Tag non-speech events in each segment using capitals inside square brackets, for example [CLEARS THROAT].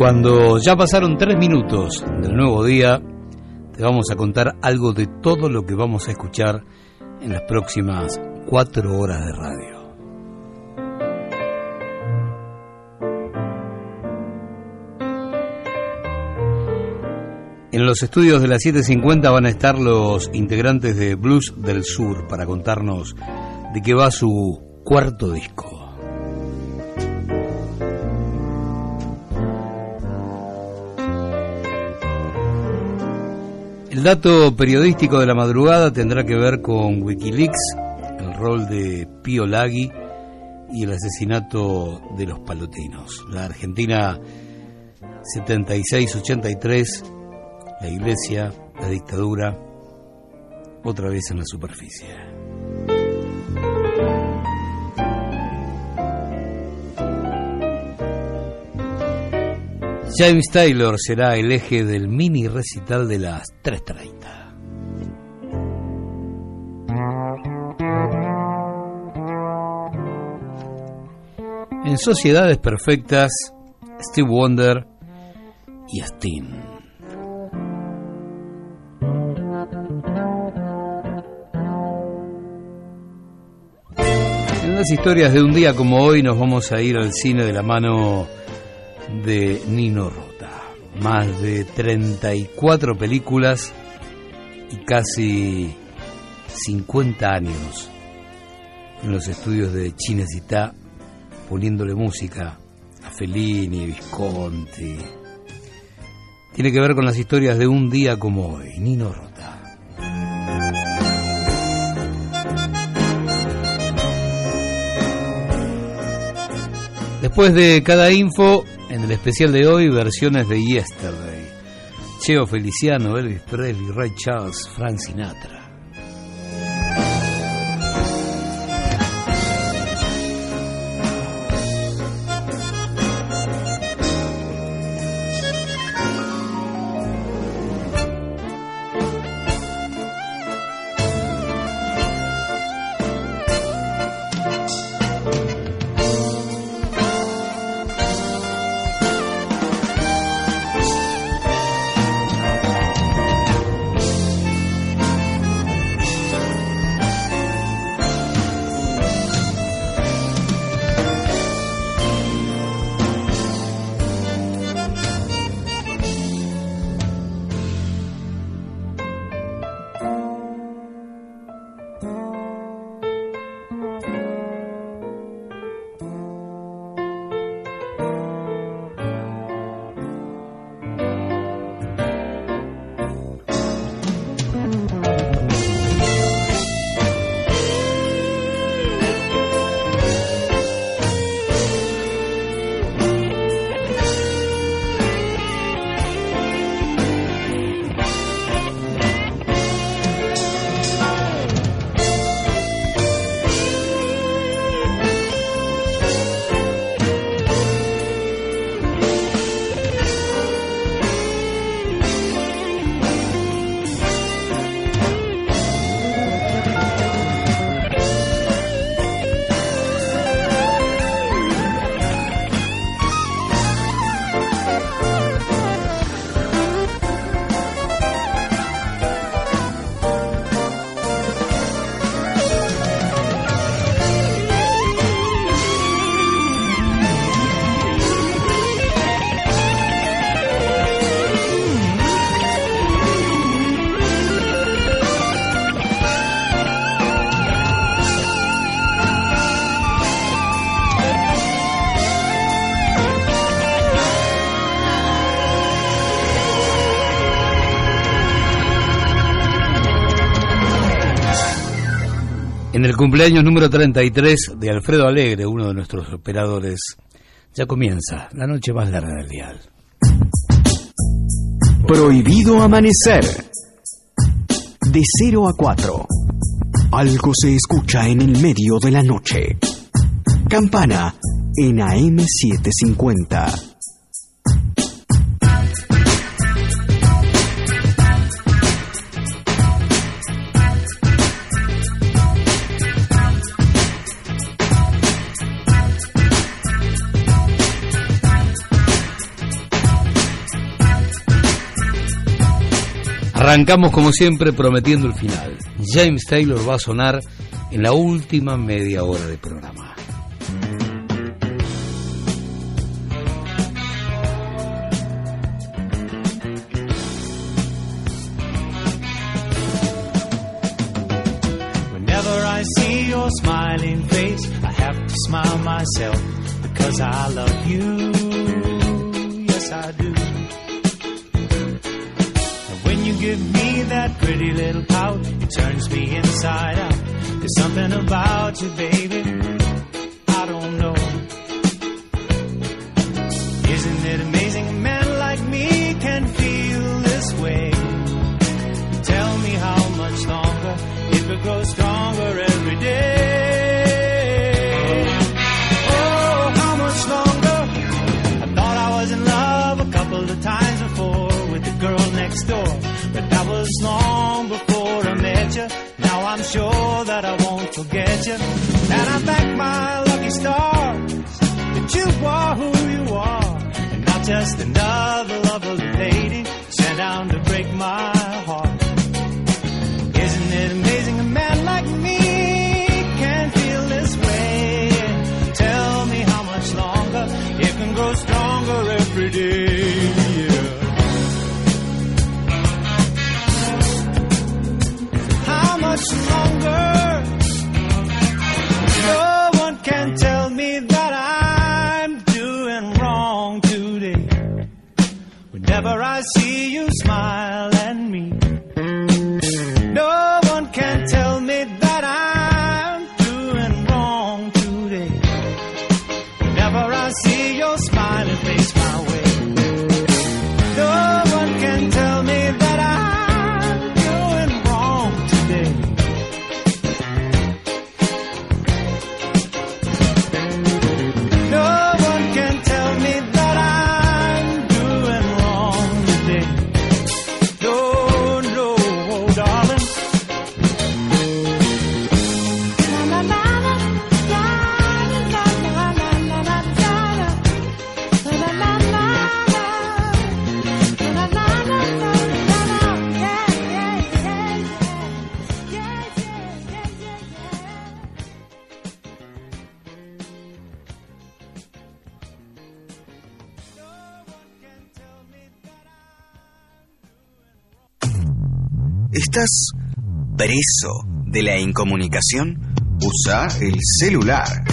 Cuando ya pasaron tres minutos del nuevo día, te vamos a contar algo de todo lo que vamos a escuchar en las próximas cuatro horas de radio. En los estudios de las 7.50 van a estar los integrantes de Blues del Sur para contarnos de qué va su cuarto disco. El dato periodístico de la madrugada tendrá que ver con Wikileaks, el rol de Pío Lagui y el asesinato de los palotinos. La Argentina 76-83 la iglesia, la dictadura, otra vez en la superficie. James Taylor será el eje del mini recital de las 3.30. En Sociedades Perfectas, Steve Wonder y Sting. las historias de un día como hoy nos vamos a ir al cine de la mano de Nino Rota. Más de 34 películas y casi 50 años en los estudios de Cinecittà poniéndole música a Fellini, Visconti. Tiene que ver con las historias de un día como hoy, Nino Rota. Después de cada info, en el especial de hoy, versiones de Yesterday. Cheo Feliciano, Elvis Presley, Ray Charles, Frank Sinatra. Cumpleaños número 33 de Alfredo Alegre, uno de nuestros operadores, ya comienza la noche más larga del día. Prohibido amanecer. De 0 a 4. Algo se escucha en el medio de la noche. Campana en AM750. Arrancamos como siempre prometiendo el final. James Taylor va a sonar en la última media hora de programa. Whenever I see your smiling face, I have to smile myself because I love you. Yes, I do. Give me that pretty little pout, it turns me inside out. There's something about you, baby, I don't know. Was long before I met you. Now I'm sure that I won't forget you, and I thank my lucky stars that you are who you are, and not just another lovely lady sent down to break my heart. Isn't it amazing smile at me. No one can tell me that I'm doing wrong today. Whenever I see your smiling face preso de la incomunicación? Usa el celular.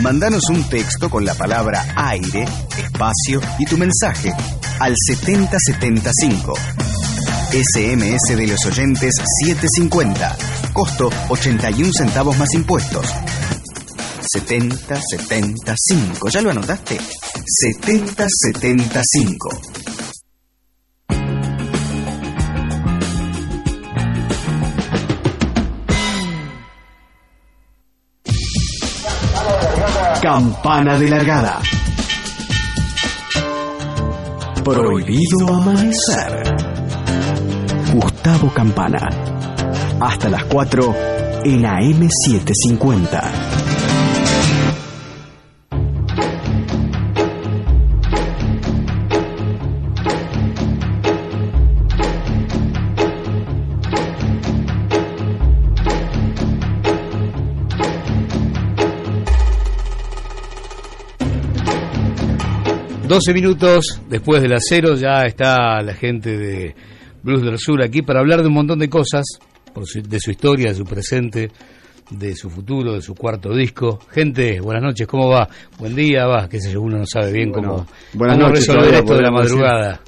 Mándanos un texto con la palabra aire, espacio y tu mensaje al 7075. SMS de los oyentes 750. Costo 81 centavos más impuestos. 7075. ¿Ya lo anotaste? 7075. Campana de largada. Prohibido amanecer. Gustavo Campana. Hasta las 4 en AM750. Doce minutos después de las cero ya está la gente de Blues del Sur aquí para hablar de un montón de cosas, por su- de su historia, de su presente, de su futuro, de su cuarto disco. Gente, buenas noches, ¿cómo va? Buen día, va, qué sé yo, uno no sabe bien Bueno, cómo, buenas cómo noches resolver esto de la madrugada.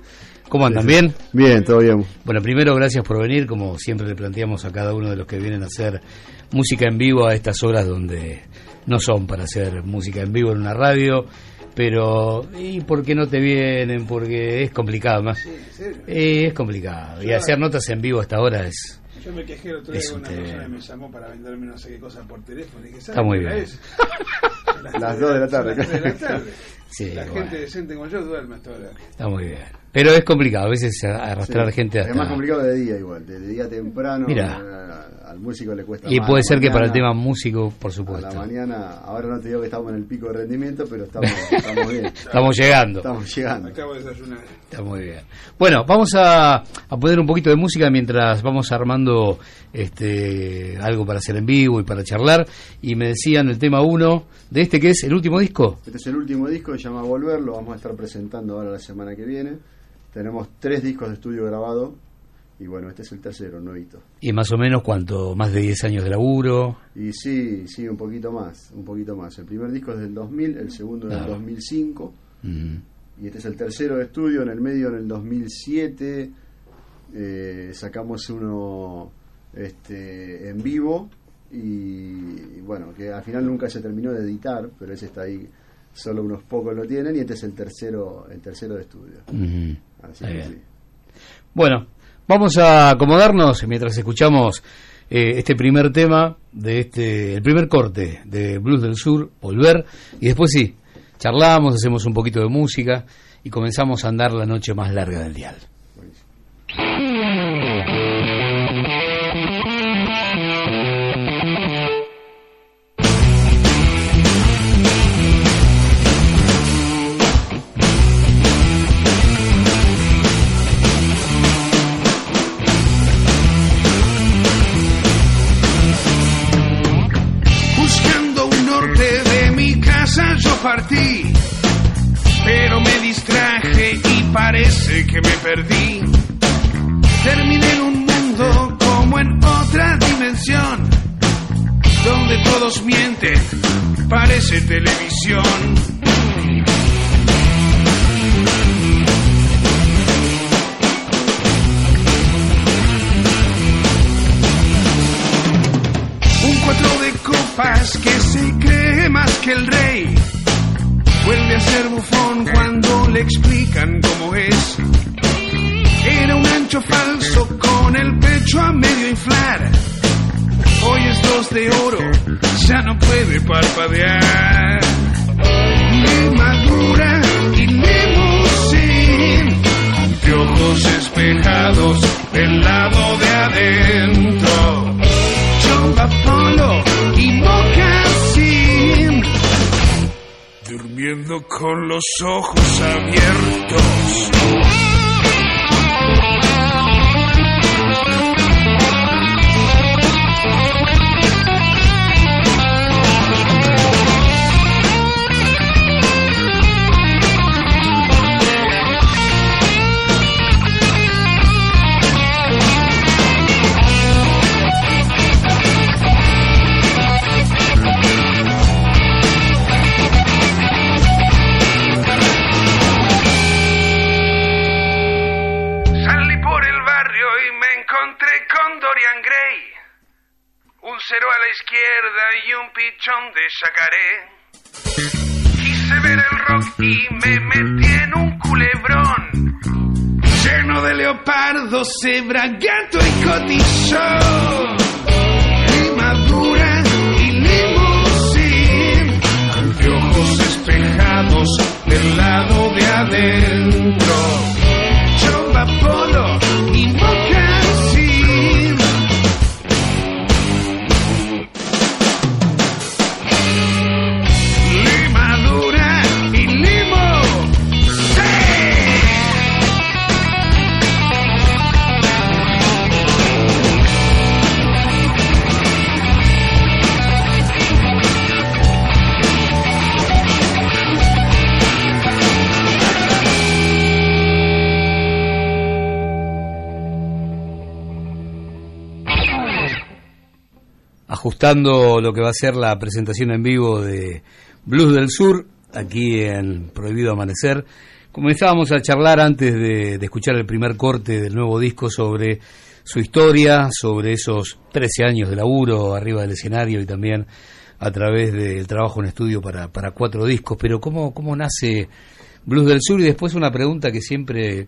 ¿Cómo andan? ¿Bien? Bien, todo bien. Bueno, primero gracias por venir, como siempre le planteamos a cada uno de los que vienen a hacer música en vivo a estas horas donde no son para hacer música en vivo en una radio, pero ¿y por qué no te vienen? Porque es complicado más. Eh, es complicado. Y hacer notas en vivo a esta hora es... Yo me quejé el otro día con una un persona que me llamó para venderme no sé qué cosa por teléfono y que Está muy bien. [LAUGHS] Las 2 de la tarde. Las 2 de la tarde. Sí, la bueno. gente decente como yo duerme hasta ahora. Está muy bien. Pero es complicado, a veces arrastrar Sí. gente hasta... Es más complicado de día igual, de día temprano. Mira. eh, al músico le cuesta Y más. puede A ser que para el tema músico, por A supuesto. la mañana, ahora no te digo que estamos en el pico de rendimiento, pero estamos, [LAUGHS] estamos bien. Estamos llegando. Estamos llegando. Acabo de desayunar. Está muy bien. Bueno, vamos a, a poner un poquito de música mientras vamos armando este algo para hacer en vivo y para charlar. Y me decían el tema uno de este que es el último disco. Este es el último disco, se llama Volver, lo vamos a estar presentando ahora la semana que viene. Tenemos tres discos de estudio grabados y bueno, este es el tercero, nuevito. Y más o menos cuánto, más de 10 años de laburo. Y sí, sí, un poquito más, un poquito más. El primer disco es del 2000, el segundo del Claro. 2005 Mm. y este es el tercero de estudio, en el medio en el 2007 eh, sacamos uno este, en vivo y, y bueno, que al final nunca se terminó de editar, pero ese está ahí, solo unos pocos lo tienen y este es el tercero, el tercero de estudio. Así que sí. Bueno, vamos a acomodarnos mientras escuchamos eh, este primer tema de este, el primer corte de Blues del Sur, Volver, y después sí, charlamos, hacemos un poquito de música y comenzamos a andar la noche más larga del dial. Buenísimo. Partí, pero me distraje y parece que me perdí. Terminé en un mundo como en otra dimensión, donde todos mienten, parece televisión. Un cuatro de copas que se cree más que el rey. Vuelve a ser bufón cuando le explican cómo es. Era un ancho falso con el pecho a medio inflar. Hoy es dos de oro, ya no puede parpadear. Limadura y limusín, de ojos espejados del lado de adentro. Chomba polo y mocasín. Durmiendo con los ojos abiertos. Un cero a la izquierda y un pichón de chacaré. Quise ver el rock y me metí en un culebrón. Lleno de leopardo, cebra, gato y cotillón. Limadura y limusín. Anteojos espejados del lado de adentro. Ajustando lo que va a ser la presentación en vivo de Blues del Sur, aquí en Prohibido Amanecer. Comenzábamos a charlar antes de, escuchar el primer corte del nuevo disco sobre su historia, sobre esos 13 años de laburo arriba del escenario y también a través del trabajo en estudio para, para cuatro discos. Pero ¿cómo, ¿cómo nace Blues del Sur? Y después una pregunta que siempre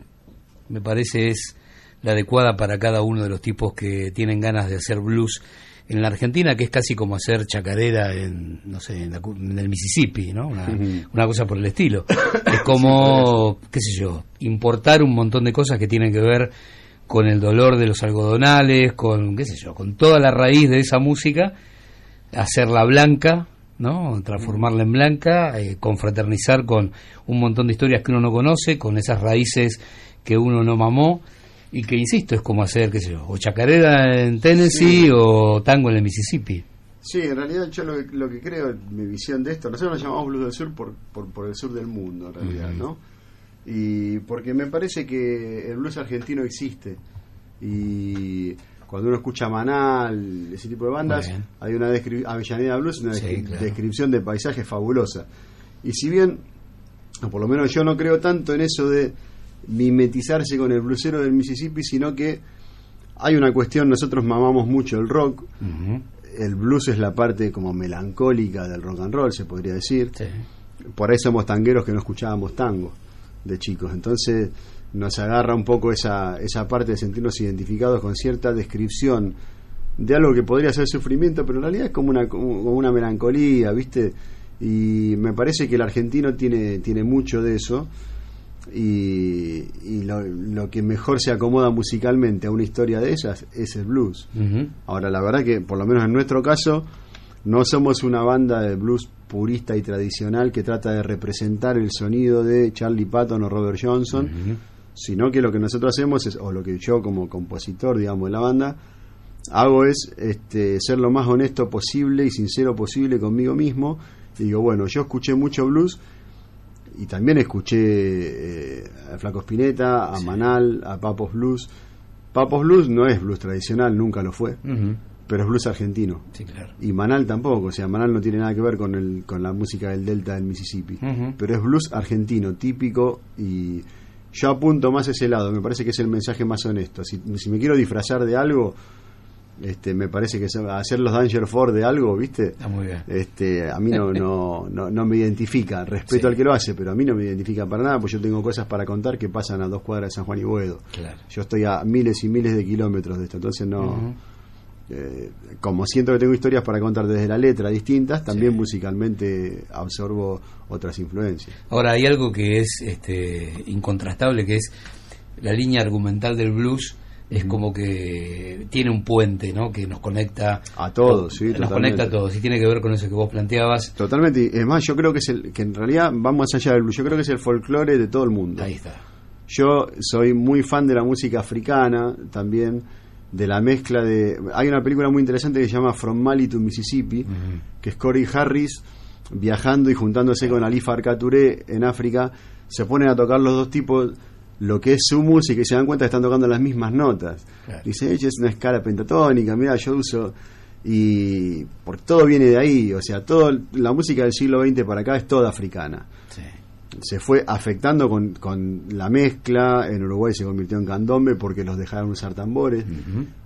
me parece es la adecuada para cada uno de los tipos que tienen ganas de hacer blues en la Argentina, que es casi como hacer chacarera en, no sé, en, la en el Mississippi, ¿no? Una, una cosa por el estilo. [COUGHS] Es como, qué sé yo, importar un montón de cosas que tienen que ver con el dolor de los algodonales, con, qué sé yo, con toda la raíz de esa música, hacerla blanca, ¿no? Transformarla en blanca, eh, confraternizar con un montón de historias que uno no conoce, con esas raíces que uno no mamó y que insisto es como hacer qué sé yo o chacarera en Tennessee o tango en el Mississippi Sí, en realidad yo lo, que- lo que creo, mi visión de esto, nosotros lo llamamos Blues del Sur por, por, por el sur del mundo, en realidad, ¿no? Y porque me parece que el blues argentino existe. Y cuando uno escucha Manal, ese tipo de bandas, hay una descripción, Avellaneda Blues, una Sí, descri- claro. descripción de paisaje fabulosa. Y si bien, o por lo menos yo no creo tanto en eso de mimetizarse con el blusero del Mississippi, sino que hay una cuestión, nosotros mamamos mucho el rock, el blues es la parte como melancólica del rock and roll, se podría decir. Sí. Por ahí somos tangueros que no escuchábamos tango de chicos. Entonces nos agarra un poco esa, esa parte de sentirnos identificados con cierta descripción de algo que podría ser sufrimiento, pero en realidad es como una, como una melancolía, ¿viste? Y me parece que el argentino tiene, tiene mucho de eso. Y, y lo, lo que mejor se acomoda musicalmente a una historia de esas es el blues. Ahora, la verdad que, por lo menos en nuestro caso, no somos una banda de blues purista y tradicional que trata de representar el sonido de Charlie Patton o Robert Johnson, sino que lo que nosotros hacemos es, o lo que yo como compositor, digamos, de la banda, hago es este, ser lo más honesto posible y sincero posible conmigo mismo. Y digo, bueno, yo escuché mucho blues y también escuché eh, a Flaco Spinetta, a Manal, a Papos Blues. Papos Blues no es blues tradicional, nunca lo fue, pero es blues argentino. Sí, claro. Y Manal tampoco, o sea, Manal no tiene nada que ver con, el, con la música del delta del Mississippi, pero es blues argentino, típico, y yo apunto más a ese lado, me parece que es el mensaje más honesto. Si, si me quiero disfrazar de algo, este, me parece que hacer los Danger Four de algo, ¿viste? Está muy bien. Este, a mí no, [LAUGHS] no, no, no me identifica, respeto Sí. al que lo hace, pero a mí no me identifica para nada, pues yo tengo cosas para contar que pasan a dos cuadras de San Juan y Boedo. Claro. Yo estoy a miles y miles de kilómetros de esto, entonces no... Eh, como siento que tengo historias para contar desde la letra distintas, también Sí. musicalmente absorbo otras influencias. Ahora hay algo que es este, incontrastable, que es la línea argumental del blues. Es como que tiene un puente, ¿no? Que nos conecta A todos, sí, Nos totalmente. conecta a todos y tiene que ver con eso que vos planteabas. Totalmente, y es más, yo creo que es el, que en realidad va más allá del blues, yo creo que es el folclore de todo el mundo. Ahí está. Yo soy muy fan de la música africana también, de la mezcla de... Hay una película muy interesante que se llama From Mali to Mississippi, que es Corey Harris viajando y juntándose con Ali Farka Touré en África, se ponen a tocar los dos tipos lo que es su música y se dan cuenta que están tocando las mismas notas. Claro. Dice, "Ella es una escala pentatónica, mira, yo uso... Y porque todo viene de ahí, o sea, toda la música del siglo XX para acá es toda africana Sí. se fue afectando con, con la mezcla. En Uruguay se convirtió en candombe porque los dejaron usar tambores.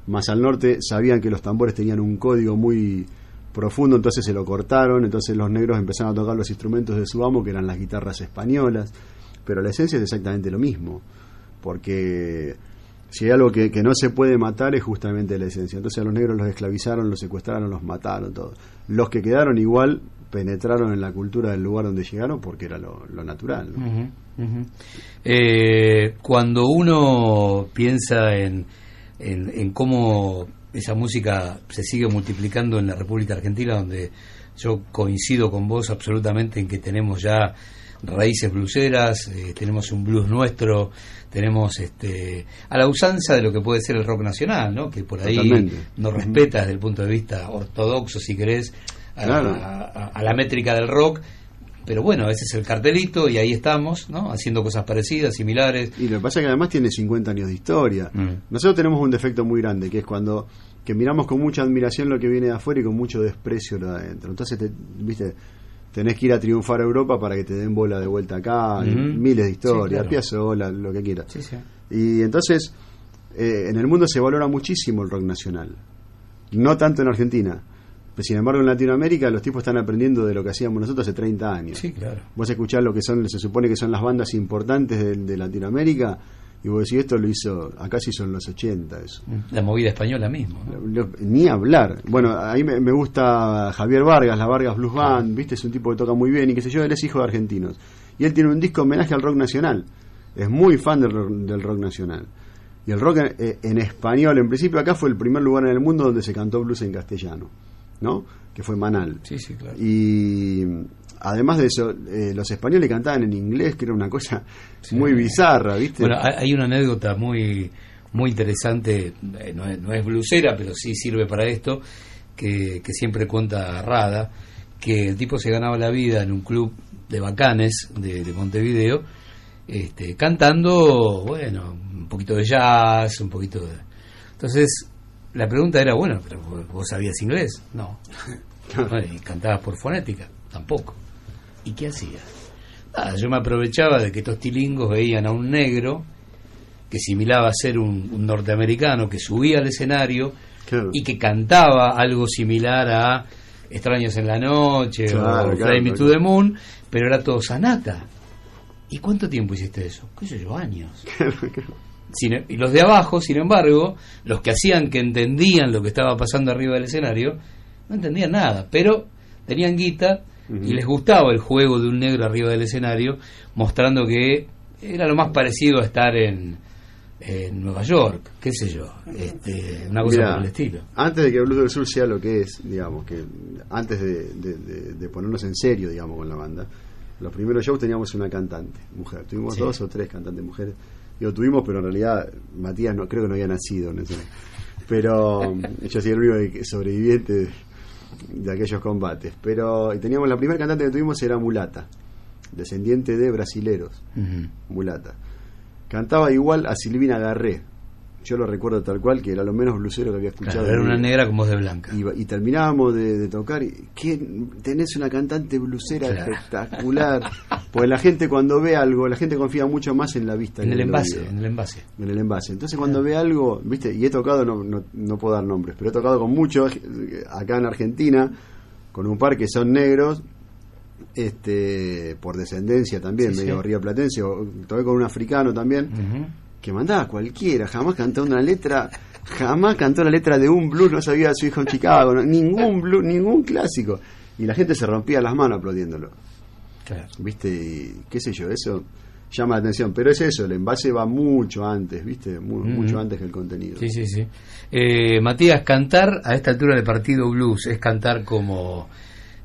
Más al norte sabían que los tambores tenían un código muy profundo, entonces se lo cortaron. Entonces los negros empezaron a tocar los instrumentos de su amo, que eran las guitarras españolas. Pero la esencia es exactamente lo mismo. Porque si hay algo que, no se puede matar es justamente la esencia. Entonces a los negros los esclavizaron, los secuestraron, los mataron, todo. Los que quedaron igual penetraron en la cultura del lugar donde llegaron porque era lo, natural. Eh, cuando uno piensa en, en, en cómo esa música se sigue multiplicando en la República Argentina, donde yo coincido con vos absolutamente en que tenemos ya raíces bluseras, eh, tenemos un blues nuestro, tenemos este a la usanza de lo que puede ser el rock nacional, ¿no? Que por ahí Totalmente. nos respeta desde el punto de vista ortodoxo, si querés, a, Claro. a- a- a la métrica del rock. Pero bueno, ese es el cartelito y ahí estamos, ¿no? Haciendo cosas parecidas, similares. Y lo que pasa es que además tiene 50 años de historia. Mm. Nosotros tenemos un defecto muy grande, que es cuando que miramos con mucha admiración lo que viene de afuera y con mucho desprecio lo de adentro. Entonces, te- viste, tenés que ir a triunfar a Europa para que te den bola de vuelta acá, miles de Sí, historias, claro. Piazzolla, lo que quieras. Sí, sí. Y entonces, eh, en el mundo se valora muchísimo el rock nacional. No tanto en Argentina. Pero sin embargo, en Latinoamérica los tipos están aprendiendo de lo que hacíamos nosotros hace 30 años. Sí, claro. Vos escuchás lo que son, se supone que son las bandas importantes de, de Latinoamérica Y vos decís, esto lo hizo, acá se hizo en los 80 eso. La movida española mismo. ¿no? Lo- Ni hablar. Bueno, ahí me, me gusta Javier Vargas, la Vargas Blues Band, ¿viste? Es un tipo que toca muy bien y qué sé yo, él es hijo de argentinos. Y él tiene un disco homenaje al rock nacional. Es muy fan del, rock- del rock nacional. Y el rock en, eh, en español, en principio acá fue el primer lugar en el mundo donde se cantó blues en castellano, ¿no? Que fue Manal. Sí, sí, claro. Y además de eso, eh, los españoles cantaban en inglés, que era una cosa muy bizarra, ¿viste? Bueno, hay una anécdota muy muy interesante, eh, no es, no es blusera, pero sí sirve para esto, que, que siempre cuenta Rada, que el tipo se ganaba la vida en un club de bacanes de, de Montevideo, este, cantando, bueno, un poquito de jazz, un poquito de... Entonces, la pregunta era, bueno, pero vos- sabías inglés? No. [LAUGHS] ¿Y cantabas por fonética? Tampoco. ¿Y qué hacías? Nada, yo me aprovechaba de que estos tilingos veían a un negro que similaba a ser un, un norteamericano que subía al escenario Claro. y que cantaba algo similar a Extraños en la Noche Claro, o claro, Fly Me to the Moon, pero era todo sanata. ¿Y cuánto tiempo hiciste eso? ¿Qué sé yo? Años. [LAUGHS] Sin- y los de abajo, sin embargo, los que hacían que entendían lo que estaba pasando arriba del escenario, no entendían nada, pero tenían guita y les gustaba el juego de un negro arriba del escenario, mostrando que era lo más parecido a estar en, en Nueva York, qué sé yo, este, una cosa Mirá, por el estilo. Antes de que Blues del Sur sea lo que es, digamos, que antes de, de- de- de ponernos en serio, digamos, con la banda, los primeros shows teníamos una cantante, mujer. Tuvimos Sí. dos o tres cantantes mujeres. Digo, tuvimos, pero en realidad Matías no creo que no había nacido en ese Pero [LAUGHS] yo soy el único sobreviviente de, aquellos combates. Pero y teníamos la primera cantante que tuvimos era mulata, descendiente de brasileros mulata. Cantaba igual a Silvina Garré. Yo lo recuerdo tal cual, que era lo menos blusero que había escuchado. Claro, era una negra con voz de blanca. Y, y terminábamos de, de tocar y ¿qué? tenés una cantante blusera Claro. espectacular. [LAUGHS] Pues la gente cuando ve algo, la gente confía mucho más en la vista. En el en envase, en el envase. en el envase. Entonces cuando ve algo, viste, y he tocado, no, no, no puedo dar nombres, pero he tocado con muchos acá en Argentina, con un par que son negros, este por descendencia también, Sí, medio sí. platense o toqué con un africano también. Que mandaba cualquiera, jamás cantó una letra, jamás cantó la letra de un blues, no sabía su hijo en Chicago, no, ningún blues, ningún clásico. Y la gente se rompía las manos aplaudiéndolo. Claro. ¿Viste? Y qué sé yo, eso llama la atención. Pero es eso, el envase va mucho antes, ¿viste? Mu- Ujú. Mucho antes que el contenido. Sí, sí, sí. Eh, Matías, cantar a esta altura del partido blues es cantar como,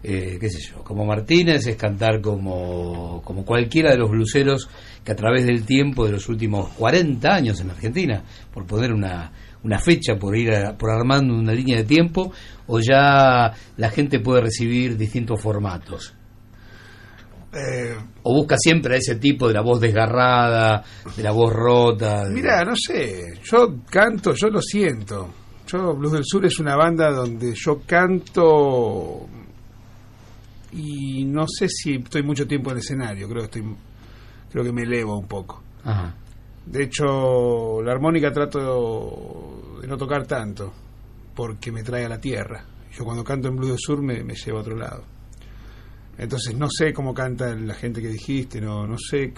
eh, qué sé yo, como Martínez, es cantar como, como cualquiera de los bluseros que a través del tiempo de los últimos 40 años en Argentina, por poner una, una fecha, por ir a- por armando una línea de tiempo, o ya la gente puede recibir distintos formatos. Eh, O busca siempre a ese tipo de la voz desgarrada, de la voz rota. de- Mira, no sé, yo canto, yo lo siento. Yo, Blues del Sur es una banda donde yo canto y no sé si estoy mucho tiempo en el escenario, creo que estoy creo que me elevo un poco. Ajá. De hecho, la armónica trato de no tocar tanto porque me trae a la tierra. Yo cuando canto en Blues del Sur me, me lleva a otro lado. Entonces no sé cómo canta la gente que dijiste, no, no sé.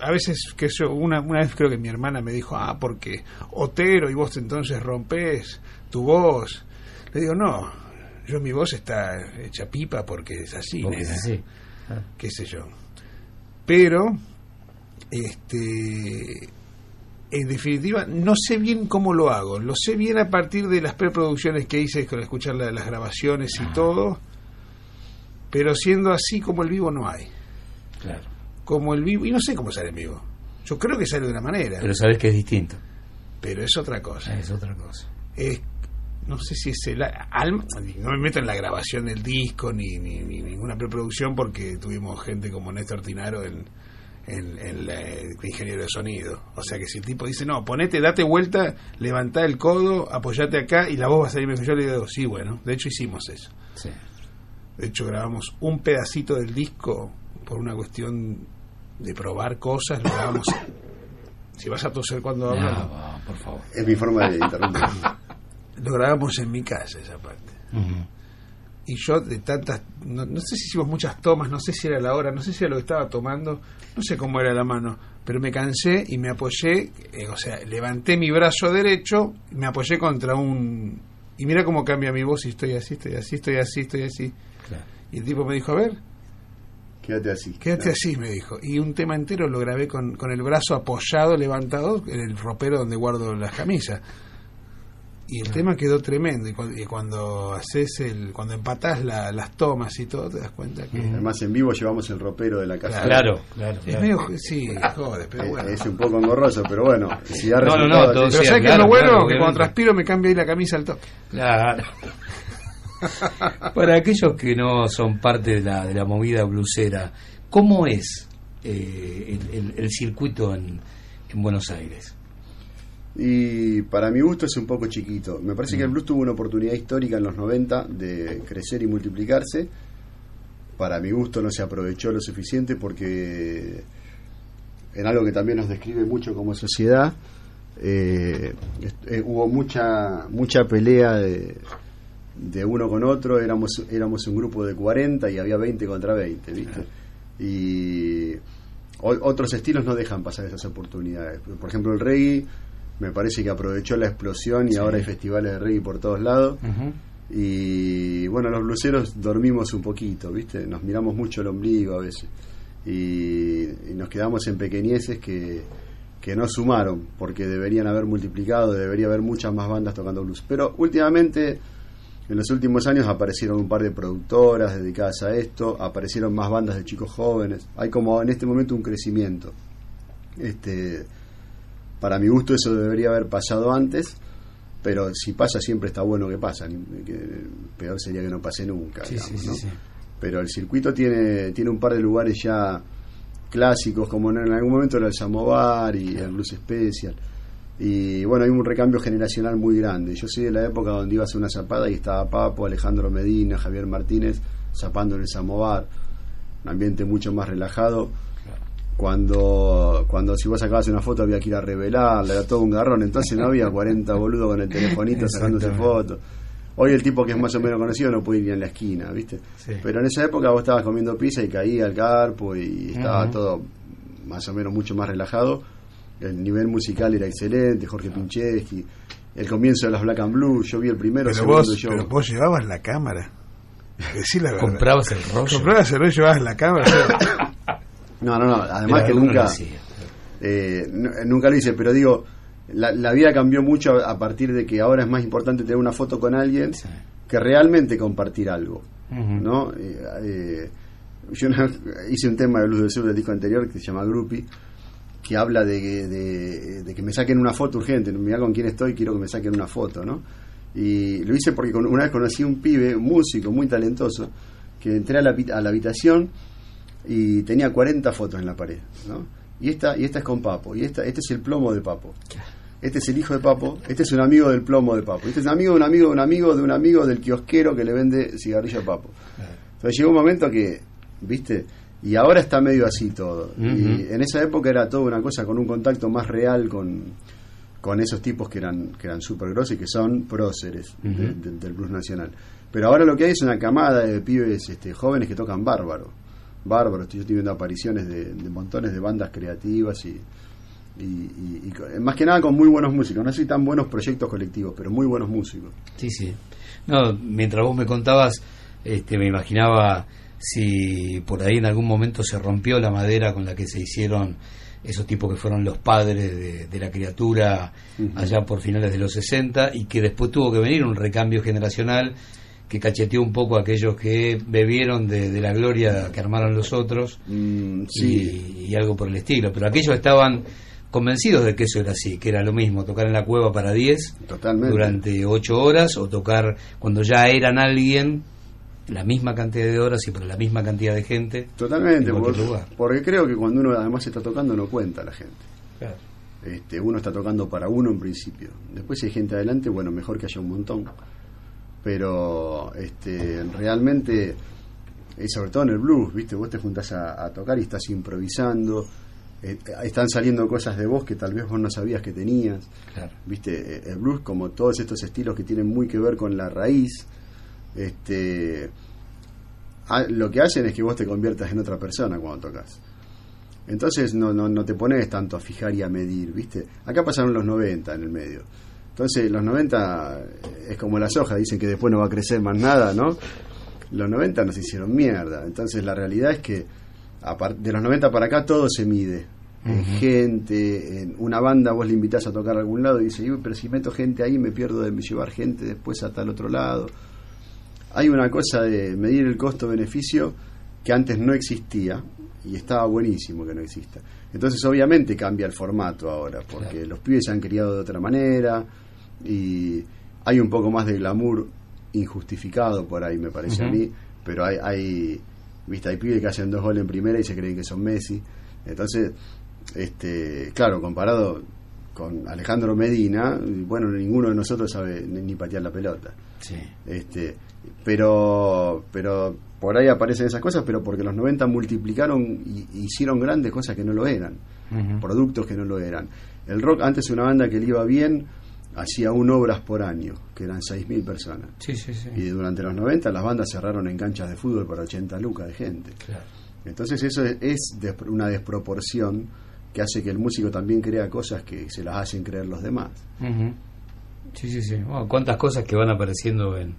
A veces, que yo, una, una vez creo que mi hermana me dijo, ah, porque Otero y vos entonces rompés tu voz. Le digo, no, yo mi voz está hecha pipa porque es así, Porque es nena" así. qué sé yo. Pero, este, en definitiva, no sé bien cómo lo hago. Lo sé bien a partir de las preproducciones que hice con escuchar la- las grabaciones y todo. Pero siendo así como el vivo no hay. Claro. Como el vivo, y no sé cómo sale en vivo. Yo creo que sale de una manera, Pero sabes que es distinto. pero es otra cosa. Es otra cosa. es no sé si es el alma no me meto en la grabación del disco ni, ni, ni ninguna preproducción porque tuvimos gente como Néstor Tinaro en, en, en la- el ingeniero de sonido o sea que si el tipo dice no ponete date vuelta levantá el codo apoyate acá y la voz va a salir mejor yo le digo sí bueno de hecho hicimos eso Sí. de hecho grabamos un pedacito del disco por una cuestión de probar cosas lo grabamos [LAUGHS] si vas a toser cuando No, hablas va, por favor. Es mi forma de interrumpir. [LAUGHS] lo grabamos en mi casa esa parte y yo de tantas, no, no sé si hicimos muchas tomas, no sé si era la hora, no sé si era lo que estaba tomando, no sé cómo era la mano, pero me cansé y me apoyé, eh, o sea, levanté mi brazo derecho, me apoyé contra un... Y mira cómo cambia mi voz y estoy así, estoy así, estoy así, estoy así. Claro. Y el tipo me dijo, a ver, Quédate así. quédate Claro. así, me dijo. Y un tema entero lo grabé con, con el brazo apoyado, levantado, en el ropero donde guardo las camisas. Y el tema quedó tremendo. Y cuando, y cuando haces el, cuando empatás la- las tomas y todo, te das cuenta que Además, en vivo llevamos el ropero de la casa. Claro, claro. es claro. medio, sí, joder, pero Eh, bueno. Es un poco engorroso, pero bueno, si da No, no, no, todo. Pero Sí, ¿sabes qué es lo bueno? claro, que cuando transpiro me cambia ahí la camisa al toque. Claro. [LAUGHS] Para aquellos que no son parte de la, de la movida blusera, ¿cómo es eh, el, el- el circuito en, en Buenos Aires? Y para mi gusto es un poco chiquito. Me parece que el blues tuvo una oportunidad histórica en los 90 de crecer y multiplicarse. Para mi gusto no se aprovechó lo suficiente porque en algo que también nos describe mucho como sociedad, eh, eh, hubo mucha mucha pelea de, de uno con otro, éramos éramos un grupo de 40 y había 20 contra 20, ¿viste? Y o- otros estilos no dejan pasar esas oportunidades. Por ejemplo, el reggae me parece que aprovechó la explosión y ahora hay festivales de reggae por todos lados. Y bueno, los bluseros dormimos un poquito, ¿viste? Nos miramos mucho el ombligo a veces. Y, y nos quedamos en pequeñeces que, que no sumaron, porque deberían haber multiplicado, debería haber muchas más bandas tocando blues. Pero últimamente, en los últimos años, aparecieron un par de productoras dedicadas a esto, aparecieron más bandas de chicos jóvenes. Hay como en este momento un crecimiento. Este, para mi gusto eso debería haber pasado antes, pero si pasa siempre está bueno que pasa, que peor sería que no pase nunca. Sí, digamos, sí, sí, ¿no? sí. Pero el circuito tiene, tiene un par de lugares ya clásicos, como en, en algún momento era el Samovar y el Blues Special. Y bueno, hay un recambio generacional muy grande. Yo soy de la época donde iba a hacer una zapada y estaba Papo, Alejandro Medina, Javier Martínez zapando en el Samovar. Un ambiente mucho más relajado. Cuando, cuando si vos sacabas una foto había que ir a revelarla, era todo un garrón. Entonces no había 40 boludos con el telefonito sacándose fotos. Hoy el tipo que es más o menos conocido no puede ir ni en la esquina, ¿viste? Sí. Pero en esa época vos estabas comiendo pizza y caía el carpo y estaba todo más o menos mucho más relajado. El nivel musical era excelente, Jorge Pincheski, el comienzo de las Black and Blue, yo vi el primero, Pero segundo vos, yo. pero vos llevabas la cámara. Decí la [LAUGHS] verdad. ¿Comprabas el rollo? Comprabas el rollo y llevabas la cámara. No, no, no, además que nunca, eh, nu- nunca lo hice, pero digo, la, la vida cambió mucho a, partir de que ahora es más importante tener una foto con alguien Sí. que realmente compartir algo. ¿no? Eh, eh, yo una- hice un tema de Luz del Sur del disco anterior que se llama Groupie, que habla de, que- de, de que me saquen una foto urgente, mira con quién estoy, quiero que me saquen una foto, ¿no? Y lo hice porque con- una vez conocí a un pibe, un músico muy talentoso, que entré a la, a la habitación y tenía 40 fotos en la pared, ¿no? Y esta, y esta es con Papo, y esta, este es el plomo de Papo. Este es el hijo de Papo, este es un amigo del plomo de Papo, este es un amigo de un amigo de un amigo de un amigo del kiosquero que le vende cigarrillo a Papo. Entonces llegó un momento que, ¿viste? Y ahora está medio así todo. Y en esa época era toda una cosa con un contacto más real con, con esos tipos que eran que eran súper grosos y que son próceres de- Ujú. de- del blues nacional. Pero ahora lo que hay es una camada de pibes este, jóvenes que tocan bárbaro. Bárbaro, estoy, yo estoy viendo apariciones de, de montones de bandas creativas y, y, y- y co- más que nada con muy buenos músicos. No soy tan buenos proyectos colectivos, pero muy buenos músicos. Sí, sí. No, mientras vos me contabas, este, me imaginaba si por ahí en algún momento se rompió la madera con la que se hicieron esos tipos que fueron los padres de, de la criatura allá por finales de los 60 y que después tuvo que venir un recambio generacional que cacheteó un poco a aquellos que bebieron de, de la gloria que armaron los otros Mm, sí, y, y algo por el estilo. Pero aquellos estaban convencidos de que eso era así, que era lo mismo, tocar en la cueva para 10 totalmente. durante ocho horas o tocar cuando ya eran alguien la misma cantidad de horas y por la misma cantidad de gente. Totalmente, en por- lugar. porque creo que cuando uno además está tocando no cuenta la gente. Este, uno está tocando para uno en principio. Después si hay gente adelante, bueno, mejor que haya un montón. Pero este, realmente, y sobre todo en el blues, ¿viste? Vos te juntás a, a tocar y estás improvisando. eh, están saliendo cosas de vos que tal vez vos no sabías que tenías. Claro. ¿Viste? Eh, El blues, como todos estos estilos que tienen muy que ver con la raíz, este, a- lo que hacen es que vos te conviertas en otra persona cuando tocas. Entonces no, no, no te pones tanto a fijar y a medir, ¿viste? Acá pasaron los 90 en el medio. Entonces los 90 es como la soja, dicen que después no va a crecer más nada, ¿no? Los 90 nos hicieron mierda. Entonces la realidad es que de los 90 para acá todo se mide. En gente, en una banda vos le invitás a tocar a algún lado y dice, "Uy, pero si meto gente ahí me pierdo de llevar gente después a tal otro lado. Hay una cosa de medir el costo-beneficio que antes no existía y estaba buenísimo que no exista. Entonces obviamente cambia el formato ahora, porque Claro. los pibes se han criado de otra manera y hay un poco más de glamour injustificado por ahí, me parece a mí, pero hay, hay, viste, hay pibes que hacen dos goles en primera y se creen que son Messi. Entonces, este, claro, comparado con Alejandro Medina, bueno, ninguno de nosotros sabe ni ni patear la pelota. Sí. Este, pero, pero por ahí aparecen esas cosas, pero porque los 90 multiplicaron y y hicieron grandes cosas que no lo eran, productos que no lo eran. El rock, antes una banda que le iba bien, hacía un obras por año, que eran 6.000 personas. Sí, sí, sí. Y durante los 90 las bandas cerraron en canchas de fútbol para 80 lucas de gente. Claro. Entonces eso es, una desproporción que hace que el músico también crea cosas que se las hacen creer los demás. Sí, sí, sí. Bueno, cuántas cosas que van apareciendo en,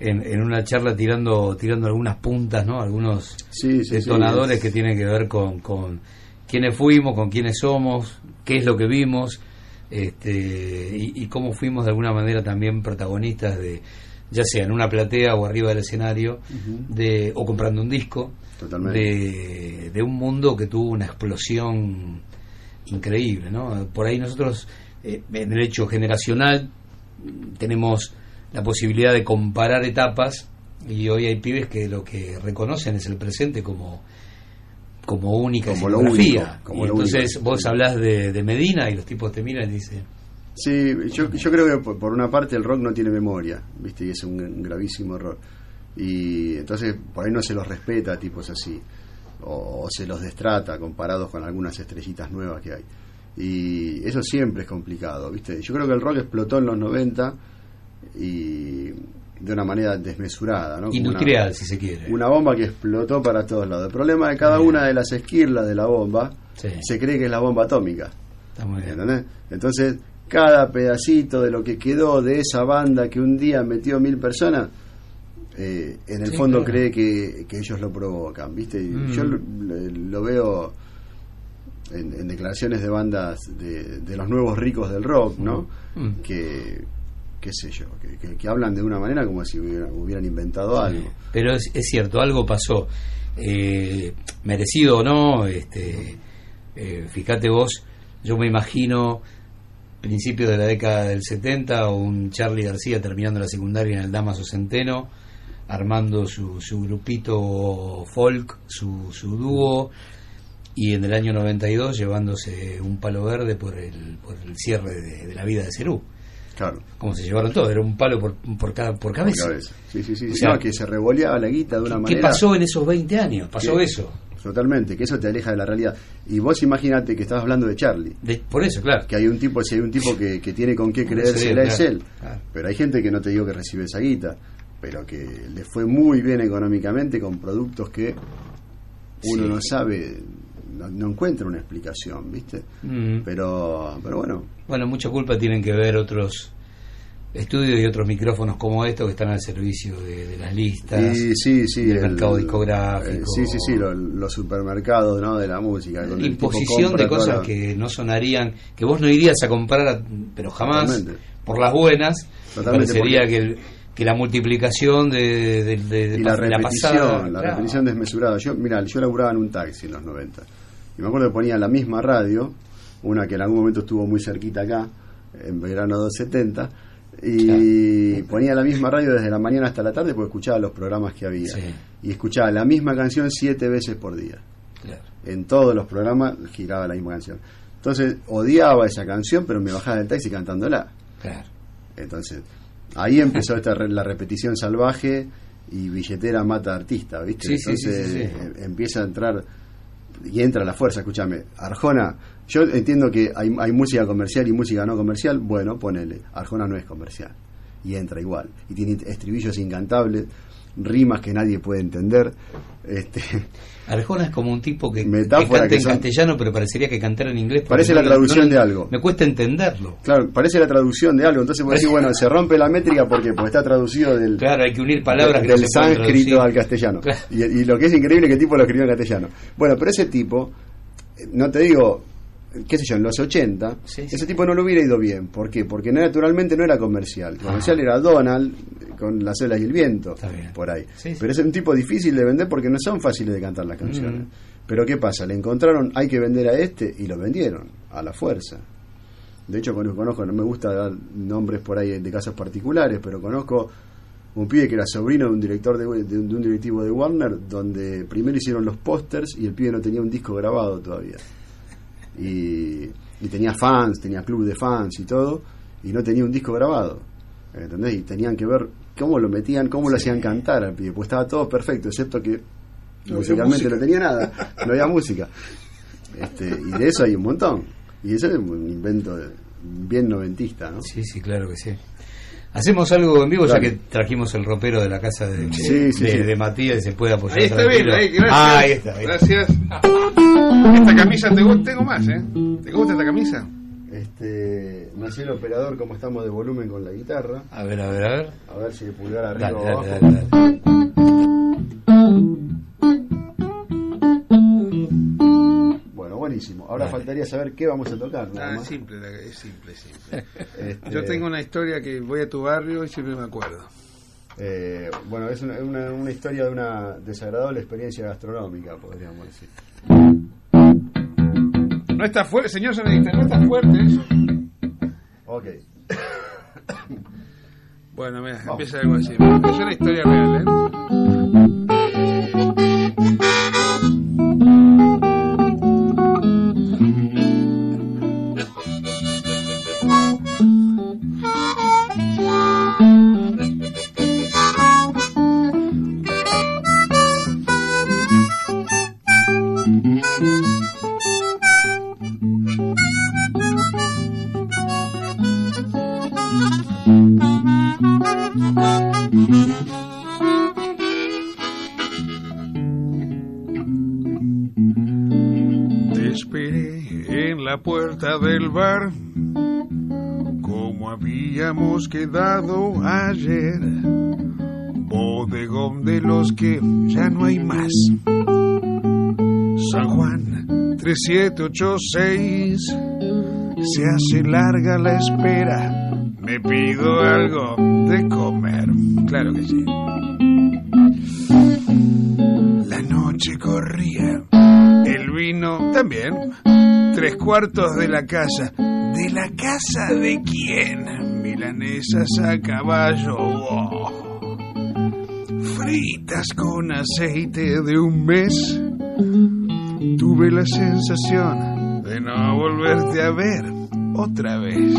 en, en una charla tirando tirando algunas puntas, ¿no? Algunos Sí, sí, sí, detonadores es- que tienen que ver con, con quiénes fuimos, con quiénes somos, qué es lo que vimos, este, y, y cómo fuimos de alguna manera también protagonistas de, ya sea en una platea o arriba del escenario, de, o comprando un disco, de, de un mundo que tuvo una explosión increíble, ¿no? Por ahí nosotros, eh, en el hecho generacional, tenemos la posibilidad de comparar etapas y hoy hay pibes que lo que reconocen es el presente como como única Como lo único, como Y lo entonces único. vos hablas de, de Medina y los tipos te miran y dicen, Sí, yo, yo creo que por, por una parte el rock no tiene memoria, ¿viste? Y es un, un gravísimo error. Y entonces por ahí no se los respeta a tipos así, o, o se los destrata comparados con algunas estrellitas nuevas que hay. Y eso siempre es complicado, ¿viste? Yo creo que el rock explotó en los 90 y de una manera desmesurada, ¿no? Como una- industrial, si se quiere. una bomba que explotó para todos lados. El problema de cada una de las esquirlas de la bomba Sí. se cree que es la bomba atómica. Está muy bien. ¿entendés? Entonces, cada pedacito de lo que quedó de esa banda que un día metió mil personas, eh, en el Sí, fondo claro. cree que, que ellos lo provocan, ¿viste? Y Mm. Yo lo, lo veo en, en declaraciones de bandas de, de los nuevos ricos del rock, ¿no? Mm. Que, qué sé yo, que, hablan de una manera como si hubieran, hubieran inventado algo. Pero es, es cierto, algo pasó. Eh, merecido o no, este, eh, fíjate vos, yo me imagino principios de la década del 70 o un Charlie García terminando la secundaria en el Damaso Centeno, armando su, su grupito folk, su, su dúo, y en el año 92 llevándose un palo verde por el, por el cierre de la vida de Cerú. Claro. Como se llevaron todo, era un palo por, por, cada, por por cabeza. cabeza. Sí, sí, sí. O sí, sea, no, que se revoleaba la guita de una ¿Qué manera. pasó en esos 20 años? Pasó que- eso. Totalmente, que eso te aleja de la realidad. Y vos imagínate que estabas hablando de Charlie, De- por eso, claro. que hay un tipo, si hay un tipo que, que tiene con qué creérsela es claro, él. claro. Pero hay gente que no te digo que recibe esa guita, pero que le fue muy bien económicamente con productos que uno Sí. no sabe, no, no encuentra una explicación, ¿viste? Mm. Pero, pero bueno, Bueno, mucha culpa tienen que ver otros estudios y otros micrófonos como estos que están al servicio de, de las listas. y sí, sí, del el- mercado discográfico. eh, sí, sí, sí, lo- los supermercados, ¿no? De la música. tipo imposición de cosas la- que no sonarían, que vos no irías a comprar, pero jamás, Totalmente. por las buenas, Totalmente, parecería porque- que, el- que la multiplicación de, de- de- y la repetición, pasada, la claro. repetición desmesurada. Yo, mira, yo laburaba en un taxi en los 90. Y me acuerdo que ponía la misma radio, una que en algún momento estuvo muy cerquita acá, en verano 270, y ponía la misma radio desde la mañana hasta la tarde porque escuchaba los programas que había. Sí. Y escuchaba la misma canción siete veces por día. Claro. En todos los programas giraba la misma canción. Entonces odiaba esa canción, pero me bajaba del taxi cantándola. Claro. Entonces, ahí empezó esta re- la repetición salvaje y billetera mata artista, ¿viste? Sí, Entonces sí, eh, empieza a entrar y entra la fuerza, escúchame. Arjona, yo entiendo que hay, hay música comercial y música no comercial, bueno, ponele, Arjona no es comercial. y entra igual. Y tiene estribillos incantables, rimas que nadie puede entender. Este, Arjona es como un tipo que, que canta que en son- castellano, pero parecería que cantara en inglés. Parece la traducción no de algo. Me cuesta entenderlo. claro, parece la traducción de algo, entonces vos decís, bueno, se rompe la métrica porque, porque está traducido del, Claro, hay que unir palabras que del sánscrito al castellano. Claro. Y, y lo que es increíble es que el tipo lo escribió en castellano. Bueno, pero ese tipo, eh, no te digo, qué sé yo, en los 80, Sí, ese tipo no le hubiera ido bien. ¿Por qué? Porque naturalmente no era comercial. El comercial era Donald con las olas y el viento, por ahí. Sí. Pero es un tipo difícil de vender porque no son fáciles de cantar las canciones. Mm. Pero ¿qué pasa? Le encontraron, hay que vender a este y lo vendieron, a la fuerza. De hecho, conozco, conozco, no me gusta dar nombres por ahí de casos particulares, pero conozco un pibe que era sobrino de un director de, de un, de un directivo de Warner, donde primero hicieron los pósters y el pibe no tenía un disco grabado todavía. Y, y tenía fans, tenía club de fans y todo, y no tenía un disco grabado. ¿Entendés? Y tenían que ver cómo lo metían, cómo lo hacían cantar al pibe. Pues estaba todo perfecto, excepto que No musicalmente no tenía nada, no había música. Este, y de eso hay un montón. Y eso es un invento bien noventista, ¿no? Sí, sí, claro que sí. Hacemos algo en vivo ya que trajimos el ropero de la casa de, Sí, sí, de, sí. de Matías y se puede apoyar. Ahí está bien, ahí, gracias. Ah, ahí está. ahí está. Gracias. Esta camisa te gusta, tengo más, ¿eh? ¿Te gusta esta camisa? Este, no sé el operador cómo estamos de volumen con la guitarra. A ver, a ver, a ver. A ver si pulgar arriba Dale, o dale, abajo. dale, dale. Buenísimo. Ahora faltaría saber qué vamos a tocar. nada Ah, es simple, es simple, simple. [LAUGHS] Este, Yo tengo una historia que voy a tu barrio y siempre me acuerdo. eh, bueno, es una, una- una historia de una desagradable experiencia gastronómica, podríamos decir. No está fuerte, señor sonidista, no está fuerte eso. Ok. Bueno, mira, empieza algo así. Es una historia real, ¿eh? Como habíamos quedado ayer. Bodegón de los que ya no hay más. San Juan 3786. Se hace larga la espera. Me pido algo de comer. Claro que sí. Cuartos de la casa. ¿De la casa de quién? Milanesas a caballo. Fritas con aceite de un mes. Tuve la sensación de no volverte a ver otra vez.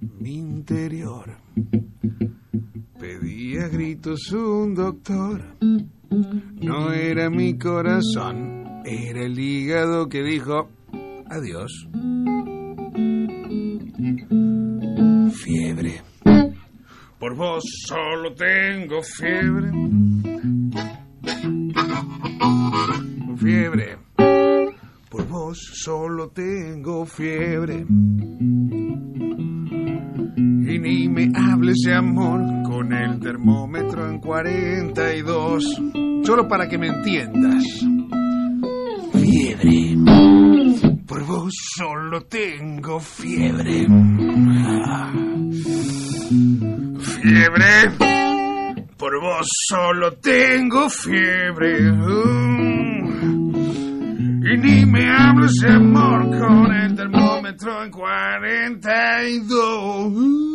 Mi interior pedía gritos un doctor. No era mi corazón, era el hígado que dijo adiós. Fiebre. Por vos solo tengo fiebre. Fiebre. Por vos solo tengo fiebre. Y ni me hables de amor con el termómetro en 42. Solo para que me entiendas. Fiebre. Por vos solo tengo fiebre. Fiebre. Por vos solo tengo fiebre. Y ni me hables amor con el termómetro en 42.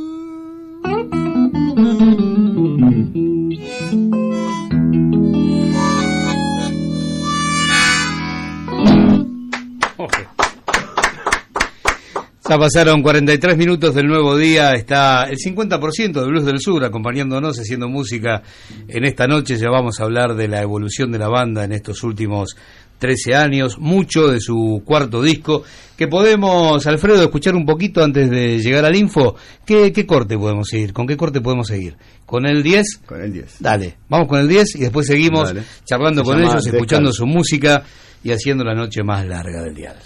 Ya pasaron 43 minutos del nuevo día, está el 50% de Blues del Sur acompañándonos, haciendo música en esta noche. Ya vamos a hablar de la evolución de la banda en estos últimos 13 años, mucho de su cuarto disco, que podemos, Alfredo, escuchar un poquito antes de llegar al info. ¿Qué, qué corte podemos seguir? ¿Con qué corte podemos seguir? ¿Con el 10? Con el 10. Dale, vamos con el 10 y después seguimos Dale. charlando Se con ellos, escuchando su música y haciendo la noche más larga del dial.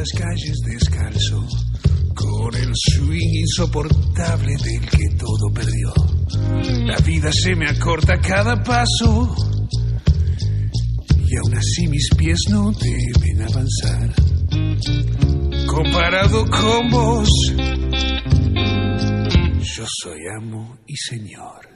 Las calles descalzo, con el swing insoportable del que todo perdió. La vida se me acorta cada paso, y aún así mis pies no deben avanzar. Comparado con vos, yo soy amo y señor.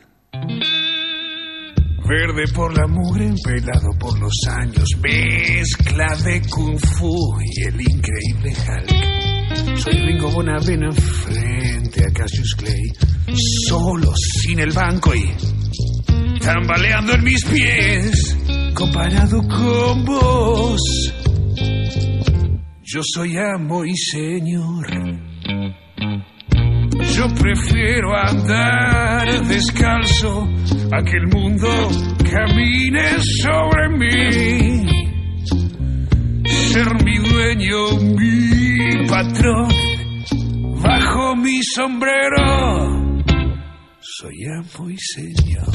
Verde por la mugre, pelado por los años, mezcla de kung fu y el increíble Hulk. Soy Ringo Bonavena frente a Cassius Clay, solo sin el banco y tambaleando en mis pies, comparado con vos. Yo soy amo y señor. Yo prefiero andar descalzo a que el mundo camine sobre mí. Ser mi dueño, mi patrón, bajo mi sombrero. Soy amo y señor.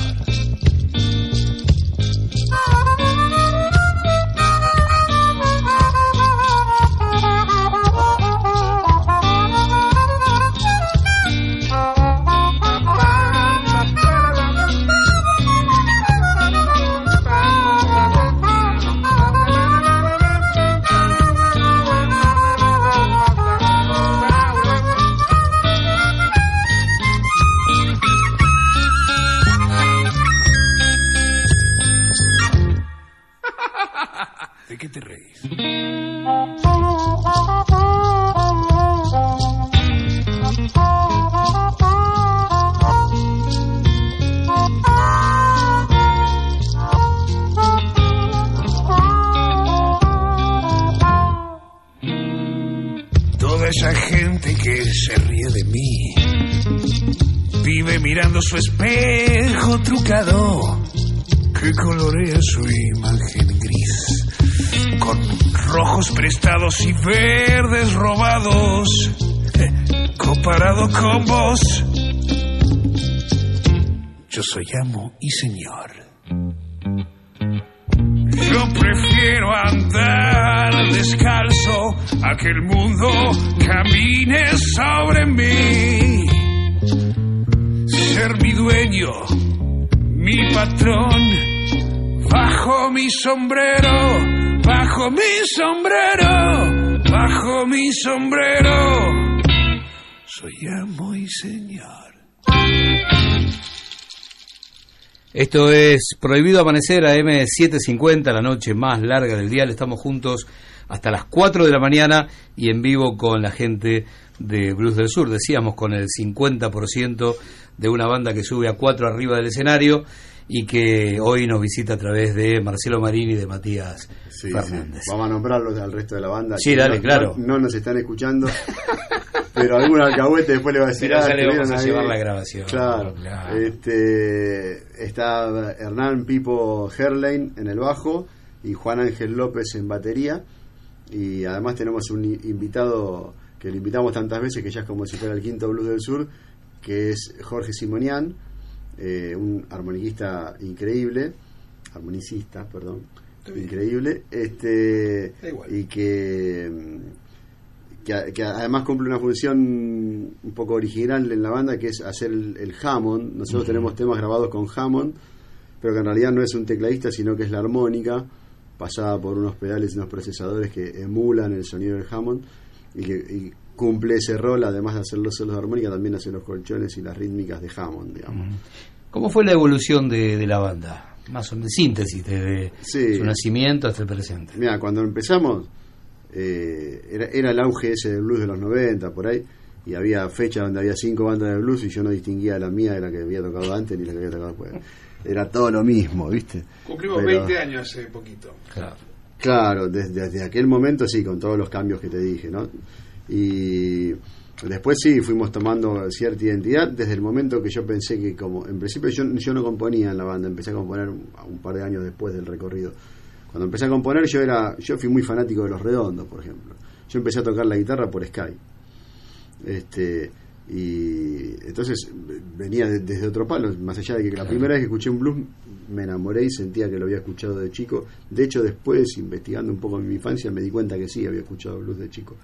Mirando su espejo trucado que colorea su imagen gris con rojos prestados y verdes robados comparado con vos yo soy amo y señor yo prefiero andar descalzo a que el mundo camine sobre mí. Ser mi dueño, mi patrón, bajo mi sombrero, bajo mi sombrero, bajo mi sombrero. Soy amo y señor. Esto es Prohibido Amanecer a M750, la noche más larga del día. Estamos juntos hasta las 4 de la mañana y en vivo con la gente de Blues del Sur. Decíamos con el 50% de una banda que sube a 4 arriba del escenario y que hoy nos visita a través de Marcelo Marini y de Matías Sí, Fernández. sí. Vamos a nombrarlos al resto de la banda. Sí, dale, no- claro. No, no nos están escuchando. [LAUGHS] pero algún alcahuete después le va a decir. Pero ya "Ah, le vamos estuvieron a ahí". llevar la grabación. Claro. Claro. Este, está Hernán Pipo Herlein en el bajo y Juan Ángel López en batería. Y además tenemos un invitado que lo invitamos tantas veces que ya es como si fuera el quinto blues del sur, que es Jorge Simonian, eh, un armoniquista increíble, armonicista, perdón, increíble, este y que, mm, que, además cumple una función un poco original en la banda, que es hacer el, el Hammond. Nosotros tenemos temas grabados con Hammond, pero que en realidad no es un tecladista, sino que es la armónica, pasada por unos pedales y unos procesadores que emulan el sonido del Hammond y que y cumple ese rol, además de hacer los solos de armónica, también hace los colchones y las rítmicas de Hammond, digamos. ¿Cómo fue la evolución de, de la banda? Más o menos síntesis, desde Sí. su nacimiento hasta el presente. Mira, cuando empezamos, eh, era, era el auge ese del blues de los 90, por ahí, y había fechas donde había cinco bandas de blues y yo no distinguía la mía de la que había tocado antes ni la que había tocado después. Era todo lo mismo, ¿viste? Cumplimos Pero- 20 años hace poquito. Claro. Claro, desde, desde aquel momento sí, con todos los cambios que te dije, ¿no? Y después sí, fuimos tomando cierta identidad desde el momento que yo pensé que como, en principio yo, yo no componía en la banda, empecé a componer un, un par de años después del recorrido. Cuando empecé a componer yo era, yo fui muy fanático de los redondos, por ejemplo. Yo empecé a tocar la guitarra por Sky. Este, y entonces venía de- desde otro palo, más allá de que la primera vez que escuché un blues me enamoré y sentía que lo había escuchado de chico. De hecho, después, investigando un poco en mi infancia, me di cuenta que sí, había escuchado blues de chico.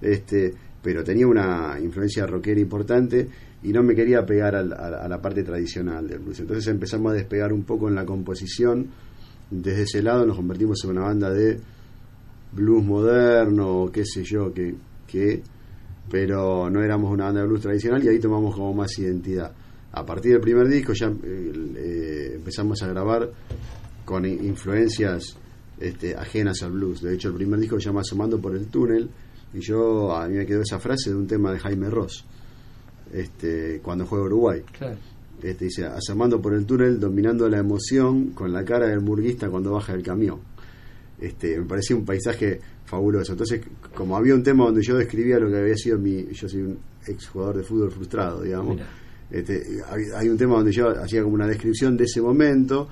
Este, pero tenía una influencia rockera importante y no me quería pegar al- a, la parte tradicional del blues. Entonces empezamos a despegar un poco en la composición. Desde ese lado nos convertimos en una banda de blues moderno, o qué sé yo, que, que pero no éramos una banda de blues tradicional y ahí tomamos como más identidad. A partir del primer disco ya eh, eh, empezamos a grabar con influencias este, ajenas al blues. De hecho, el primer disco se llama Asomando por el túnel y yo a mí me quedó esa frase de un tema de Jaime Ross este, cuando juega Uruguay. Claro. Este, dice, asomando por el túnel, dominando la emoción con la cara del murguista cuando baja del camión. Este, me parecía un paisaje fabuloso. Entonces, como había un tema donde yo describía lo que había sido mi... Yo soy un ex jugador de fútbol frustrado, digamos. Mira. Este, hay, hay un tema donde yo hacía como una descripción de ese momento.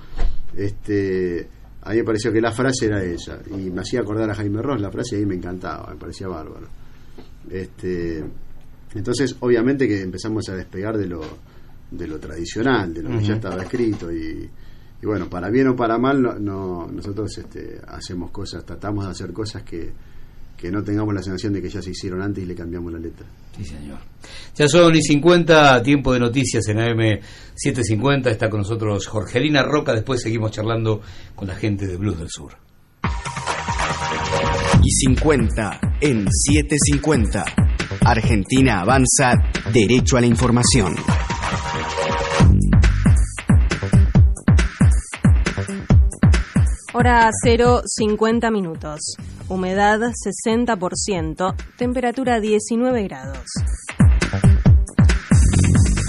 Este, a mí me pareció que la frase era esa. Y me hacía acordar a Jaime Ross la frase y ahí me encantaba, me parecía bárbaro. Este, entonces, obviamente que empezamos a despegar de lo, de lo tradicional, de lo que ya estaba escrito y, y bueno, para bien o para mal, no, no- nosotros este, hacemos cosas, tratamos de hacer cosas que, que no tengamos la sensación de que ya se hicieron antes y le cambiamos la letra. Sí, señor. Ya son y 50, tiempo de noticias en AM750. Está con nosotros Jorgelina Roca. Después seguimos charlando con la gente de Blues del Sur. y 50 en 750. Argentina avanza derecho a la información. Hora 0, 50 minutos. Humedad 60%. Temperatura 19 grados.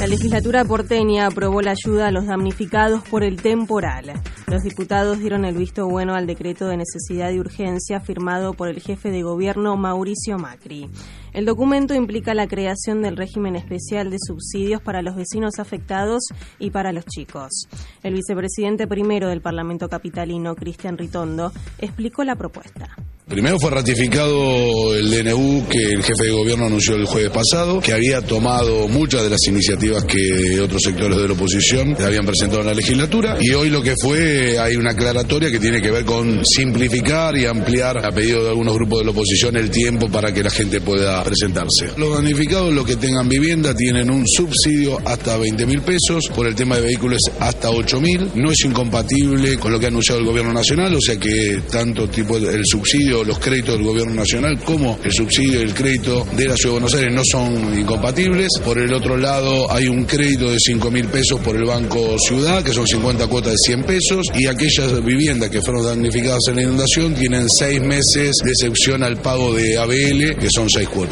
La legislatura porteña aprobó la ayuda a los damnificados por el temporal. Los diputados dieron el visto bueno al decreto de necesidad y urgencia firmado por el jefe de gobierno Mauricio Macri. El documento implica la creación del régimen especial de subsidios para los vecinos afectados y para los chicos. El vicepresidente primero del Parlamento capitalino, Cristian Ritondo, explicó la propuesta. Primero fue ratificado el DNU que el jefe de gobierno anunció el jueves pasado, que había tomado muchas de las iniciativas que otros sectores de la oposición habían presentado en la legislatura. Y hoy lo que fue, hay una aclaratoria que tiene que ver con simplificar y ampliar, a pedido de algunos grupos de la oposición, el tiempo para que la gente pueda presentarse. Los damnificados, los que tengan vivienda, tienen un subsidio hasta 20 mil pesos, por el tema de vehículos hasta 8 mil. No es incompatible con lo que ha anunciado el gobierno nacional, o sea que tanto tipo el subsidio, los créditos del gobierno nacional, como el subsidio y el crédito de la ciudad de Buenos Aires no son incompatibles. Por el otro lado, hay un crédito de 5 mil pesos por el Banco Ciudad, que son 50 cuotas de 100 pesos, y aquellas viviendas que fueron damnificadas en la inundación tienen 6 meses de excepción al pago de ABL, que son 6 cuotas.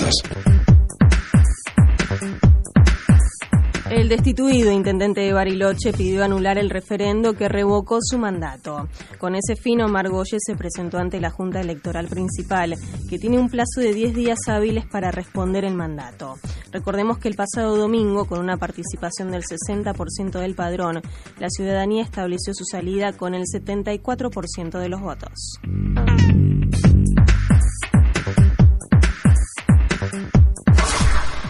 El destituido intendente de Bariloche pidió anular el referendo que revocó su mandato. Con ese fin, Omar Goye se presentó ante la Junta Electoral Principal, que tiene un plazo de 10 días hábiles para responder el mandato. Recordemos que el pasado domingo, con una participación del 60% del padrón, la ciudadanía estableció su salida con el 74% de los votos.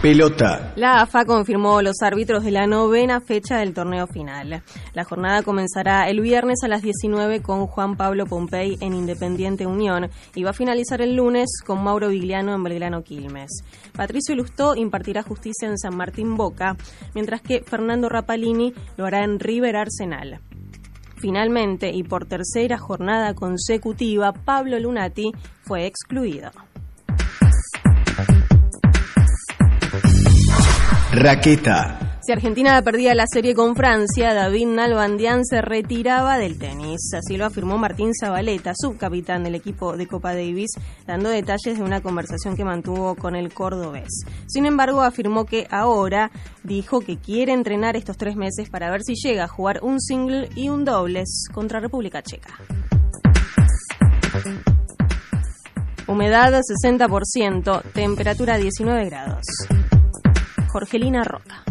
Pelota. La AFA confirmó los árbitros de la novena fecha del torneo final. La jornada comenzará el viernes a las 19 con Juan Pablo Pompey en Independiente Unión y va a finalizar el lunes con Mauro Vigliano en Belgrano Quilmes. Patricio Lustó impartirá justicia en San Martín Boca, mientras que Fernando Rapalini lo hará en River Arsenal. Finalmente, y por tercera jornada consecutiva, Pablo Lunati fue excluido. Raqueta. Si Argentina perdía la serie con Francia, David Nalbandián se retiraba del tenis. Así lo afirmó Martín Zabaleta, subcapitán del equipo de Copa Davis, dando detalles de una conversación que mantuvo con el cordobés. Sin embargo, afirmó que ahora dijo que quiere entrenar estos tres meses para ver si llega a jugar un single y un dobles contra República Checa. Humedad 60%, temperatura 19 grados. Jorgelina Roca.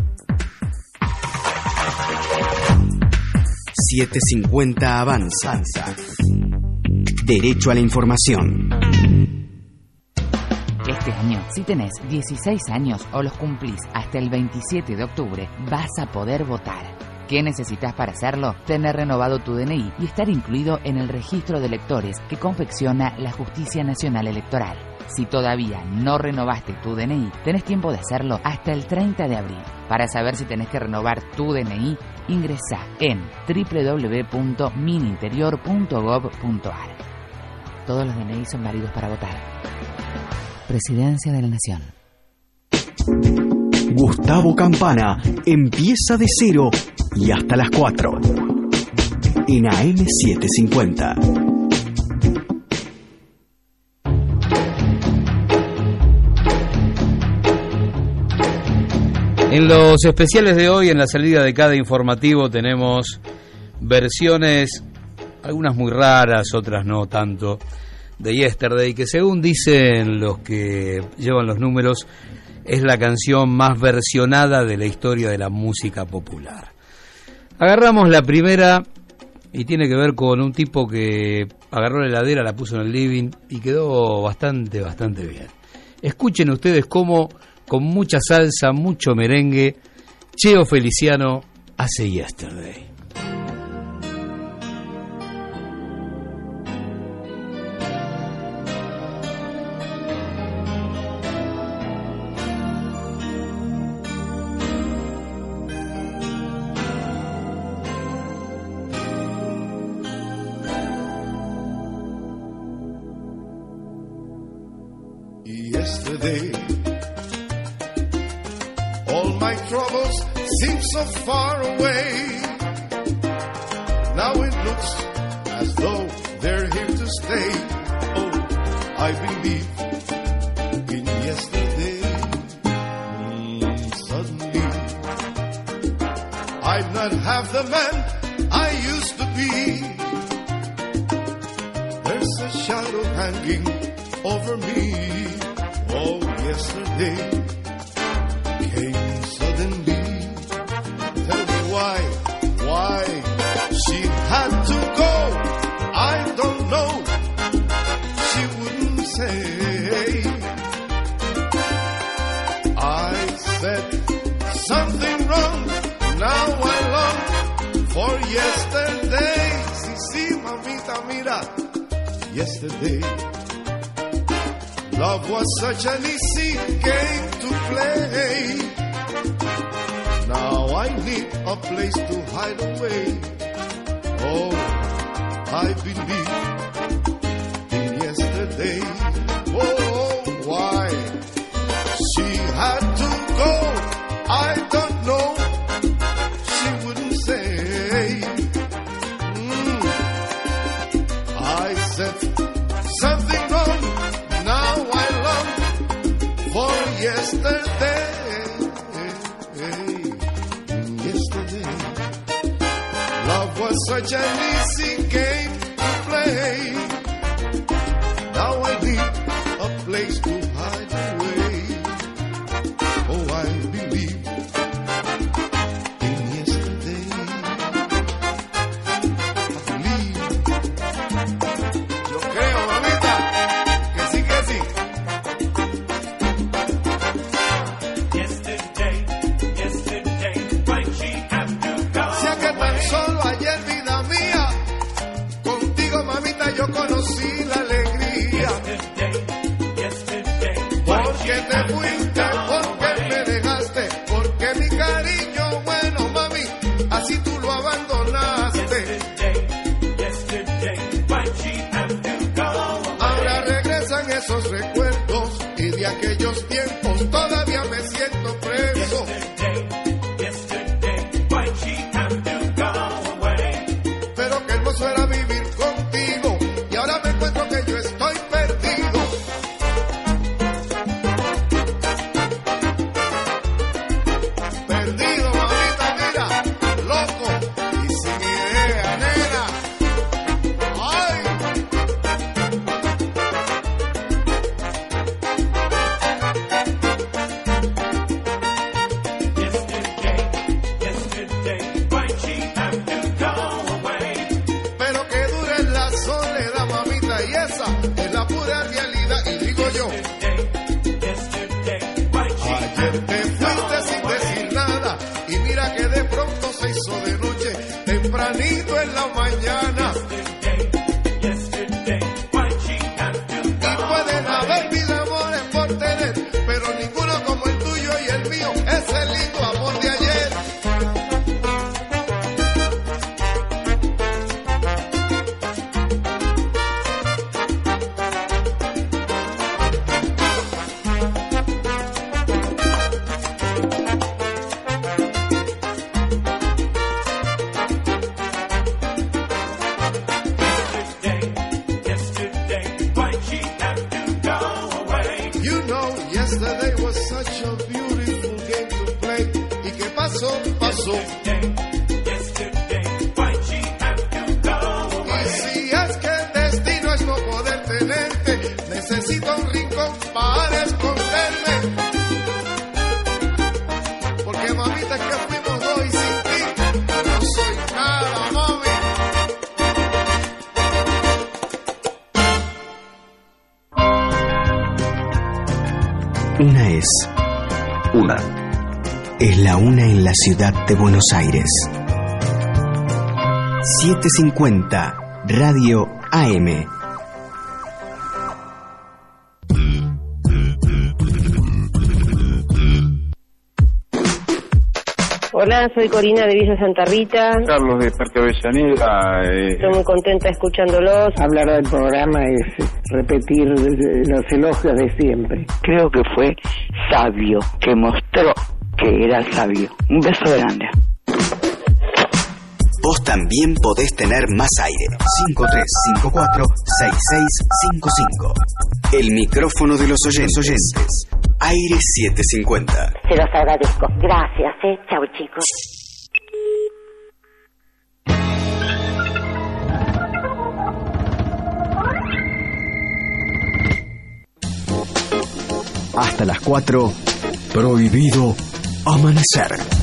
750 Avanza. Derecho a la información. Este año, si tenés 16 años o los cumplís hasta el 27 de octubre, vas a poder votar. ¿Qué necesitas para hacerlo? Tener renovado tu DNI y estar incluido en el registro de electores que confecciona la Justicia Nacional Electoral. Si todavía no renovaste tu DNI, tenés tiempo de hacerlo hasta el 30 de abril. Para saber si tenés que renovar tu DNI, ingresa en www.mininterior.gov.ar. Todos los DNI son válidos para votar. Presidencia de la Nación. Gustavo Campana empieza de cero y hasta las 4. En AM750. En los especiales de hoy, en la salida de cada informativo, tenemos versiones, algunas muy raras, otras no tanto, de Yesterday, que según dicen los que llevan los números, es la canción más versionada de la historia de la música popular. Agarramos la primera y tiene que ver con un tipo que agarró la heladera, la puso en el living y quedó bastante, bastante bien. Escuchen ustedes cómo con mucha salsa, mucho merengue, Cheo Feliciano hace Yesterday. Ciudad de Buenos Aires. 750 Radio AM. Hola, soy Corina de Villa Santa Rita. Carlos de Parque Avellaneda. eh, Estoy muy contenta escuchándolos. Hablar del programa es repetir los elogios de siempre. Creo que fue sabio, que mostró que era sabio. Un beso grande. Vos también podés tener más aire. 5354-6655. El micrófono de los oyentes. oyentes. Aire 750. Se los agradezco. Gracias, ¿eh? Chao, chicos. Hasta las 4. Prohibido amanecer.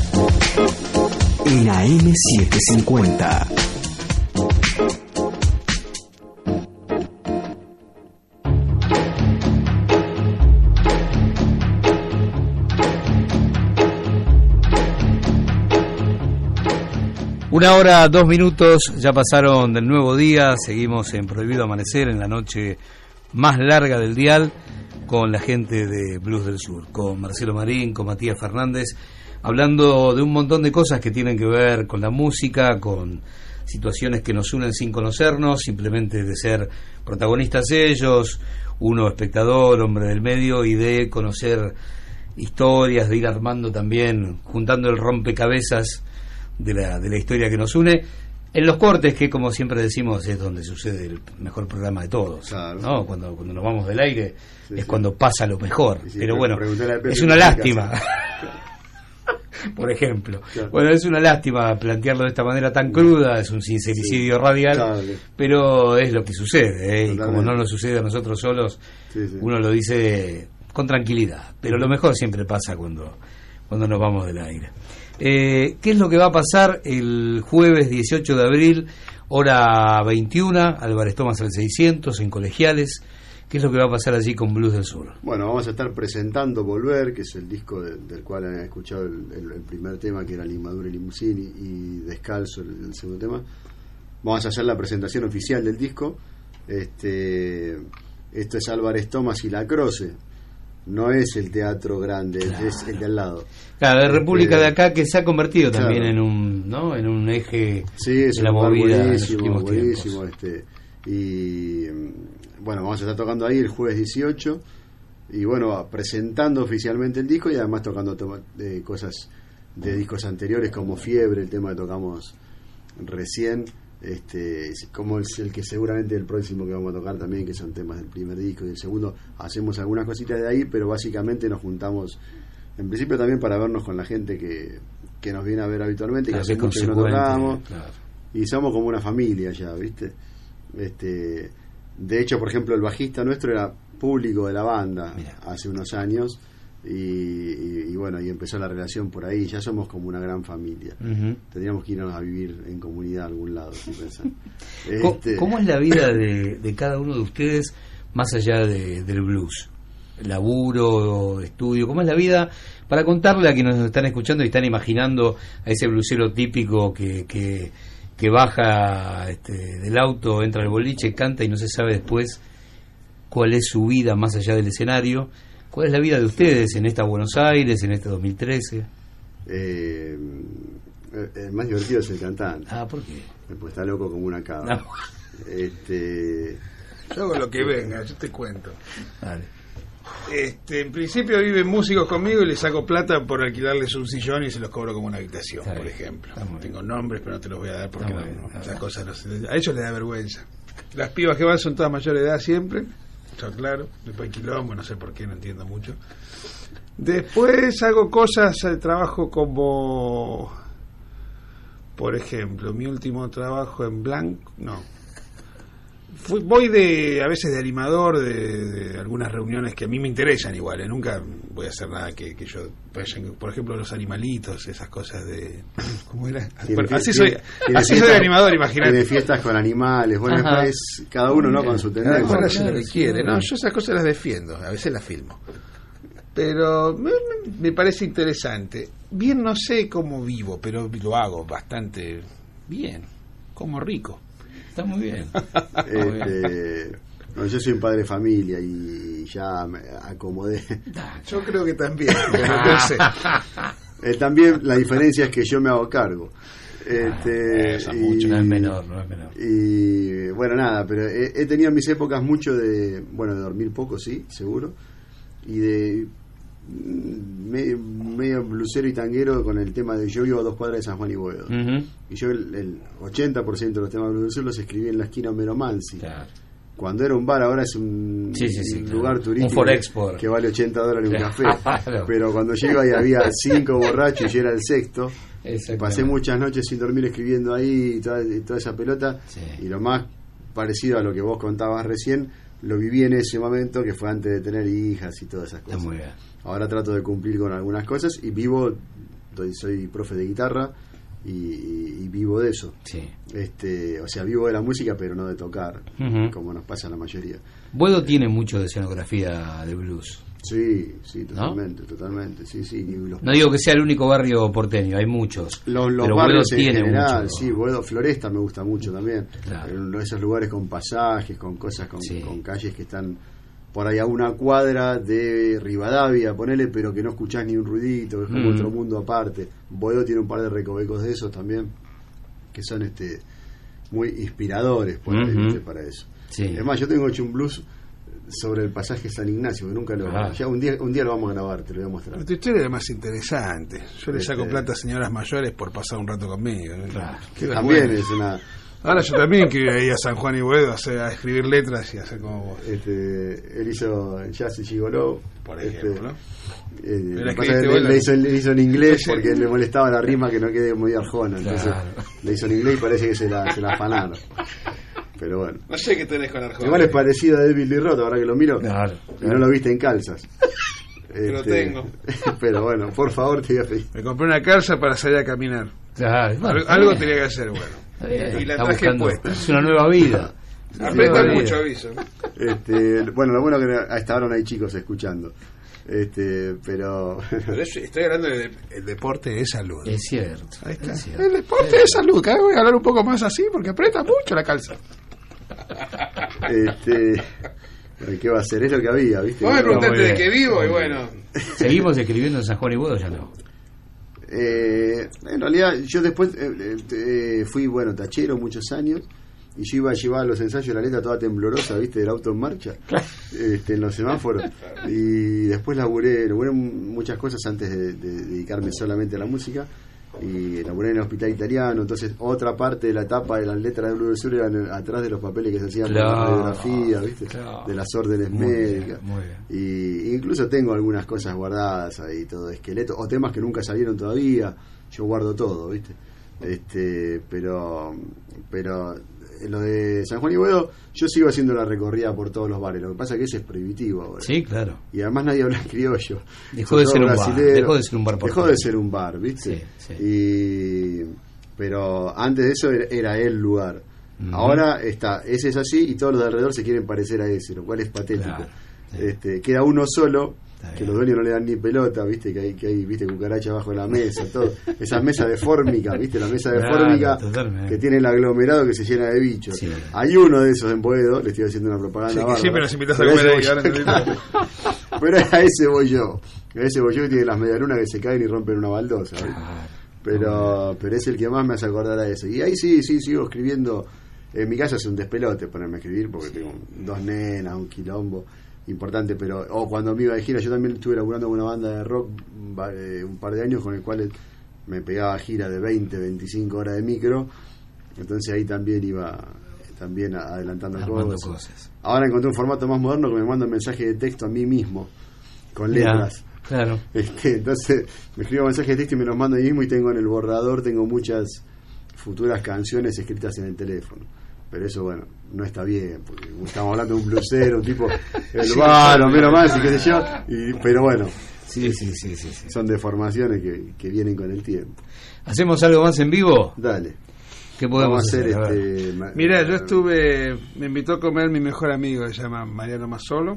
En AM750. Una hora, dos minutos, ya pasaron del nuevo día, seguimos en Prohibido Amanecer, en la noche más larga del dial, con la gente de Blues del Sur, con Marcelo Marín, con Matías Fernández, hablando de un montón de cosas que tienen que ver con la música, con situaciones que nos unen sin conocernos, simplemente de ser protagonistas ellos, uno espectador, hombre del medio, y de conocer historias, de ir armando también, juntando el rompecabezas de la, de la historia que nos une. En los cortes, que como siempre decimos, es donde sucede el mejor programa de todos. ¿no? Cuando, cuando nos vamos del aire es cuando pasa lo mejor. Sí, Pero bueno, es una lástima. [LAUGHS] [LAUGHS] por ejemplo. Bueno, es una lástima plantearlo de esta manera tan cruda, es un sincericidio radial, Claro. pero es lo que sucede, ¿eh? y como no nos sucede a nosotros solos, Sí, sí. uno lo dice con tranquilidad, pero lo mejor siempre pasa cuando, cuando nos vamos del aire. Eh, ¿Qué es lo que va a pasar el jueves 18 de abril, hora 21, Álvarez Tomás al 600, en Colegiales? ¿Qué es lo que va a pasar allí con Blues del Sur? Bueno, vamos a estar presentando Volver, que es el disco de- del cual han escuchado el, el- el primer tema, que era Limadura y Limusini, y Descalzo, el, el segundo tema. Vamos a hacer la presentación oficial del disco. Este, esto es Álvarez Tomás y La Croce. No es el teatro grande, es el de al lado. Claro, la República Este, de acá que se ha convertido claro. también en un, ¿no? en un eje Sí, es de la movida en los buenísimo, buenísimo. Este, y bueno, vamos a estar tocando ahí el jueves 18 y bueno, presentando oficialmente el disco y además tocando eh, cosas de discos anteriores como Fiebre, el tema que tocamos recién, este, es como el, el que seguramente el próximo que vamos a tocar también, que son temas del primer disco y el segundo, hacemos algunas cositas de ahí, pero básicamente nos juntamos en principio también para vernos con la gente que, que nos viene a ver habitualmente, Claro, que hace mucho que no tocamos claro. y somos como una familia ya, ¿viste? Este, de hecho, por ejemplo, el bajista nuestro era público de la banda hace unos años y, y- y bueno, y empezó la relación por ahí, ya somos como una gran familia. Tendríamos que irnos a vivir en comunidad a algún lado, pensando. [LAUGHS] ¿Cómo, Este, cómo es la vida de, de cada uno de ustedes más allá de- del blues? Laburo, estudio, ¿cómo es la vida? Para contarle a quienes nos están escuchando y están imaginando a ese blusero típico que, que, que baja este, del auto, entra al boliche, canta y no se sabe después cuál es su vida más allá del escenario. ¿Cuál es la vida de ustedes en esta Buenos Aires, en este 2013? eh, el más divertido es el cantante. Ah, ¿por qué? Pues está loco como una cabra. No. Este, Yo hago lo que venga, yo te cuento. Dale. Este, en principio viven músicos conmigo y les saco plata por alquilarles un sillón y se los cobro como una habitación, por ejemplo. Tengo nombres, pero no te los voy a dar porque no, esas cosas no se- a ellos les da vergüenza. Las pibas que van son todas mayores de edad siempre, está claro. Después quilombo, no sé por qué, no entiendo mucho. Después hago cosas, trabajo como, por ejemplo, mi último trabajo en blanco, no, Fui- voy de a veces de animador de, de algunas reuniones que a mí me interesan igual ¿eh? nunca voy a hacer nada que, que yo por ejemplo los animalitos esas cosas de [CLEARS THROAT] cómo era Bueno, [LAUGHS] así soy así soy fiestas- animador imagínate Tiene fiestas con animales, bueno, Ajá. después cada uno no con su tendencia. Ahora se lo requiere, no, yo esas cosas las defiendo, a veces las filmo. Pero me- me parece interesante. Bien no sé cómo vivo, pero lo hago bastante bien, como rico. [LAUGHS] Está muy bien. Este, no, yo soy un padre de familia y ya me acomodé. Yo creo que también, pero no sé. Eh, también la diferencia es que yo me hago cargo. Este, Eso y- mucho, no es menor, no es menor. Y bueno, nada, pero he, he tenido en mis épocas mucho de, bueno, de dormir poco, sí, seguro, y de medio, medio blusero y tanguero con el tema de yo vivo a dos cuadras de San Juan y Boedo. Y yo el, el 80% de los temas bluseros los escribí en la esquina Homero Mansi. Cuando era un bar, ahora es un, Sí, sí, sí, un claro. lugar Un turístico Forexport. que vale 80 dólares un café. [LAUGHS] Claro. Pero cuando llego ahí había cinco borrachos y yo era el sexto. Pasé muchas noches sin dormir escribiendo ahí y toda, y toda esa pelota. Y lo más parecido a lo que vos contabas recién, lo viví en ese momento que fue antes de tener hijas y todas esas cosas. muy bien. Ahora trato de cumplir con algunas cosas y vivo, doy- soy profe de guitarra y, y- y vivo de eso. Este, o sea, vivo de la música pero no de tocar, como nos pasa a la mayoría. Boedo tiene mucho de escenografía de blues. Sí, sí, totalmente, totalmente, sí, sí. los No digo que sea el único barrio porteño, hay muchos. Los, los pero barrios Boedo en tiene general, mucho. sí, Floresta me gusta mucho también. En esos lugares con pasajes, con cosas, con, con calles que están por ahí a una cuadra de Rivadavia, ponele, pero que no escuchás ni un ruidito, es como Mm. otro mundo aparte. Boedo tiene un par de recovecos de esos también, que son este muy inspiradores. ¿viste? para eso. Sí. Es más, yo tengo hecho un blues sobre el pasaje San Ignacio, que nunca lo... Ah. Ya un día, un día lo vamos a grabar, te lo voy a mostrar. Tu historia es más interesante. Yo le saco Este- plata a señoras mayores por pasar un rato conmigo. ¿no? Qué También es una... Ahora yo también quiero ir ahí a San Juan y Boedo a, hacer- a escribir letras y hacer como vos. Este, él hizo Jazz y Gigolo. Por este, ejemplo. eh, Pero lo que escribiste pasa es que vos le, hizo, le hizo en inglés porque le molestaba la rima que no quede muy arjona. Entonces Claro. le hizo en inglés y parece que se la, se la afanaron. Pero bueno. No sé qué tenés con Arjona. Igual es parecido a David Lee Roth, ahora que lo miro. Claro, Y no lo viste en calzas. [LAUGHS] Pero Este, tengo. [LAUGHS] Pero bueno, por favor, te voy a pedir. Me compré una calza para salir a caminar. Claro, bueno, Algo, tenía que hacer, bueno. Está bien, Y la está traje buscando- puesta. Es una nueva vida. [LAUGHS] Aprieta mucho aviso. Este, bueno, lo bueno es que a esta hora no hay chicos escuchando. Este, pero. [LAUGHS] Pero es- estoy hablando de el deporte es salud. Es cierto. Ahí está. es cierto. El deporte es salud. Cada vez voy a hablar un poco más así porque aprieta mucho la calza. Este, ¿Qué va a ser? Es lo que había, ¿viste? Vos me preguntaste de qué vivo y bueno. ¿Seguimos escribiendo en San Juan y Bodo ya no? Eh, en realidad, yo después eh, eh, eh, fui, bueno, tachero muchos años. Y yo iba a llevar los ensayos la letra toda temblorosa, ¿viste? Del auto en marcha. Este, en los semáforos. Y después laburé, laburé muchas cosas antes de, de dedicarme solamente a la música. Y laburé en el hospital italiano. Entonces, otra parte de la etapa de las letras de Blue del Sur eran atrás de los papeles que se hacían por la Claro, radiografía, ¿viste? claro. De las órdenes Muy bien, médicas. muy bien. Y incluso tengo algunas cosas guardadas ahí, todo esqueleto, o temas que nunca salieron todavía. Yo guardo todo, ¿viste? Este, pero, pero lo de San Juan y Boedo, yo sigo haciendo la recorrida por todos los bares. Lo que pasa es que ese es prohibitivo ahora. Sí, claro. Y además nadie habla criollo. Dejó de ser un bar, dejó de ser un bar Dejó de ser un bar, ¿viste? Sí, Y, pero antes de eso era, era el lugar. Ahora está, ese es así y todos los de alrededor se quieren parecer a ese, lo cual es patético. Este, queda uno solo, que los dueños no le dan ni pelota, viste, que hay, que hay viste, cucaracha abajo de la mesa, todo. Esa mesa de fórmica, viste, la mesa de Claro, fórmica totalmente. que tiene el aglomerado que se llena de bichos. Hay uno de esos en Boedo, le estoy haciendo una propaganda. Sí, que siempre nos invitas a Pero comer ahí, ahora. [LAUGHS] Pero a ese voy yo. A ese voy yo que tiene las medialunas que se caen y rompen una baldosa. Pero, pero es el que más me hace acordar a eso. Y ahí sí, sí, sigo escribiendo. En mi casa es un despelote ponerme a escribir porque tengo dos nenas, un quilombo importante. Pero o cuando me iba de gira, yo también estuve laburando con una banda de rock eh, un par de años con el cual me pegaba gira de 20, 25 horas de micro. Entonces ahí también iba también adelantando cosas. cosas. Ahora encontré un formato más moderno que me manda un mensaje de texto a mí mismo con letras. Claro. Este, entonces me escribo mensajes de texto y me los mando ahí mismo y tengo en el borrador, tengo muchas futuras canciones escritas en el teléfono. Pero eso, bueno, no está bien, porque estamos hablando de un blusero, un tipo, [LAUGHS] claro. menos más, y qué sé yo, y, pero bueno, Sí, sí, sí, sí, sí. son deformaciones que, que vienen con el tiempo. ¿Hacemos algo más en vivo? Dale. ¿Qué podemos Vamos hacer, hacer? Este, Mira, yo estuve, me invitó a comer mi mejor amigo, se llama Mariano Mazzolo,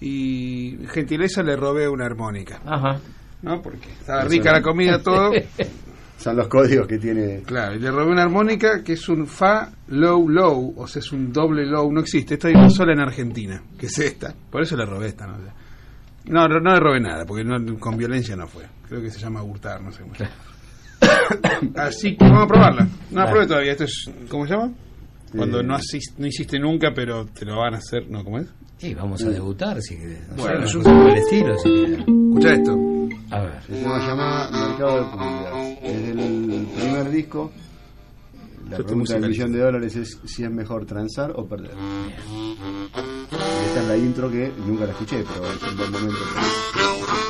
y gentileza le robé una armónica. Ajá. ¿No? Porque estaba rica la comida, todo. [LAUGHS] Son los códigos que tiene. Claro, y le robé una armónica que es un Fa low low, o sea, es un doble low, no existe. Esta hay una sola en Argentina, que es esta. Por eso le robé esta, no sé. No, no, no le robé nada, porque no- con violencia no fue. Creo que se llama hurtar, no sé cómo. [COUGHS] Así que vamos a probarla. No la probé todavía. Esto es, ¿cómo se llama? Cuando no, asis- no hiciste nunca, pero te lo van a hacer. ¿No? ¿Cómo es? Sí, vamos a debutar, si querés. Bueno, es un- estilo, si querés. Escucha esto. A ver. El tema se llama Mercado de Pulgas. Es el primer disco. La Yo pregunta del millón de dólares es si es mejor transar o perder. Esta es la intro que nunca la escuché, pero es un buen momento. Y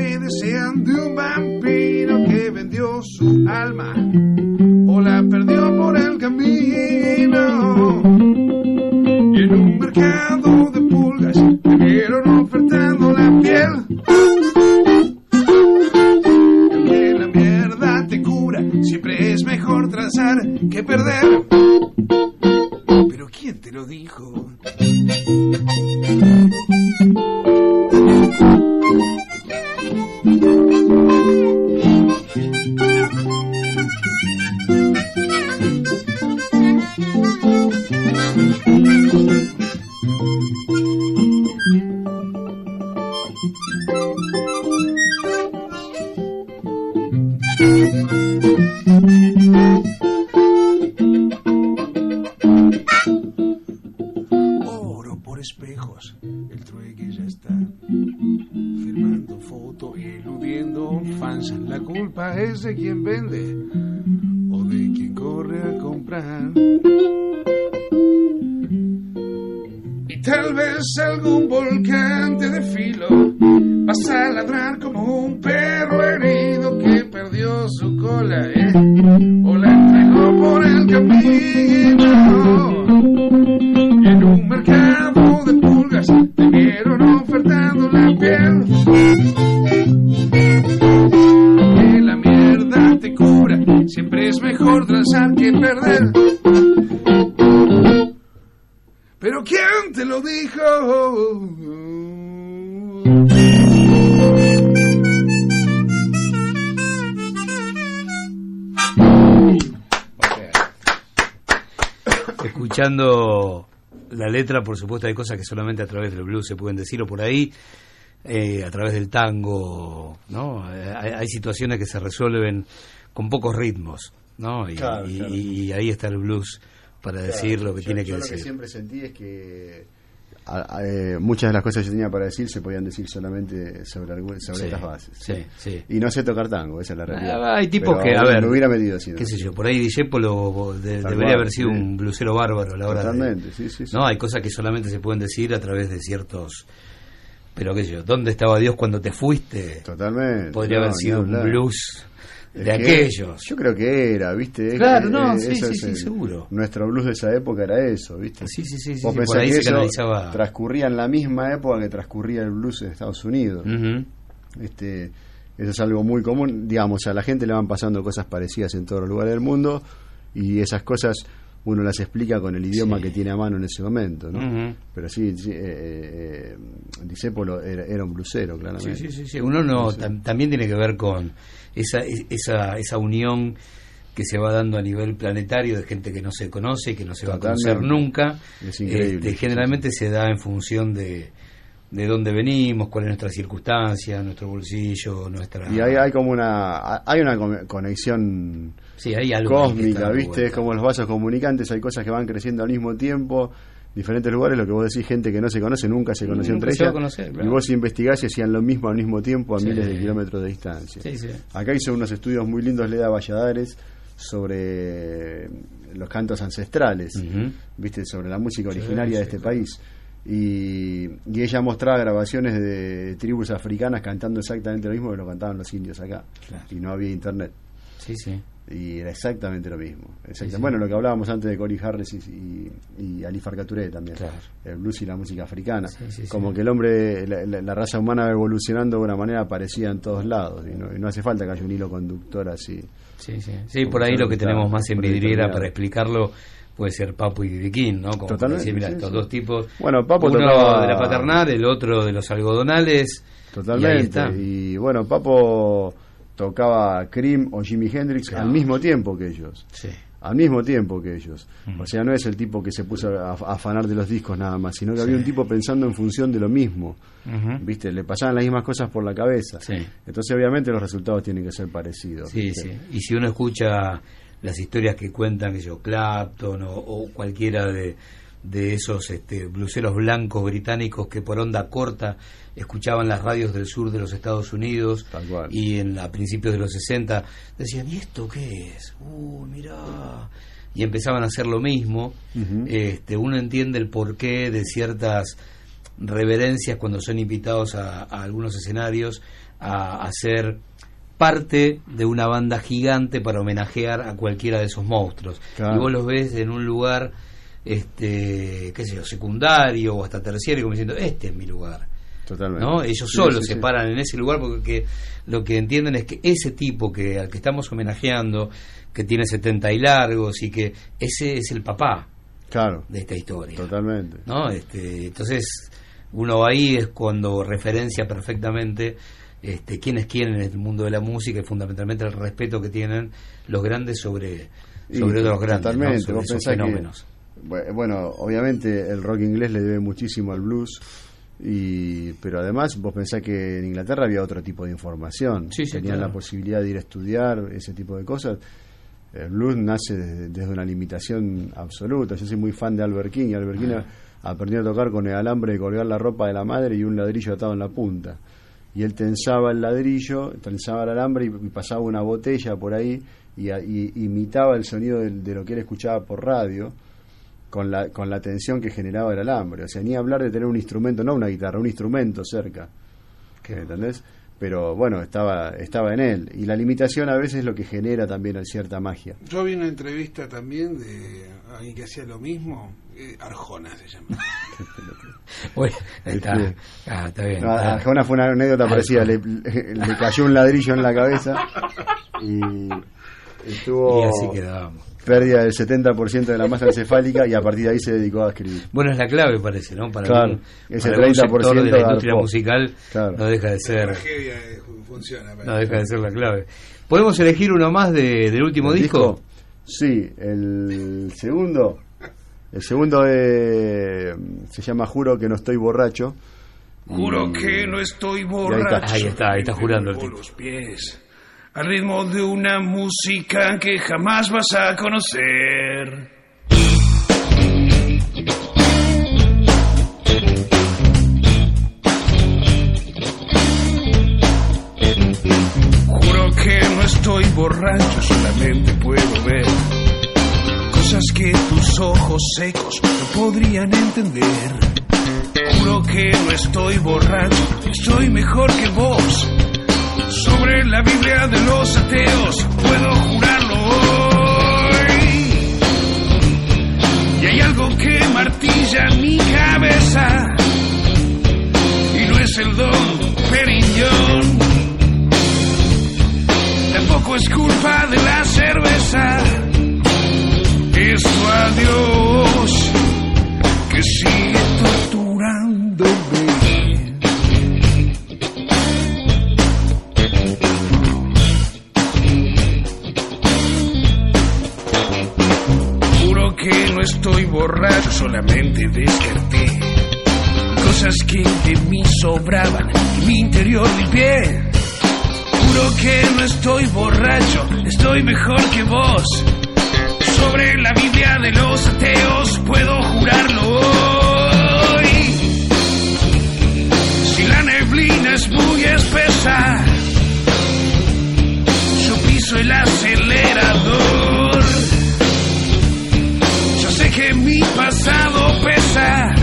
paredes sean de por supuesto, hay cosas que solamente a través del blues se pueden decir o por ahí, eh, a través del tango, ¿no? Eh, hay, hay situaciones que se resuelven con pocos ritmos, ¿no? Y, Claro, y- claro. y ahí está el blues para decir lo que Yo- tiene yo que lo decir. que siempre sentí es que a- a- eh, muchas de las cosas que yo tenía para decir se podían decir solamente sobre, algún- sobre Sí, estas bases. sí, sí. Y no sé tocar tango, esa es la realidad. Ah, hay tipos Pero que, a ver, me hubiera metido así. ¿no? qué sé yo, por ahí Discepolo de- debería cual, haber sido un blusero bárbaro a la hora Totalmente, sí, sí, sí. No, hay cosas que solamente se pueden decir a través de ciertos... Pero qué sé yo, ¿dónde estaba Dios cuando te fuiste? Totalmente. Podría no, haber sido un blues Es de que aquellos. Yo creo que era, ¿viste? Claro, no, eh, sí, sí, sí, el- seguro. Nuestro blues de esa época era eso, ¿viste? Sí, sí, sí, sí, Vos sí, por ahí que se eso canalizaba. transcurría en la misma época que transcurría el blues en Estados Unidos. Este, eso es algo muy común. Digamos, a la gente le van pasando cosas parecidas en todos los lugares del mundo y esas cosas uno las explica con el idioma que tiene a mano en ese momento, ¿no? Pero sí, sí, eh, eh, Discépolo era, era un blusero, claramente. Sí, sí, sí, sí. Uno no, tam- también tiene que ver con esa, esa, esa unión que se va dando a nivel planetario de gente que no se conoce, que no se va a conocer nunca. Es. Este, generalmente se da en función de, de dónde venimos, cuál es nuestra circunstancia, nuestro bolsillo, nuestra... Y hay, hay como una hay una con- conexión Sí, hay algo cósmica, ¿viste? Es como los vasos comunicantes, hay cosas que van creciendo al mismo tiempo, diferentes lugares, lo que vos decís, gente que no se conoce, nunca se conoció Nunca entre se ellas, y vos investigás y hacían lo mismo al mismo tiempo a Sí. miles de kilómetros de distancia. Sí, sí. Acá hizo unos estudios muy lindos Leda Valladares sobre los cantos ancestrales. ¿viste? Sobre la música originaria de este país. Y, y ella mostraba grabaciones de tribus africanas cantando exactamente lo mismo que lo cantaban los indios acá. Y no había internet. Sí, sí. Y era exactamente lo mismo. Exacta- Sí, sí. Bueno, lo que hablábamos antes de Cory Harris y, y, y Ali Farka Touré también. El blues y la música africana. sí. Como que el hombre, la, la- la raza humana va evolucionando de una manera parecida en todos lados. Y no, y no hace falta que haya un hilo conductor así. Sí, sí. Sí, por ahí lo que tenemos más en vidriera para explicarlo puede ser Papo y Bibiquín, ¿no? Como Totalmente, decir, mira, sí, estos sí. dos tipos, Bueno, Papo uno tocaba- de la paternal, el otro de los algodonales. Y ahí Totalmente. está. Y, bueno, Papo tocaba Cream o Jimi Hendrix Claro. al mismo tiempo que ellos. Sí. Al mismo tiempo que ellos. O sea, no es el tipo que se puso a, a afanar de los discos nada más, sino que había un tipo pensando en función de lo mismo. ¿Viste? Le pasaban las mismas cosas por la cabeza. Entonces, obviamente, los resultados tienen que ser parecidos. Sí, ¿viste? sí. Y si uno escucha las historias que cuentan, que yo, Clapton o, o cualquiera de, de esos este, bluseros blancos británicos que por onda corta escuchaban las radios del sur de los Estados Unidos y en, a principios de los 60 decían, ¿y esto qué es? Uh, mirá. Y empezaban a hacer lo mismo. este, uno entiende el porqué de ciertas reverencias cuando son invitados a, a algunos escenarios a, a ser parte de una banda gigante para homenajear a cualquiera de esos monstruos. Claro. Y vos los ves en un lugar, este, qué sé yo, secundario o hasta terciario, como diciendo, este es mi lugar. Totalmente. ¿no? Ellos Sí, sí, se sí. paran en ese lugar porque lo que entienden es que ese tipo que al que estamos homenajeando, que tiene 70 y largos y que ese es el papá Claro. de esta historia. Totalmente. ¿no? Este, entonces, uno ahí es cuando referencia perfectamente este, quién es quién en el mundo de la música y fundamentalmente el respeto que tienen los grandes sobre, sobre Y otros grandes, ¿no? Totalmente. sobre esos que- fenómenos. Bueno, obviamente el rock inglés le debe muchísimo al blues. Y, pero además vos pensás que en Inglaterra había otro tipo de información. Sí, sí, tenían claro. la posibilidad de ir a estudiar ese tipo de cosas. El blues nace desde, desde una limitación absoluta. Yo soy muy fan de Albert King y Albert King aprendió a tocar con el alambre de colgar la ropa de la madre y un ladrillo atado en la punta. Y él tensaba el ladrillo, tensaba el alambre y, y pasaba una botella por ahí y, y imitaba el sonido del- de, lo que él escuchaba por radio con la, con la tensión que generaba el alambre. O sea, ni hablar de tener un instrumento, no una guitarra, un instrumento cerca. ¿Entendés? Pero bueno, estaba, estaba en él. Y la limitación a veces es lo que genera también cierta magia. Yo vi una entrevista también de alguien que hacía lo mismo, eh, Arjona se llama. [LAUGHS] Bueno, está, ah, está bien. No, está. Arjona fue una anécdota parecida. Le- le cayó un ladrillo en la cabeza y estuvo Y así quedábamos. pérdida del 70% de la masa encefálica y a partir de ahí se dedicó a escribir. Bueno, es la clave, parece, ¿no? Para Claro, algún- ese para algún 30% sector de la industria musical Claro. no deja de ser tragedia funciona. no deja de ser la clave. ¿Podemos elegir uno más de- del último ¿El disco? Sí, el segundo. El segundo eh, se llama Juro que no estoy borracho. Juro que no estoy ahí borracho. está. Ahí está, ahí está jurando el tipo. los pies al ritmo de una música que jamás vas a conocer. Juro que no estoy borracho, solamente puedo ver cosas que tus ojos secos no podrían entender. Juro que no estoy borracho, estoy mejor que vos. Sobre la Biblia de los ateos puedo jurarlo hoy. Y hay algo que martilla mi cabeza. Y no es el don Periñón. Tampoco es culpa de la cerveza. Es tu adiós que sigue torturándome. No estoy borracho, solamente descarté cosas que de mí sobraban y mi interior limpié. Juro que no estoy borracho, estoy mejor que vos. Sobre la Biblia de los ateos puedo jurarlo hoy. Si la neblina es muy espesa, yo piso el acelerador. Pasado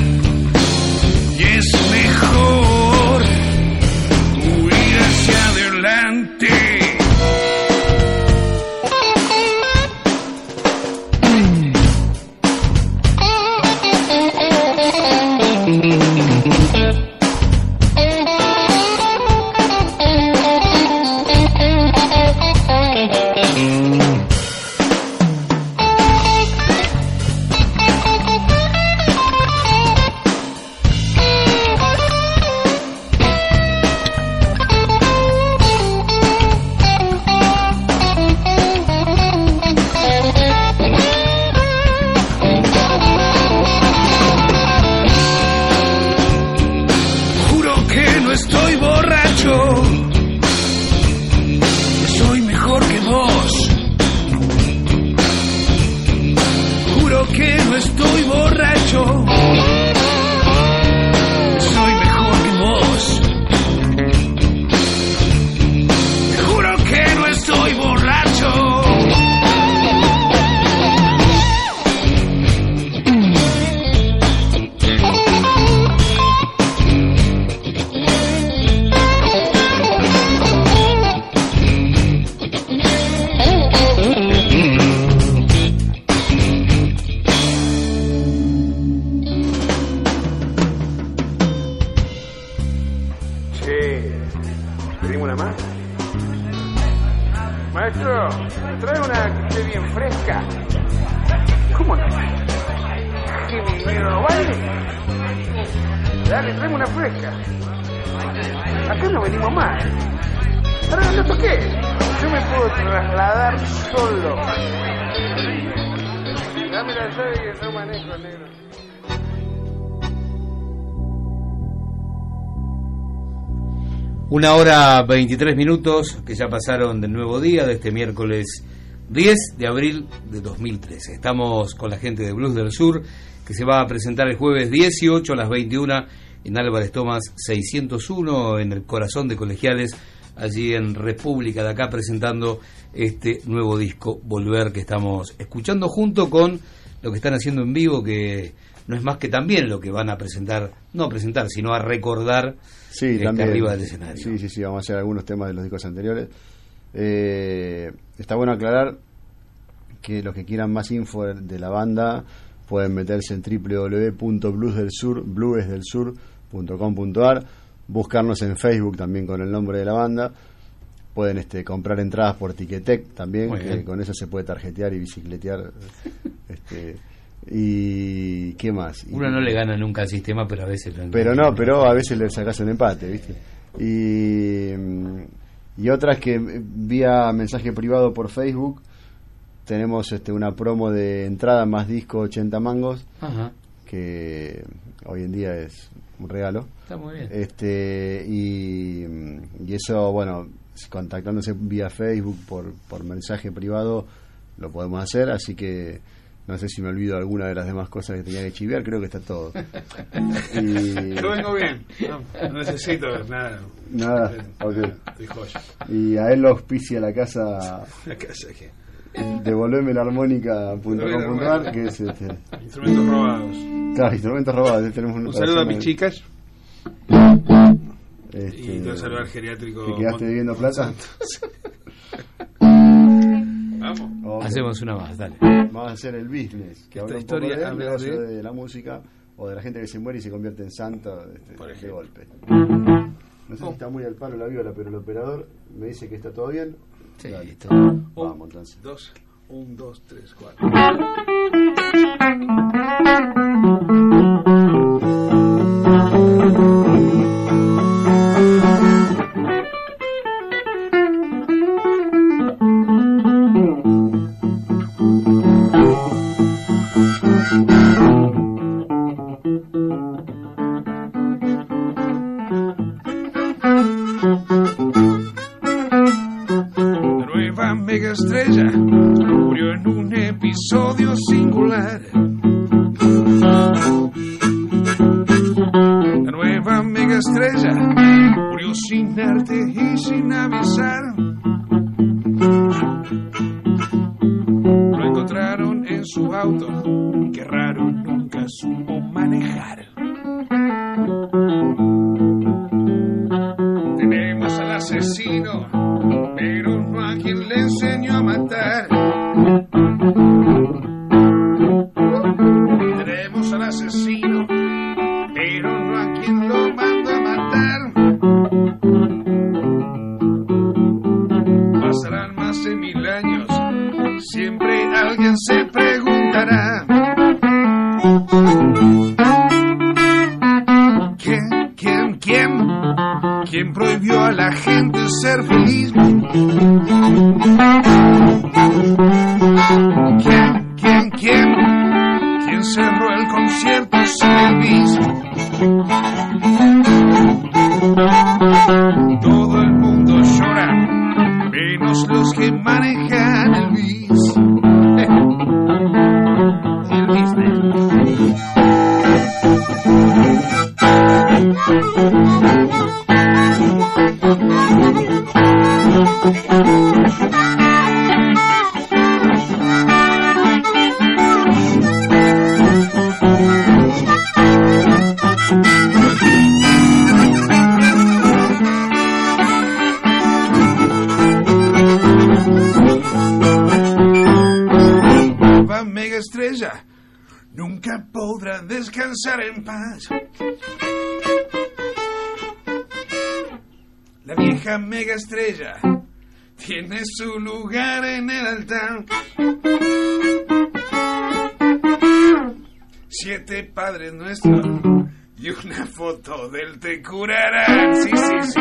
hora 23 minutos que ya pasaron del nuevo día de este miércoles 10 de abril de 2013. Estamos con la gente de Blues del Sur que se va a presentar el jueves 18 a las 21 en Álvarez Tomás 601 en el corazón de colegiales allí en República de acá presentando este nuevo disco Volver que estamos escuchando junto con lo que están haciendo en vivo que no es más que también lo que van a presentar, no a presentar, sino a recordar Sí, este, también. arriba del escenario. Sí, sí, sí, vamos a hacer algunos temas de los discos anteriores. Eh, está bueno aclarar que los que quieran más info de la banda pueden meterse en www.bluesdelsur, bluesdelsur.com.ar, buscarnos en Facebook también con el nombre de la banda. Pueden este, comprar entradas por Ticketek también, que con eso se puede tarjetear y bicicletear. este, [LAUGHS] y qué más. Uno no le gana nunca al sistema, pero a veces lo pero no, pero a veces le sacas un empate, ¿viste? Y, mm, y otras que vía mensaje privado por Facebook tenemos este una promo de entrada más disco 80 mangos Ajá. que hoy en día es un regalo. Está muy bien. Este y, y eso, bueno, contactándose vía Facebook por, por mensaje privado lo podemos hacer, así que no sé si me olvido alguna de las demás cosas que tenía que chiviar, creo que está todo. Y- [LAUGHS] Yo vengo bien. No, no necesito nada. Nada, ok. Estoy joya. Y a él lo auspicia la casa La casa que. devolveme la armónica.com.ar, que es este. Instrumentos robados. Claro, instrumentos robados. Tenemos Un saludo a mis chicas. Este, Y todo el saludo al geriátrico. ¿Te quedaste debiendo plata? [LAUGHS] Vamos. Hacemos una más, dale. Vamos a hacer el business. Que habla un historia poco de, él, habla negocio de- de la música o de la gente que se muere y se convierte en santo este, de golpe. No sé si está muy al palo la viola, pero el operador me dice que está todo bien. Sí, Dale. está Vamos entonces. Dos. Un, dos, tres, cuatro. Foto del te curarán. Sí, sí, sí.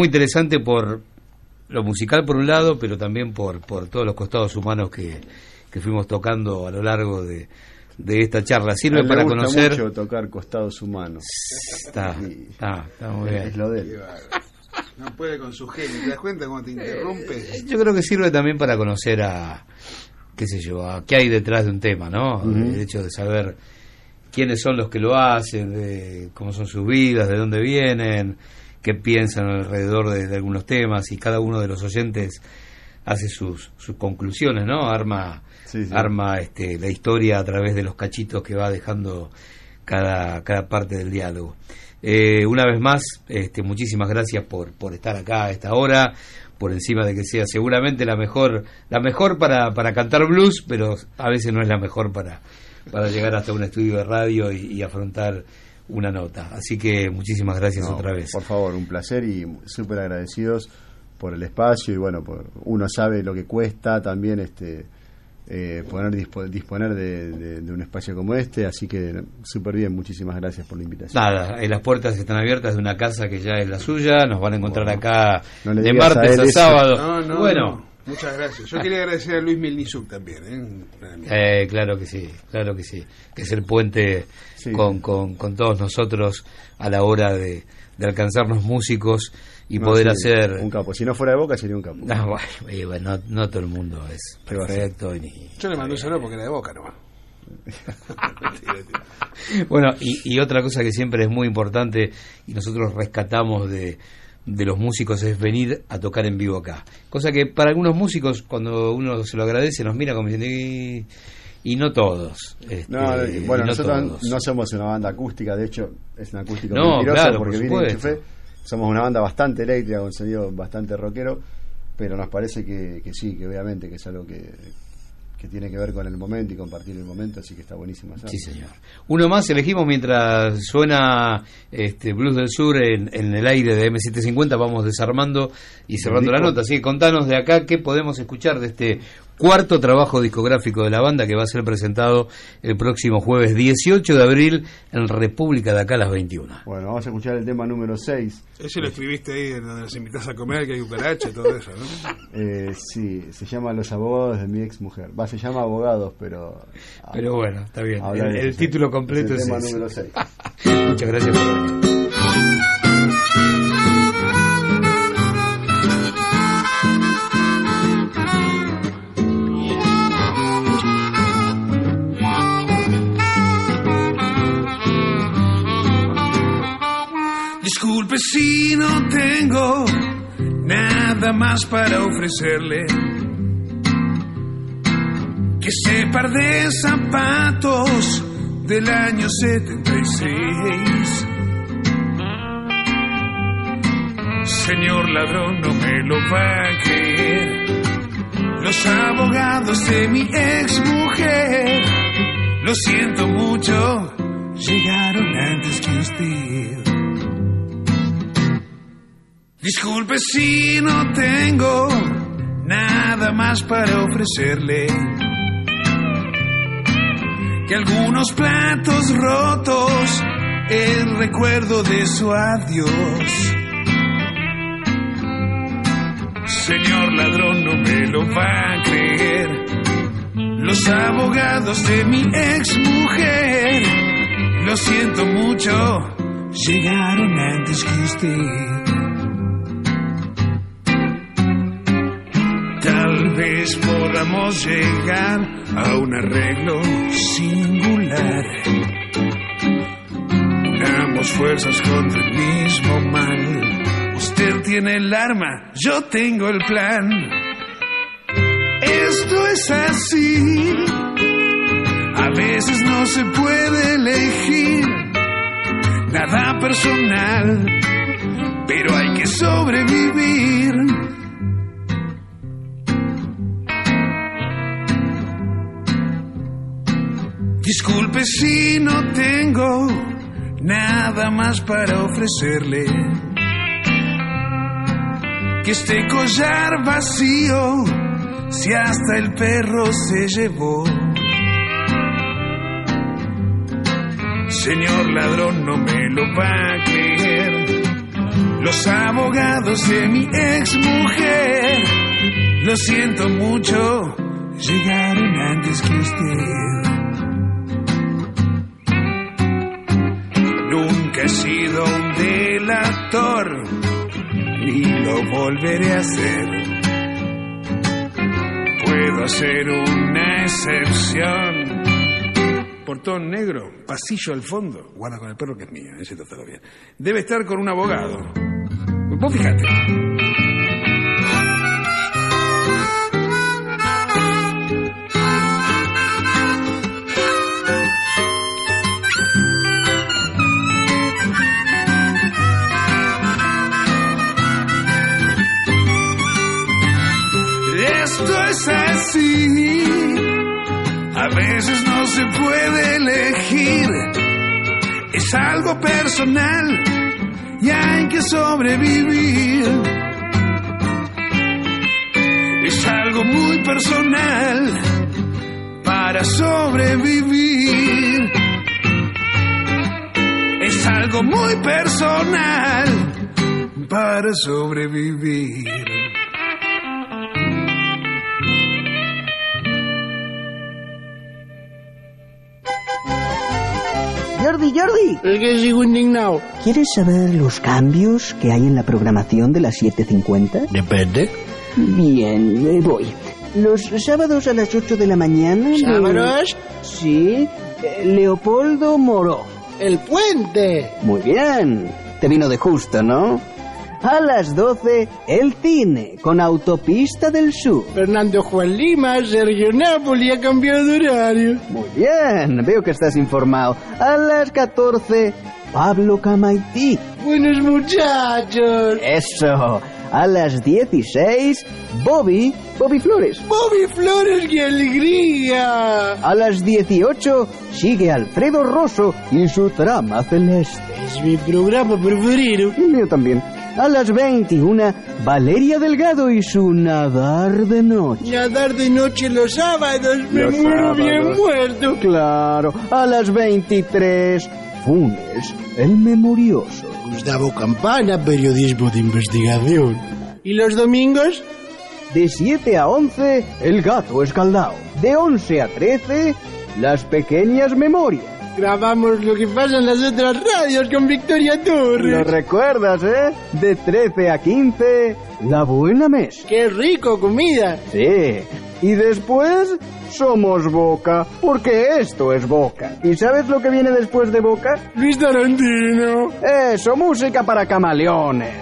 Muy interesante por lo musical por un lado, pero también por, por todos los costados humanos que, que fuimos tocando a lo largo de, de esta charla. Sirve para gusta conocer... mucho tocar costados humanos. Está, está, está muy bien. Es lo de él. No puede con su genio. ¿Te das cuenta cómo te interrumpe? Eh, Yo creo que sirve también para conocer a, qué sé yo, a qué hay detrás de un tema, ¿no? El hecho de saber quiénes son los que lo hacen, de cómo son sus vidas, de dónde vienen, qué piensan alrededor de, de algunos temas y cada uno de los oyentes hace sus, sus conclusiones, ¿no? Arma, Sí, sí. arma este, la historia a través de los cachitos que va dejando cada, cada parte del diálogo. Eh, una vez más, este, muchísimas gracias por, por estar acá a esta hora, por encima de que sea seguramente la mejor, la mejor para, para cantar blues, pero a veces no es la mejor para, para llegar hasta un estudio de radio y, y afrontar una nota. Así que muchísimas gracias No, otra vez. Por favor, un placer y súper agradecidos por el espacio y bueno, por, uno sabe lo que cuesta también este eh, poner dispo- disponer de, de- de un espacio como este, así que súper bien, muchísimas gracias por la invitación. Nada, eh, las puertas están abiertas de una casa que ya es la suya, nos van a encontrar acá no de a martes a, sábado. No, no, bueno, no. Muchas gracias. Yo quería agradecer a Luis Milnizuk también. ¿eh? Eh, claro que sí, claro que sí, que es el puente con, con, con todos nosotros a la hora de, de alcanzarnos músicos y No, poder sí, hacer... un capo. Si no fuera de Boca sería un capo. No, bueno, no, no todo el mundo es perfecto. Ni... Yo le mandé un saludo porque era de boca nomás. [LAUGHS] Bueno, y, y otra cosa que siempre es muy importante y nosotros rescatamos de, de los músicos es venir a tocar en vivo acá. Cosa que para algunos músicos, cuando uno se lo agradece, nos mira como diciendo, y, no todos. este, No, y bueno, no nosotros todos. no somos una banda acústica, de hecho es una acústica No, mentirosa claro, porque por. Enchufé. Somos una banda bastante eléctrica, con sonido bastante rockero, pero nos parece que, que sí, que obviamente que es algo que, que tiene que ver con el momento y compartir el momento, así que está buenísimo. hacerlo. Sí, señor. Uno más elegimos mientras suena este Blues del Sur en, en el aire de M750. Vamos desarmando y cerrando la nota. Así que contanos de acá qué podemos escuchar de este cuarto trabajo discográfico de la banda que va a ser presentado el próximo jueves 18 de abril en República de acá a las 21. Bueno, vamos a escuchar el tema número 6. Ese lo escribiste ahí en donde nos invitas a comer, que hay cucaracha y todo eso, ¿no? Eh, sí, se llama Los abogados de mi ex mujer. Va, se llama Abogados, pero. Pero bueno, está bien. El, el eso, título es completo el es, tema ese. número 6. [LAUGHS] Muchas gracias por venir. Si no tengo nada más para ofrecerle que ese par de zapatos del año 76. Señor ladrón, no me lo va a creer. Los abogados de mi ex mujer, lo siento mucho, llegaron antes que usted. Disculpe si no tengo nada más para ofrecerle. Que algunos platos rotos, el recuerdo de su adiós. Señor ladrón, no me lo va a creer. Los abogados de mi ex mujer, lo siento mucho, llegaron antes que usted. Podamos llegar a un arreglo singular. Unamos fuerzas contra el mismo mal. Usted tiene el arma, yo tengo el plan. Esto es así. A veces no se puede elegir nada personal, pero hay que sobrevivir. Disculpe si no tengo nada más para ofrecerle. Que este collar vacío, si hasta el perro se llevó. Señor ladrón, no me lo va a creer. Los abogados de mi ex mujer, lo siento mucho, llegaron antes que usted. He sido un delator, ni lo volveré a hacer. Puedo hacer una excepción. Portón negro, pasillo al fondo. Guarda con el perro que es mío, ese todo bien. Debe estar con un abogado. Vos fíjate. Es así. A veces no se puede elegir. Es algo personal y hay que sobrevivir. Es algo muy personal para sobrevivir. Es algo muy personal para sobrevivir. Jordi, Jordi. El que sigo indignado. ¿Quieres saber los cambios que hay en la programación de las 7.50? Depende. Bien, eh, voy. Los sábados a las 8 de la mañana... ¿Sábados? Sí. eh, Leopoldo Moró. El puente. Muy bien. Te vino de justo, ¿no? A las 12, el cine, con Autopista del Sur. Fernando Juan Lima, Sergio Napoli ha cambiado de horario. Muy bien, veo que estás informado. A las 14, Pablo Camaití. Buenos muchachos. Eso. A las 16, Bobby, Bobby Flores. Bobby Flores, qué alegría. A las 18, sigue Alfredo Rosso y su trama celeste. Es mi programa preferido. Mío también. A las 21, Valeria Delgado y su Nadar de Noche. Nadar de noche los sábados, me Los muero sábados. bien muerto. Claro. A las 23, Funes, el memorioso. Gustavo Campana, periodismo de investigación. ¿Y los domingos? De 7 a 11, El Gato Escaldado. De 11 a 13, Las Pequeñas Memorias. Grabamos lo que pasa en las otras radios con Victoria Lo Torres. recuerdas, ¿eh? De 13 a 15, La Buena Mesa. ¡Qué rico comida! Sí. Y después, somos Boca, porque esto es Boca. ¿Y sabes lo que viene después de Boca? Luis Tarantino. Eso, música para camaleones.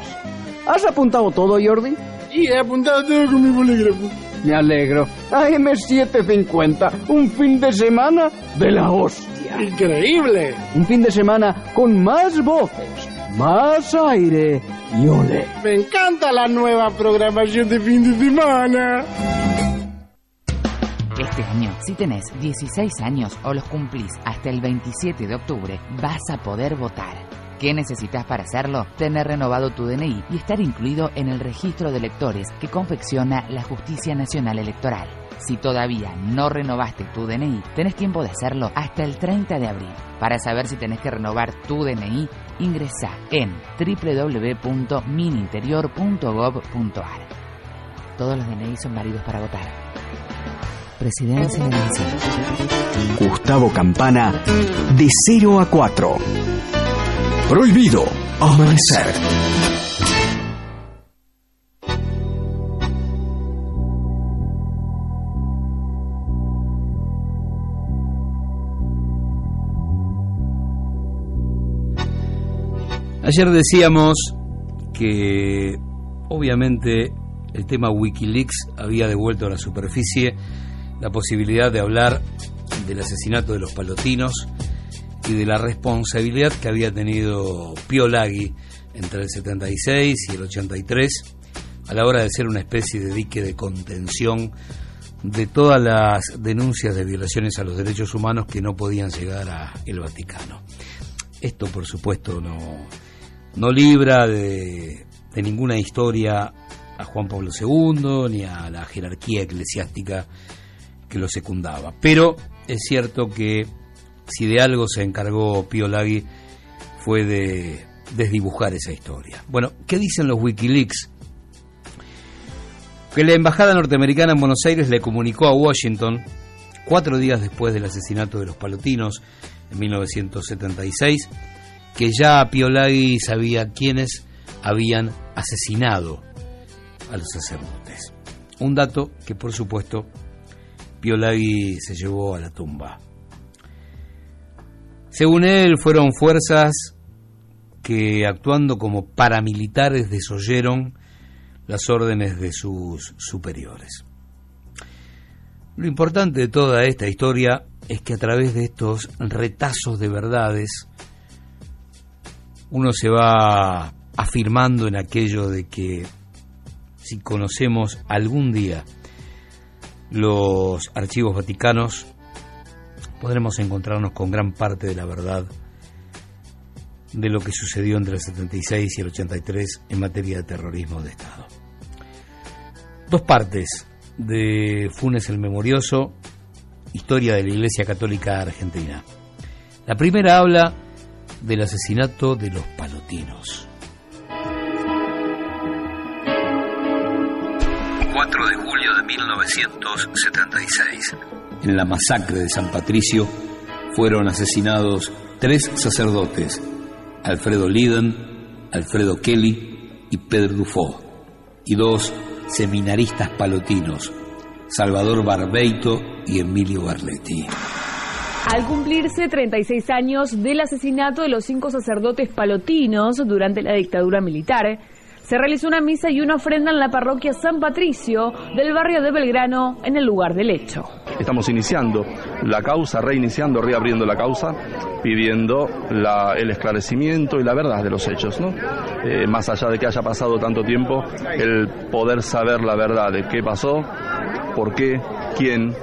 ¿Has apuntado todo, Jordi? Sí, he apuntado todo con mi bolígrafo. Me alegro. AM750, un fin de semana de la hostia. Increíble. Un fin de semana con más voces, más aire y ole. Me encanta la nueva programación de fin de semana. Este año, si tenés 16 años o los cumplís hasta el 27 de octubre, vas a poder votar. ¿Qué necesitas para hacerlo? Tener renovado tu DNI y estar incluido en el registro de electores que confecciona la Justicia Nacional Electoral. Si todavía no renovaste tu DNI, tenés tiempo de hacerlo hasta el 30 de abril. Para saber si tenés que renovar tu DNI, ingresa en www.mininterior.gov.ar. Todos los DNI son válidos para votar. Presidencia de. Gustavo Campana, de 0 a 4. Prohibido amanecer. Ayer decíamos que obviamente el tema Wikileaks había devuelto a la superficie la posibilidad de hablar del asesinato de los palotinos y de la responsabilidad que había tenido Pio Laghi entre el 76 y el 83 a la hora de ser una especie de dique de contención de todas las denuncias de violaciones a los derechos humanos que no podían llegar a el Vaticano. Esto, por supuesto, no, no libra de, de ninguna historia a Juan Pablo II ni a la jerarquía eclesiástica que lo secundaba. Pero es cierto que si de algo se encargó Pio Laghi fue de desdibujar esa historia. Bueno, ¿qué dicen los Wikileaks? Que la embajada norteamericana en Buenos Aires le comunicó a Washington, cuatro días después del asesinato de los palotinos en 1976, que ya Pio Laghi sabía quiénes habían asesinado a los sacerdotes. Un dato que, por supuesto, Pio Laghi se llevó a la tumba. Según él, fueron fuerzas que actuando como paramilitares desoyeron las órdenes de sus superiores. Lo importante de toda esta historia es que a través de estos retazos de verdades uno se va afirmando en aquello de que si conocemos algún día los archivos vaticanos, podremos encontrarnos con gran parte de la verdad de lo que sucedió entre el 76 y el 83 en materia de terrorismo de Estado. Dos partes de Funes el Memorioso, historia de la Iglesia Católica Argentina. La primera habla del asesinato de los palotinos. 4 de julio de 1976. En la masacre de San Patricio fueron asesinados tres sacerdotes, Alfredo Liden, Alfredo Kelly y Pedro Dufo, y dos seminaristas palotinos, Salvador Barbeito y Emilio Barletti. Al cumplirse 36 años del asesinato de los cinco sacerdotes palotinos durante la dictadura militar, se realizó una misa y una ofrenda en la parroquia San Patricio del barrio de Belgrano en el lugar del hecho. Estamos iniciando la causa, reiniciando, reabriendo la causa, pidiendo el esclarecimiento y la verdad de los hechos. ¿no? Eh, más allá de que haya pasado tanto tiempo, el poder saber la verdad de qué pasó, por qué, quién.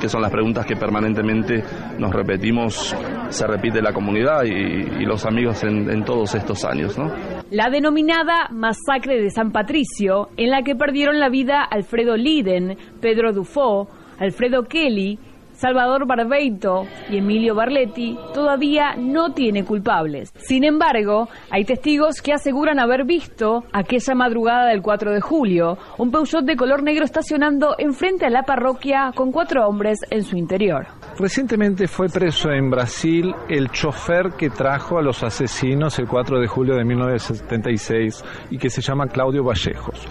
Que son las preguntas que permanentemente nos repetimos, se repite la comunidad y, los amigos en, en todos estos años. ¿no? La denominada Masacre de San Patricio, en la que perdieron la vida Alfredo Liden, Pedro Dufo, Alfredo Kelly, Salvador Barbeito y Emilio Barletti, todavía no tiene culpables. Sin embargo, hay testigos que aseguran haber visto aquella madrugada del 4 de julio un Peugeot de color negro estacionando enfrente a la parroquia con cuatro hombres en su interior. Recientemente fue preso en Brasil el chofer que trajo a los asesinos el 4 de julio de 1976 y que se llama Claudio Vallejos.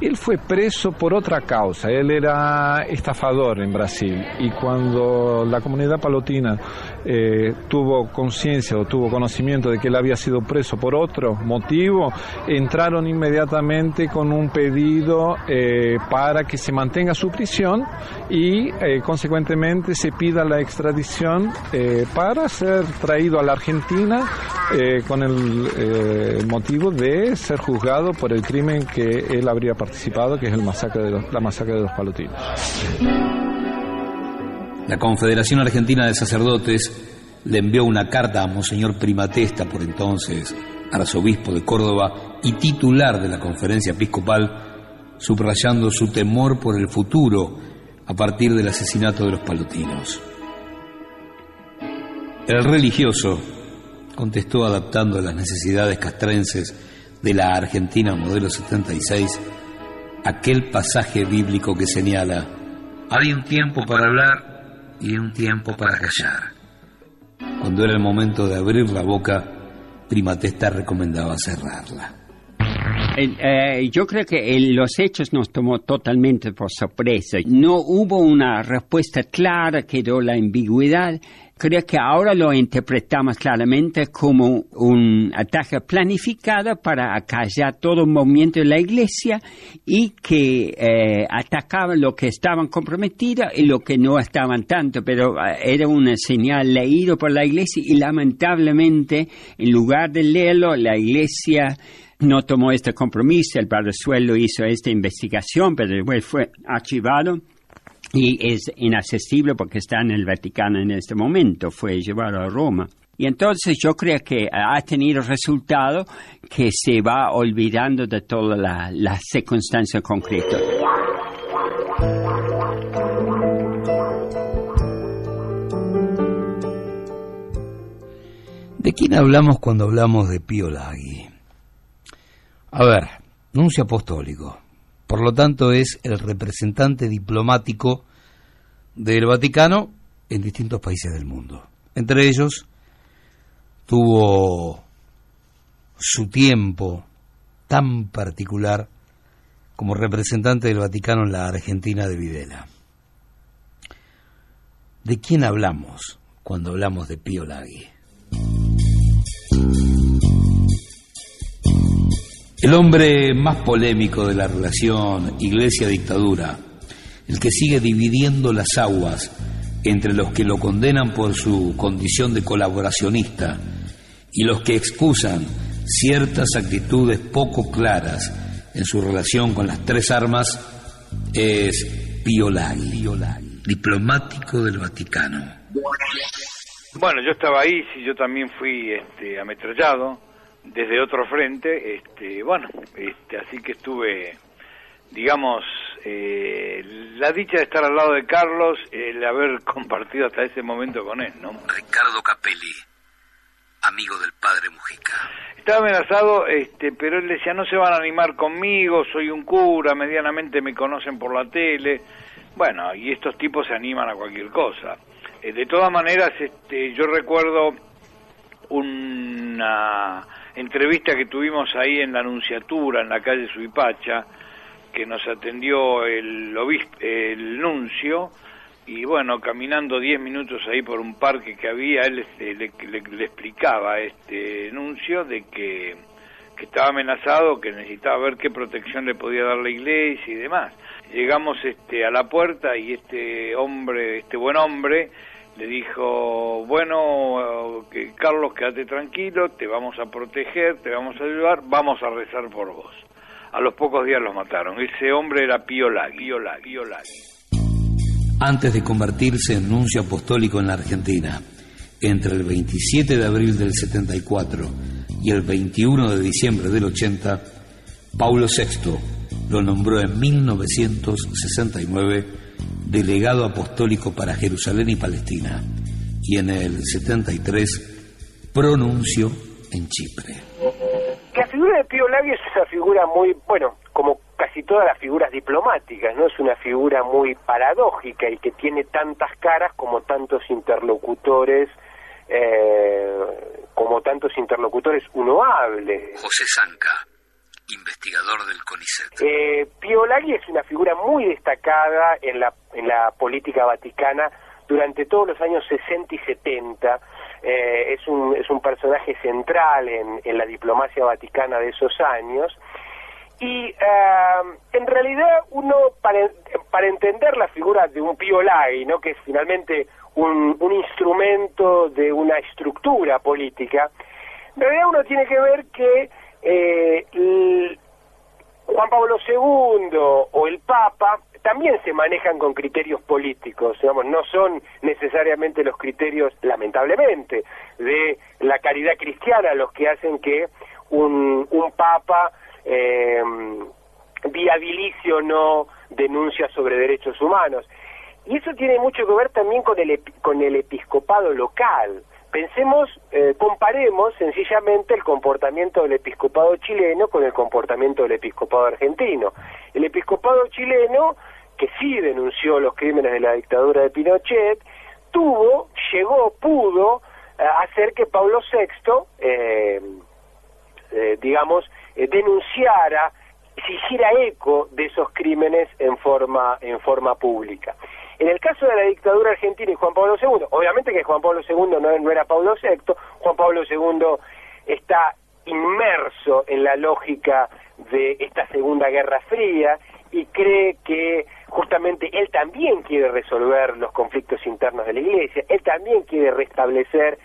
Él fue preso por otra causa, él era estafador en Brasil. Y cuando la comunidad palotina eh, tuvo conciencia o tuvo conocimiento de que él había sido preso por otro motivo, entraron inmediatamente con un pedido eh, para que se mantenga su prisión y eh, consecuentemente se pida la extradición para ser traído a la Argentina con el motivo de ser juzgado por el crimen que él habría participado, que es el masacre de la masacre de los palotinos. La Confederación Argentina de Sacerdotes le envió una carta a Monseñor Primatesta, por entonces arzobispo de Córdoba y titular de la conferencia episcopal, subrayando su temor por el futuro a partir del asesinato de los palotinos. El religioso contestó adaptando a las necesidades castrenses de la Argentina modelo 76 aquel pasaje bíblico que señala, hay un tiempo para hablar y un tiempo para callar. Cuando era el momento de abrir la boca, Primatesta recomendaba cerrarla. Eh, eh, yo creo que el- los hechos nos tomó totalmente por sorpresa. No hubo una respuesta clara, quedó la ambigüedad. Creo que ahora lo interpretamos claramente como un ataque planificado para acallar todo movimiento de la iglesia y que eh, atacaba lo que estaban comprometidos y lo que no estaban tanto, pero eh, era una señal leído por la iglesia y lamentablemente en lugar de leerlo, la iglesia no tomó este compromiso, el padre Suelo hizo esta investigación, pero después fue archivado y es inaccesible porque está en el Vaticano en este momento, fue llevado a Roma. Y entonces yo creo que ha tenido resultado que se va olvidando de todas las la circunstancias concretas. ¿De quién hablamos cuando hablamos de Pío Lagui? A ver, nuncio apostólico. Por lo tanto, es el representante diplomático del Vaticano en distintos países del mundo. Entre ellos, tuvo su tiempo tan particular como representante del Vaticano en la Argentina de Videla. ¿De quién hablamos cuando hablamos de Pío Lagui? El hombre más polémico de la relación iglesia-dictadura, el que sigue dividiendo las aguas entre los que lo condenan por su condición de colaboracionista y los que excusan ciertas actitudes poco claras en su relación con las tres armas, es Lagui, diplomático del Vaticano. Bueno, yo estaba ahí, sí, yo también fui este, ametrallado desde otro frente, este, bueno, este, así que estuve, digamos, eh, la dicha de estar al lado de Carlos, el haber [LAUGHS] compartido hasta ese momento con él, ¿no? Ricardo Capelli, amigo del padre Mujica. Estaba amenazado, este, pero él decía, no se van a animar conmigo, soy un cura, medianamente me conocen por la tele. Bueno, y estos tipos se animan a cualquier cosa. Eh, de todas maneras, este, yo recuerdo una entrevista que tuvimos ahí en la Anunciatura, en la calle Suipacha, que nos atendió el, el nuncio, y bueno, caminando 10 minutos ahí por un parque que había, él este, le, explicaba este nuncio de que, que estaba amenazado, que necesitaba ver qué protección le podía dar la iglesia y demás. Llegamos este, a la puerta y este hombre, este buen hombre, le dijo, bueno, que Carlos, quédate tranquilo, te vamos a proteger, te vamos a ayudar, vamos a rezar por vos. A los pocos días los mataron. Ese hombre era Pío Lagui, antes de convertirse en nuncio apostólico en la Argentina. Entre el 27 de abril del 74 y el 21 de diciembre del 80, Paulo VI lo nombró en 1969 delegado apostólico para Jerusalén y Palestina y en el 73 pronuncio en Chipre. La figura de Pío Lagui es una figura muy, bueno, como casi todas las figuras diplomáticas, ¿no? Es una figura muy paradójica y que tiene tantas caras como tantos interlocutores, eh, como tantos interlocutores uno hable. José Zanca, investigador del CONICET. Eh, Pío es una figura muy destacada en la, en la política vaticana durante todos los años 60 y 70. Eh, es, un, es un personaje central en, en la diplomacia vaticana de esos años. Y eh, en realidad uno, para, para entender la figura de un Pío Laghi, ¿no? que es finalmente un, un instrumento de una estructura política, en realidad uno tiene que ver que eh, Juan Pablo II o el Papa también se manejan con criterios políticos, digamos, no son necesariamente los criterios, lamentablemente, de la caridad cristiana los que hacen que un, un Papa eh, viabilice o no denuncias sobre derechos humanos. Y eso tiene mucho que ver también con el, con el episcopado local. Pensemos, eh, comparemos sencillamente el comportamiento del episcopado chileno con el comportamiento del episcopado argentino. El episcopado chileno, que sí denunció los crímenes de la dictadura de Pinochet, tuvo, llegó, pudo eh, hacer que Pablo VI, eh, eh, digamos, denunciara, se hiciera eco de esos crímenes en forma, en forma pública. En el caso de la dictadura argentina y Juan Pablo II, obviamente que Juan Pablo II no, era Pablo VI, Juan Pablo II está inmerso en la lógica de esta Segunda Guerra Fría y cree que justamente él también quiere resolver los conflictos internos de la Iglesia, él también quiere restablecer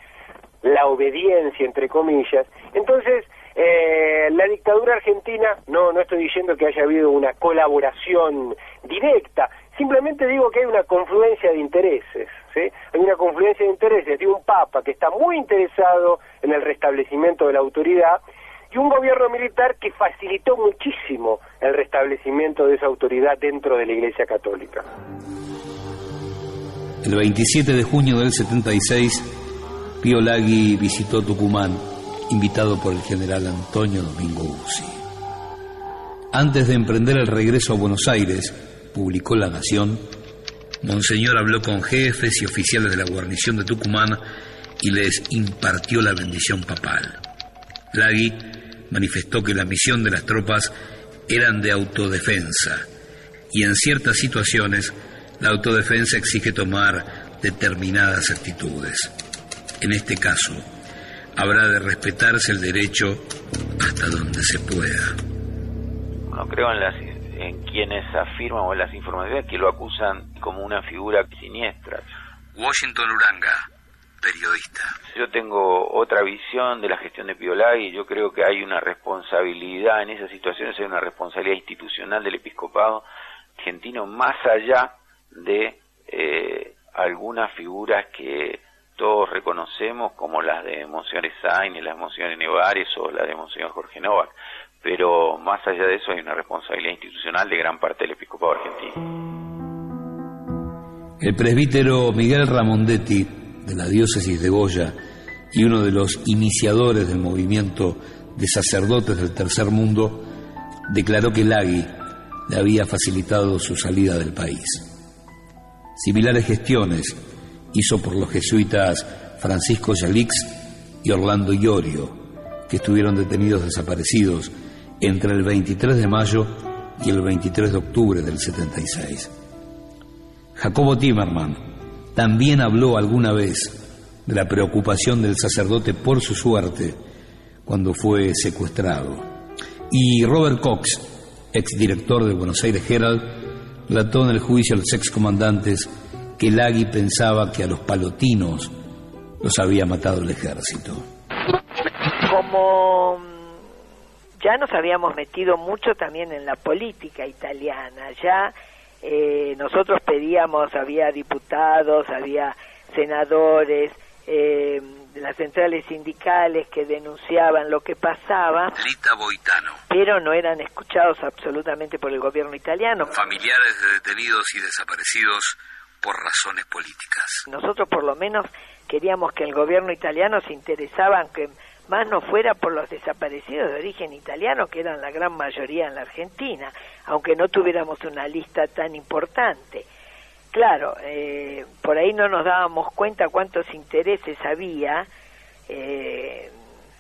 la obediencia, entre comillas. Entonces, eh, la dictadura argentina, no, no estoy diciendo que haya habido una colaboración directa, simplemente digo que hay una confluencia de intereses. Hay una confluencia de intereses de un papa que está muy interesado en el restablecimiento de la autoridad y un gobierno militar que facilitó muchísimo el restablecimiento de esa autoridad dentro de la Iglesia Católica. El 27 de junio del 76, Pío Lagui visitó Tucumán, invitado por el general Antonio Domingo Uzzi. Antes de emprender el regreso a Buenos Aires, publicó La Nación, Monseñor habló con jefes y oficiales de la guarnición de Tucumán y les impartió la bendición papal. Lagui manifestó que la misión de las tropas eran de autodefensa y en ciertas situaciones la autodefensa exige tomar determinadas actitudes. En este caso, habrá de respetarse el derecho hasta donde se pueda. No creo en, las, en quienes afirman o en las informaciones que lo acusan como una figura siniestra. Washington Uranga, periodista. Yo tengo otra visión de la gestión de Piolagui. Yo creo que hay una responsabilidad en esas situaciones, hay una responsabilidad institucional del episcopado argentino más allá de eh, algunas figuras que todos reconocemos como las de Monseñor Sain y las de Monseñor Nevares o las de Monseñor Jorge Novak. Pero más allá de eso hay una responsabilidad institucional de gran parte del episcopado argentino. El presbítero Miguel Ramondetti, de la diócesis de Goya, y uno de los iniciadores del movimiento de sacerdotes del tercer mundo, declaró que Lagui le había facilitado su salida del país. Similares gestiones hizo por los jesuitas Francisco Yalix y Orlando Iorio, que estuvieron detenidos desaparecidos entre el 23 de mayo y el 23 de octubre del 76. Jacobo Timerman también habló alguna vez de la preocupación del sacerdote por su suerte cuando fue secuestrado. Y Robert Cox, exdirector del Buenos Aires Herald, relató en el juicio a los excomandantes que Lagui pensaba que a los palotinos los había matado el ejército. Como ya nos habíamos metido mucho también en la política italiana, ya eh, nosotros pedíamos, había diputados, había senadores, eh, las centrales sindicales que denunciaban lo que pasaba, Lita Boitano, pero no eran escuchados absolutamente por el gobierno italiano. familiares de detenidos y desaparecidos por razones políticas. Nosotros por lo menos queríamos que el gobierno italiano se interesaba que más no fuera por los desaparecidos de origen italiano, que eran la gran mayoría en la Argentina, aunque no tuviéramos una lista tan importante. Claro, eh, por ahí no nos dábamos cuenta cuántos intereses había eh,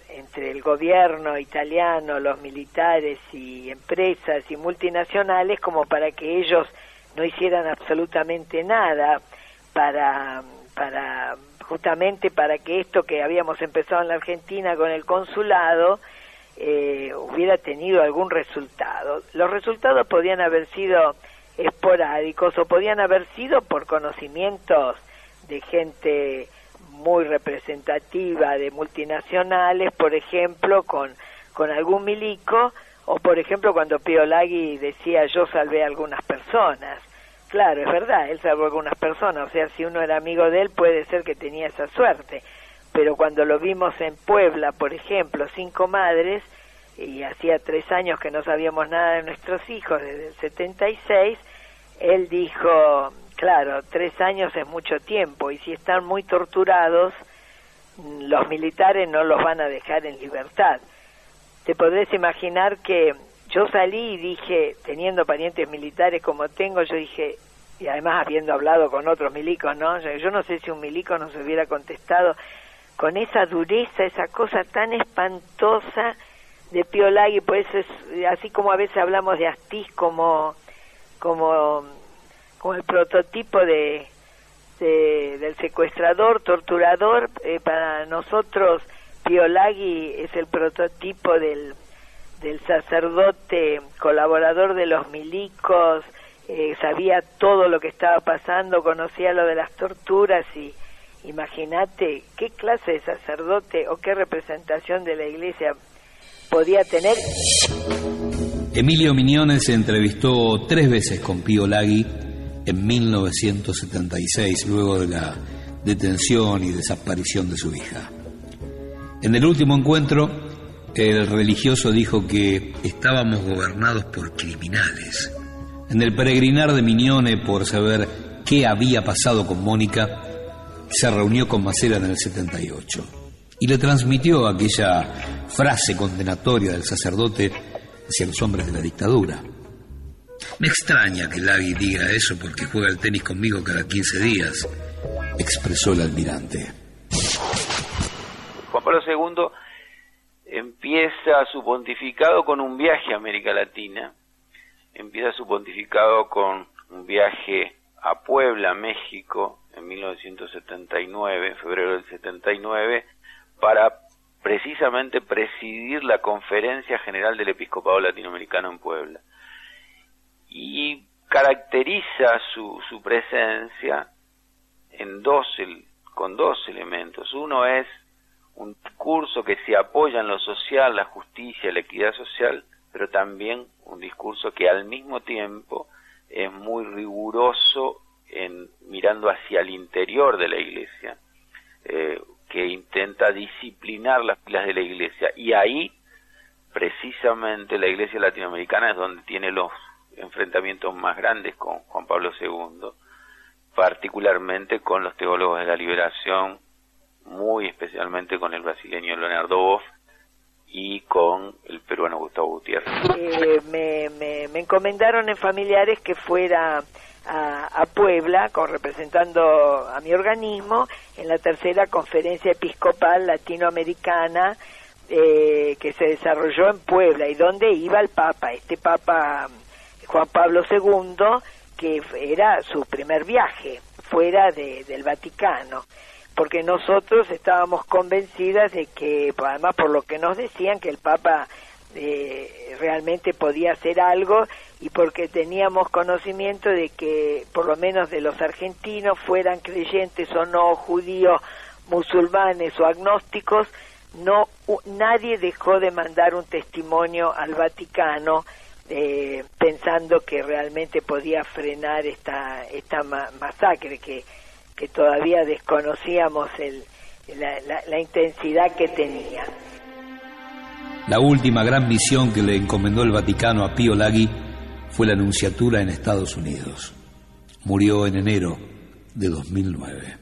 entre el gobierno italiano, los militares y empresas y multinacionales como para que ellos no hicieran absolutamente nada para para justamente para que esto que habíamos empezado en la Argentina con el consulado eh, hubiera tenido algún resultado. Los resultados podían haber sido esporádicos o podían haber sido por conocimientos de gente muy representativa de multinacionales, por ejemplo, con, con algún milico, o por ejemplo cuando Pio Lagui decía yo salvé a algunas personas. Claro, es verdad, él salvó algunas personas, o sea, si uno era amigo de él puede ser que tenía esa suerte, pero cuando lo vimos en Puebla, por ejemplo, cinco madres, y hacía tres años que no sabíamos nada de nuestros hijos, desde el 76, él dijo, claro, tres años es mucho tiempo, y si están muy torturados, los militares no los van a dejar en libertad. Te podés imaginar que yo salí y dije, teniendo parientes militares como tengo, yo dije, y además habiendo hablado con otros milicos, ¿no? Yo no sé si un milico nos hubiera contestado con esa dureza, esa cosa tan espantosa de Piolagui, pues es así como a veces hablamos de Astiz como como como el prototipo de, del secuestrador, torturador, eh, para nosotros Piolagui es el prototipo del del sacerdote colaborador de los milicos, eh, sabía todo lo que estaba pasando, conocía lo de las torturas y imagínate qué clase de sacerdote o qué representación de la iglesia podía tener. Emilio Miñones se entrevistó tres veces con Pío Lagui en 1976, luego de la detención y desaparición de su hija. En el último encuentro, el religioso dijo que estábamos gobernados por criminales. En el peregrinar de Miñone por saber qué había pasado con Mónica, se reunió con Macera en el 78 y le transmitió aquella frase condenatoria del sacerdote hacia los hombres de la dictadura. Me extraña que Lagui diga eso porque juega el tenis conmigo cada 15 días, expresó el almirante. Juan Pablo II empieza su pontificado con un viaje a América Latina, empieza su pontificado con un viaje a Puebla, México, en 1979, en febrero del 79, para precisamente presidir la Conferencia General del Episcopado Latinoamericano en Puebla. Y caracteriza su, su presencia en dos, con dos elementos. Uno es un discurso que se apoya en lo social, la justicia, la equidad social, pero también un discurso que al mismo tiempo es muy riguroso en mirando hacia el interior de la iglesia, eh, que intenta disciplinar las filas de la iglesia. Y ahí, precisamente, la iglesia latinoamericana es donde tiene los enfrentamientos más grandes con Juan Pablo II, particularmente con los teólogos de la liberación, muy especialmente con el brasileño Leonardo Boff y con el peruano Gustavo Gutiérrez. Eh, me, me, me, encomendaron en familiares que fuera a, a, Puebla con representando a mi organismo en la tercera conferencia episcopal latinoamericana eh, que se desarrolló en Puebla y donde iba el Papa, este Papa Juan Pablo II, que era su primer viaje fuera de, del Vaticano porque nosotros estábamos convencidas de que, además por lo que nos decían, que el Papa eh, realmente podía hacer algo y porque teníamos conocimiento de que por lo menos de los argentinos, fueran creyentes o no, judíos, musulmanes o agnósticos, no nadie dejó de mandar un testimonio al Vaticano eh, pensando que realmente podía frenar esta esta masacre que que todavía desconocíamos el, la, la, intensidad que tenía. La última gran misión que le encomendó el Vaticano a Pío Lagui fue la anunciatura en Estados Unidos. Murió en enero de 2009.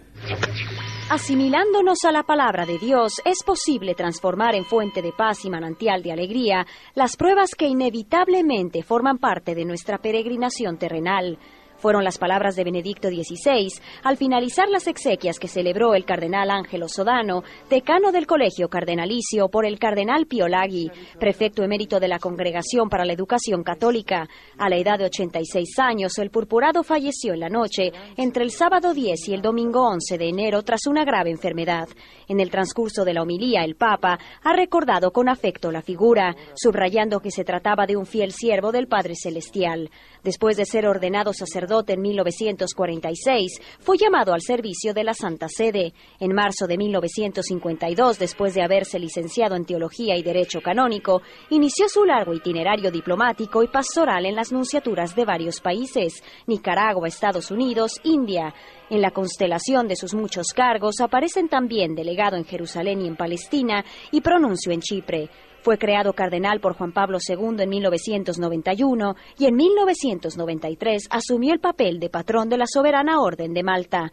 Asimilándonos a la palabra de Dios, es posible transformar en fuente de paz y manantial de alegría las pruebas que inevitablemente forman parte de nuestra peregrinación terrenal Fueron las palabras de Benedicto XVI al finalizar las exequias que celebró el cardenal Ángelo Sodano, decano del Colegio Cardenalicio por el cardenal Pio Laghi, prefecto emérito de la Congregación para la Educación Católica. A la edad de 86 años, el purpurado falleció en la noche entre el sábado 10 y el domingo 11 de enero tras una grave enfermedad. En el transcurso de la homilía, el Papa ha recordado con afecto la figura, subrayando que se trataba de un fiel siervo del Padre Celestial. Después de ser ordenado sacerdote en 1946, fue llamado al servicio de la Santa Sede. En marzo de 1952, después de haberse licenciado en Teología y Derecho Canónico, inició su largo itinerario diplomático y pastoral en las nunciaturas de varios países, Nicaragua, Estados Unidos, India. En la constelación de sus muchos cargos aparecen también delegado en Jerusalén y en Palestina y pronuncio en Chipre. Fue creado cardenal por Juan Pablo II en 1991 y en 1993 asumió el papel de patrón de la Soberana Orden de Malta.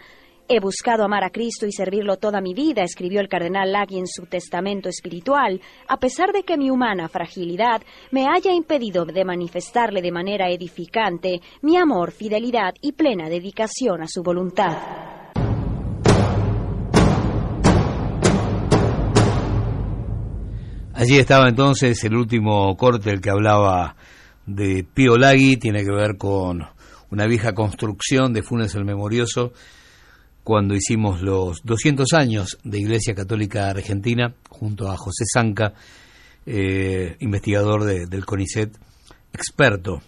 He buscado amar a Cristo y servirlo toda mi vida, escribió el cardenal Lagui en su testamento espiritual, a pesar de que mi humana fragilidad me haya impedido de manifestarle de manera edificante mi amor, fidelidad y plena dedicación a su voluntad. Allí estaba entonces el último corte, el que hablaba de Pío Lagui, tiene que ver con una vieja construcción de Funes el Memorioso, cuando hicimos los 200 años de Iglesia Católica Argentina, junto a José Zanca, eh, investigador del CONICET, experto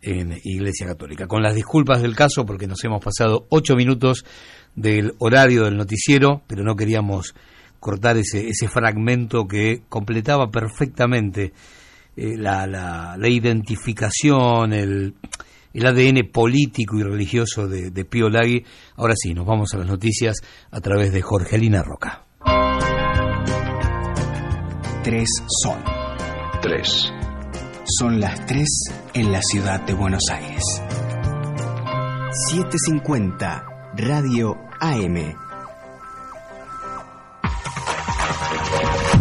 en Iglesia Católica. Con las disculpas del caso, porque nos hemos pasado ocho minutos del horario del noticiero, pero no queríamos cortar ese, ese fragmento que completaba perfectamente eh, la, la, la, identificación, el, el, ADN político y religioso de, de Pío Lagui. Ahora sí, nos vamos a las noticias a través de Jorgelina Roca. Tres son. Tres. Son las tres en la ciudad de Buenos Aires. 750 Radio AM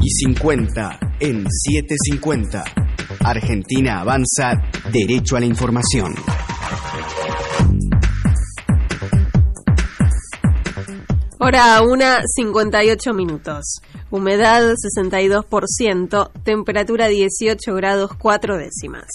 y 50 en 750. Argentina avanza derecho a la información. Hora 1, 58 minutos. Humedad 62%, temperatura 18 grados 4 décimas.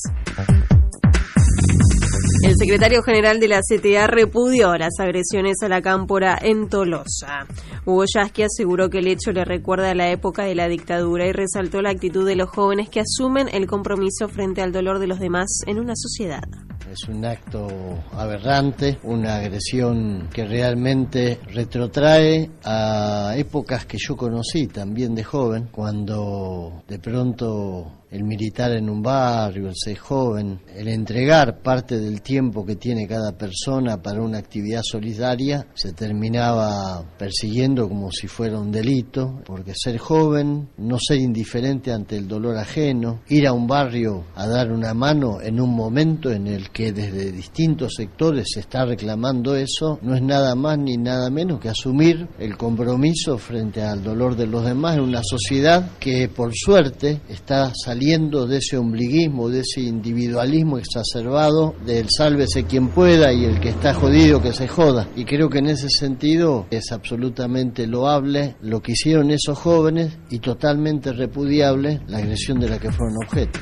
El secretario general de la CTA repudió las agresiones a la cámpora en Tolosa. Hugo Yasky aseguró que el hecho le recuerda a la época de la dictadura y resaltó la actitud de los jóvenes que asumen el compromiso frente al dolor de los demás en una sociedad. Es un acto aberrante, una agresión que realmente retrotrae a épocas que yo conocí también de joven, cuando de pronto el militar en un barrio, el ser joven, el entregar parte del tiempo que tiene cada persona para una actividad solidaria, se terminaba persiguiendo como si fuera un delito, porque ser joven, no ser indiferente ante el dolor ajeno, ir a un barrio a dar una mano en un momento en el que desde distintos sectores se está reclamando eso, no es nada más ni nada menos que asumir el compromiso frente al dolor de los demás en una sociedad que por suerte está saliendo de ese ombliguismo, de ese individualismo exacerbado, del sálvese quien pueda y el que está jodido que se joda. Y creo que en ese sentido es absolutamente loable lo que hicieron esos jóvenes y totalmente repudiable la agresión de la que fueron objeto.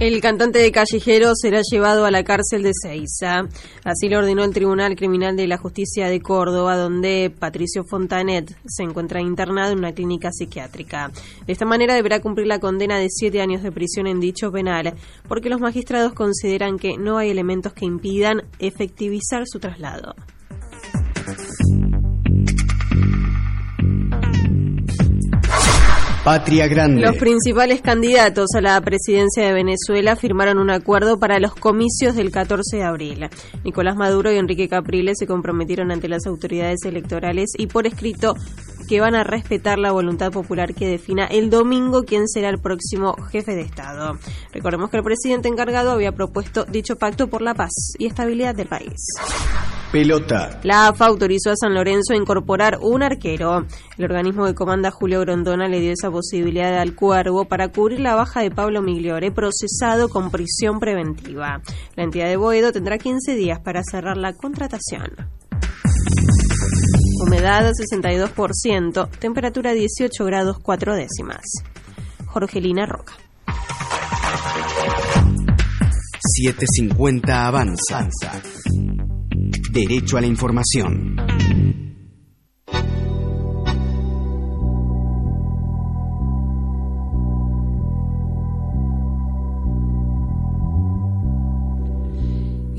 El cantante de Callejero será llevado a la cárcel de Ceiza. Así lo ordenó el Tribunal Criminal de la Justicia de Córdoba, donde Patricio Fontanet se encuentra internado en una clínica psiquiátrica. De esta manera deberá cumplir la condena de siete años de prisión en dicho penal, porque los magistrados consideran que no hay elementos que impidan efectivizar su traslado. Patria Grande. Los principales candidatos a la presidencia de Venezuela firmaron un acuerdo para los comicios del 14 de abril. Nicolás Maduro y Enrique Capriles se comprometieron ante las autoridades electorales y por escrito que van a respetar la voluntad popular que defina el domingo quién será el próximo jefe de Estado. Recordemos que el presidente encargado había propuesto dicho pacto por la paz y estabilidad del país. Pelota. La AFA autorizó a San Lorenzo a incorporar un arquero. El organismo que comanda Julio Grondona le dio esa posibilidad al Cuervo para cubrir la baja de Pablo Migliore, procesado con prisión preventiva. La entidad de Boedo tendrá 15 días para cerrar la contratación. Humedad 62%, temperatura 18 grados 4 décimas. Jorgelina Roca. 750 Avanza. Derecho a la información.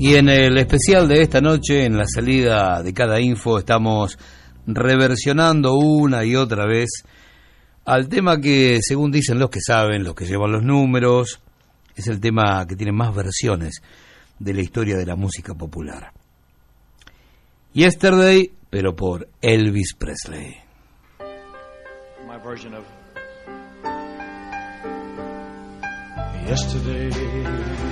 Y en el especial de esta noche, en la salida de cada info, estamos reversionando una y otra vez al tema que, según dicen los que saben, los que llevan los números, es el tema que tiene más versiones de la historia de la música popular. Yesterday, pero por Elvis Presley. Yesterday.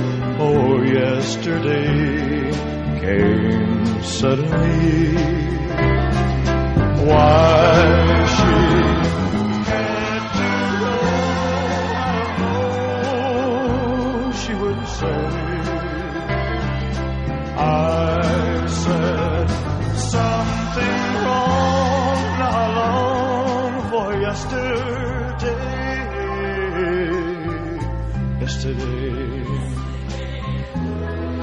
Oh, yesterday came suddenly. Why she she would say. I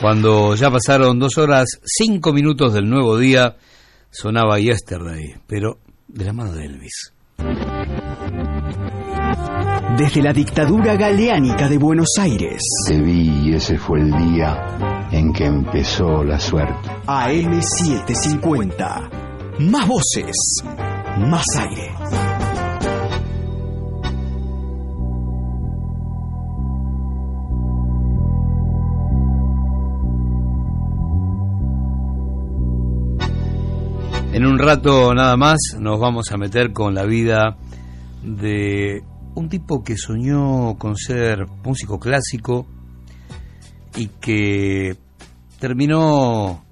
Cuando ya pasaron dos horas, cinco minutos del nuevo día, sonaba Yesterday, pero de la mano de Elvis. Desde la dictadura galeánica de Buenos Aires. Te vi y ese fue el día en que empezó la suerte. AM750. Más voces, más aire. En un rato nada más nos vamos a meter con la vida de un tipo que soñó con ser músico clásico y que terminó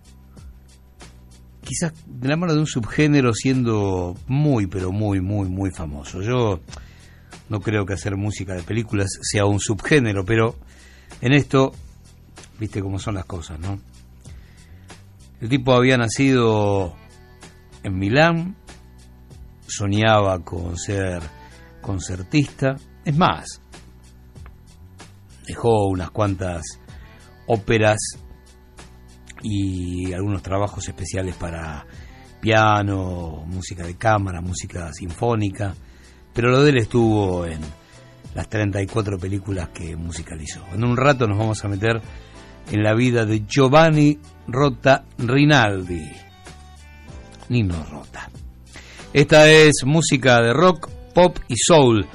quizás de la mano de un subgénero siendo muy, pero muy, muy, muy famoso. Yo no creo que hacer música de películas sea un subgénero, pero en esto, viste cómo son las cosas, ¿no? El tipo había nacido en Milán, soñaba con ser concertista, es más, dejó unas cuantas óperas y algunos trabajos especiales para piano, música de cámara, música sinfónica, pero lo de él estuvo en las 34 películas que musicalizó. En un rato nos vamos a meter en la vida de Giovanni Rota Rinaldi. Nino Rota. Esta es música de rock, pop y soul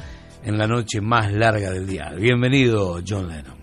en la noche más larga del día. Bienvenido, John Lennon.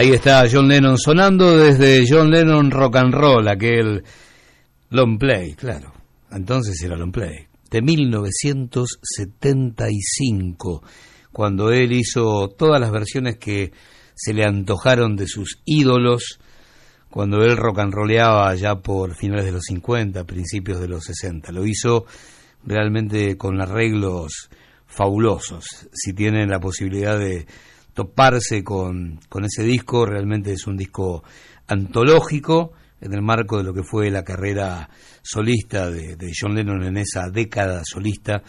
Ahí está John Lennon sonando desde John Lennon Rock and Roll, aquel long play, claro. entonces era long play, de 1975, cuando él hizo todas las versiones que se le antojaron de sus ídolos, cuando él rock and rolleaba ya por finales de los 50, principios de los 60. Lo hizo realmente con arreglos fabulosos. Si tienen la posibilidad de toparse con, con ese disco, realmente es un disco antológico en el marco de lo que fue la carrera solista de, de John Lennon en esa década solista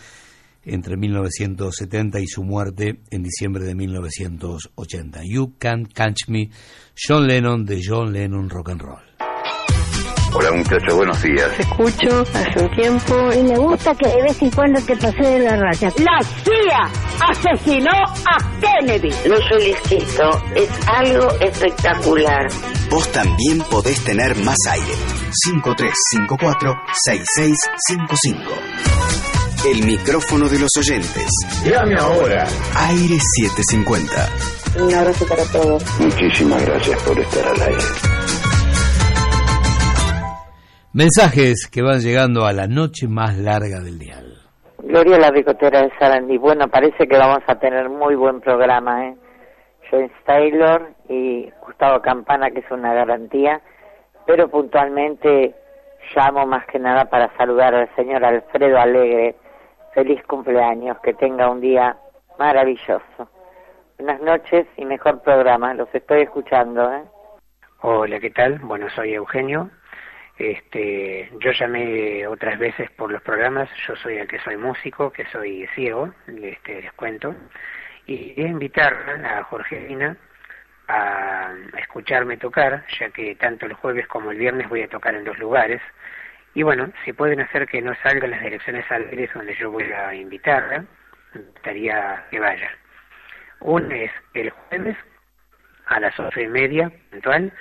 entre 1970 y su muerte en diciembre de 1980. You Can't Catch Me, John Lennon de John Lennon Rock and Roll. Hola muchachos, buenos días. escucho hace un tiempo y me gusta que de vez en cuando te pase de la raya. La CIA asesinó a Kennedy. No soy listo, es algo espectacular. Vos también podés tener más aire. 5354-6655. El micrófono de los oyentes. Llame ahora. Aire 750. Un abrazo para todos. Muchísimas gracias por estar al aire. Mensajes que van llegando a la noche más larga del dial. Gloria la ricotera de Sarandí. Bueno, parece que vamos a tener muy buen programa, ¿eh? Joyce Taylor y Gustavo Campana, que es una garantía, pero puntualmente llamo más que nada para saludar al señor Alfredo Alegre. Feliz cumpleaños, que tenga un día maravilloso. Buenas noches y mejor programa, los estoy escuchando, ¿eh? Hola, ¿qué tal? Bueno, soy Eugenio. Este, yo llamé otras veces por los programas, yo soy el que soy músico, que soy ciego, este, les cuento, y quería invitar a Jorgelina a escucharme tocar, ya que tanto el jueves como el viernes voy a tocar en dos lugares, y bueno, si pueden hacer que no salgan las direcciones alegres donde yo voy a invitarla, me gustaría que vaya. Uno es el jueves a las ocho y media, puntual,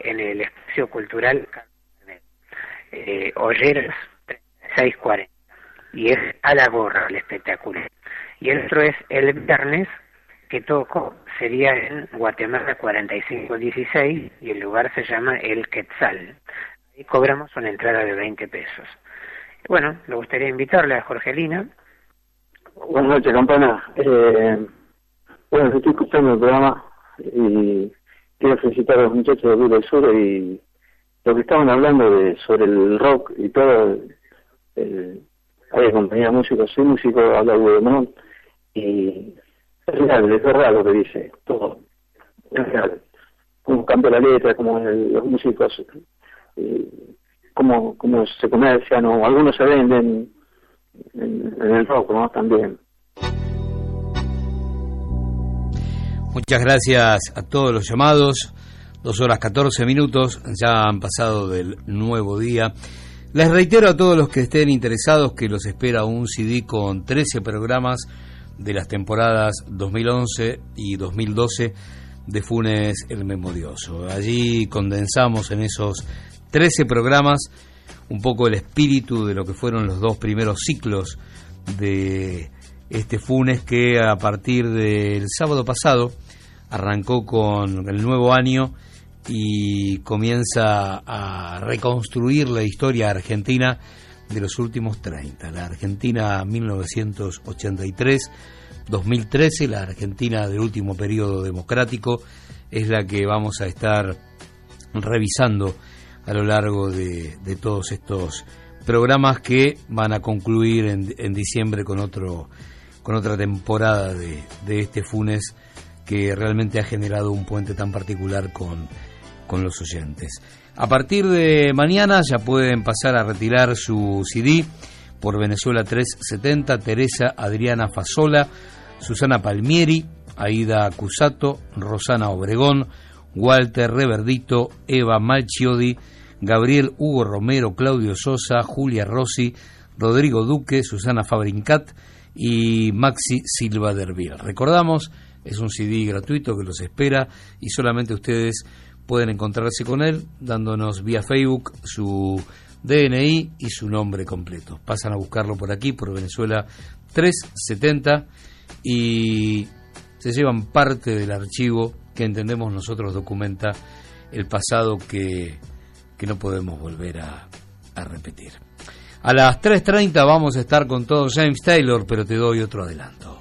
en el espacio cultural eh, Olleras 640 y es a la gorra el espectáculo y el otro es el viernes que toco sería en Guatemala 4516 y el lugar se llama El Quetzal. Y cobramos una entrada de 20 pesos. Bueno, me gustaría invitarle a Jorgelina Buenas noches, campana. Eh, bueno, estoy escuchando el programa y quiero felicitar a los muchachos de Lula del Sur y lo que estaban hablando de sobre el rock y todo, eh, hay compañía músicos, soy músico, habla de Monón, y es real, es verdad lo que dice, todo, es real. Cómo cambia la letra, cómo el- los músicos, eh, cómo, cómo se comercian, o algunos se venden en, en el rock, ¿no? También. Muchas gracias a todos los llamados. Dos horas 14 minutos, ya han pasado del nuevo día. Les reitero a todos los que estén interesados que los espera un CD con 13 programas de las temporadas 2011 y 2012 de Funes el Memorioso. Allí condensamos en esos 13 programas un poco el espíritu de lo que fueron los dos primeros ciclos de este Funes que a partir del sábado pasado arrancó con el nuevo año y comienza a reconstruir la historia argentina de los últimos 30. La Argentina 1983-2013, la Argentina del último periodo democrático, es la que vamos a estar revisando a lo largo de, de todos estos programas que van a concluir en, en diciembre con otro con otra temporada de, de este Funes que realmente ha generado un puente tan particular con, con los oyentes. A partir de mañana ya pueden pasar a retirar su CD por Venezuela 370, Teresa Adriana Fasola, Susana Palmieri, Aida Cusato, Rosana Obregón, Walter Reverdito, Eva Malchiodi, Gabriel Hugo Romero, Claudio Sosa, Julia Rossi, Rodrigo Duque, Susana Fabrincat y Maxi Silva Derviel. Recordamos, es un CD gratuito que los espera y solamente ustedes pueden encontrarse con él dándonos vía Facebook su DNI y su nombre completo. Pasan a buscarlo por aquí, por Venezuela 370 y se llevan parte del archivo que entendemos nosotros documenta el pasado que, que no podemos volver a, a repetir. A las 3.30 vamos a estar con todo James Taylor, pero te doy otro adelanto.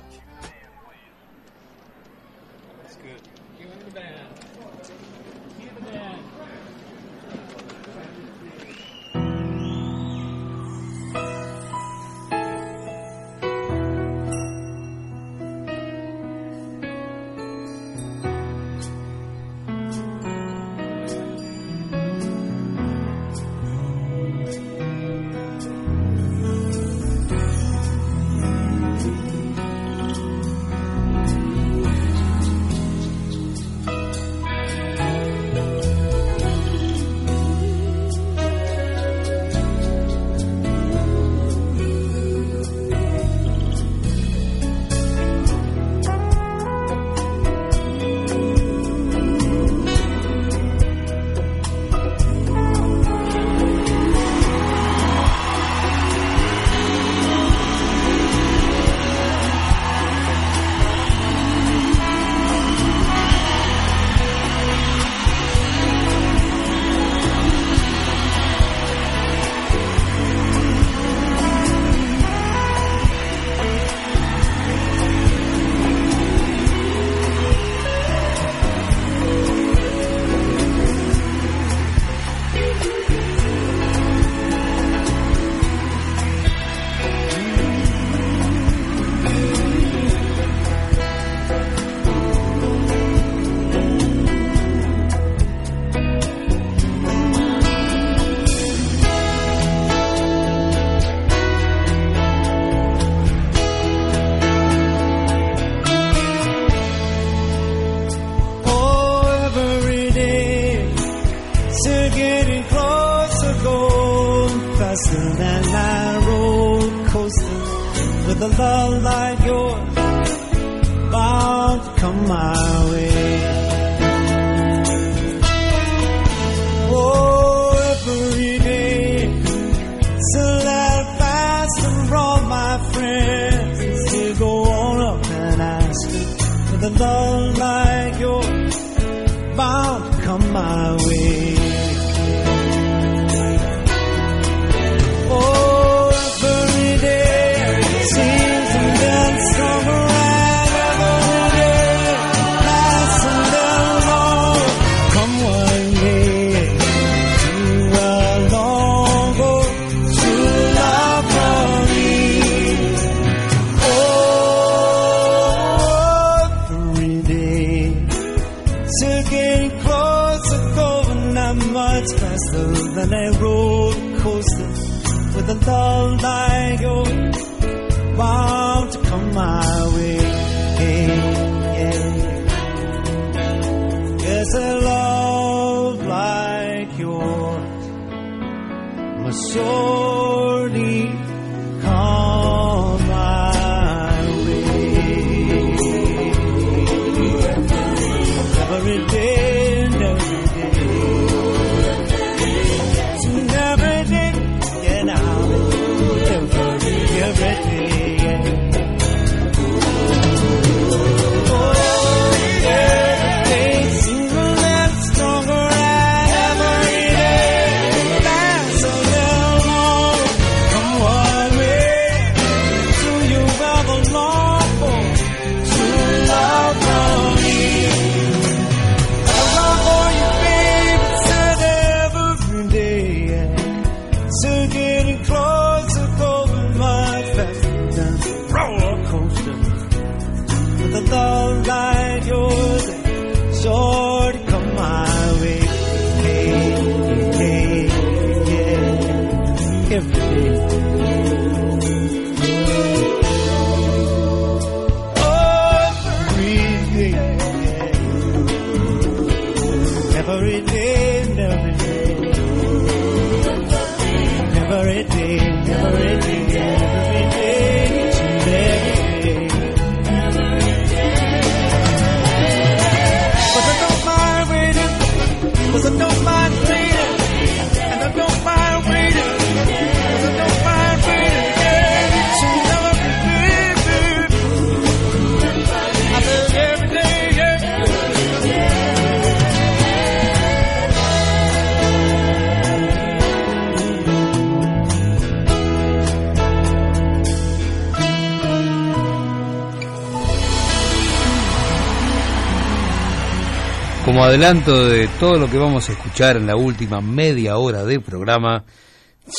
Adelanto de todo lo que vamos a escuchar en la última media hora del programa,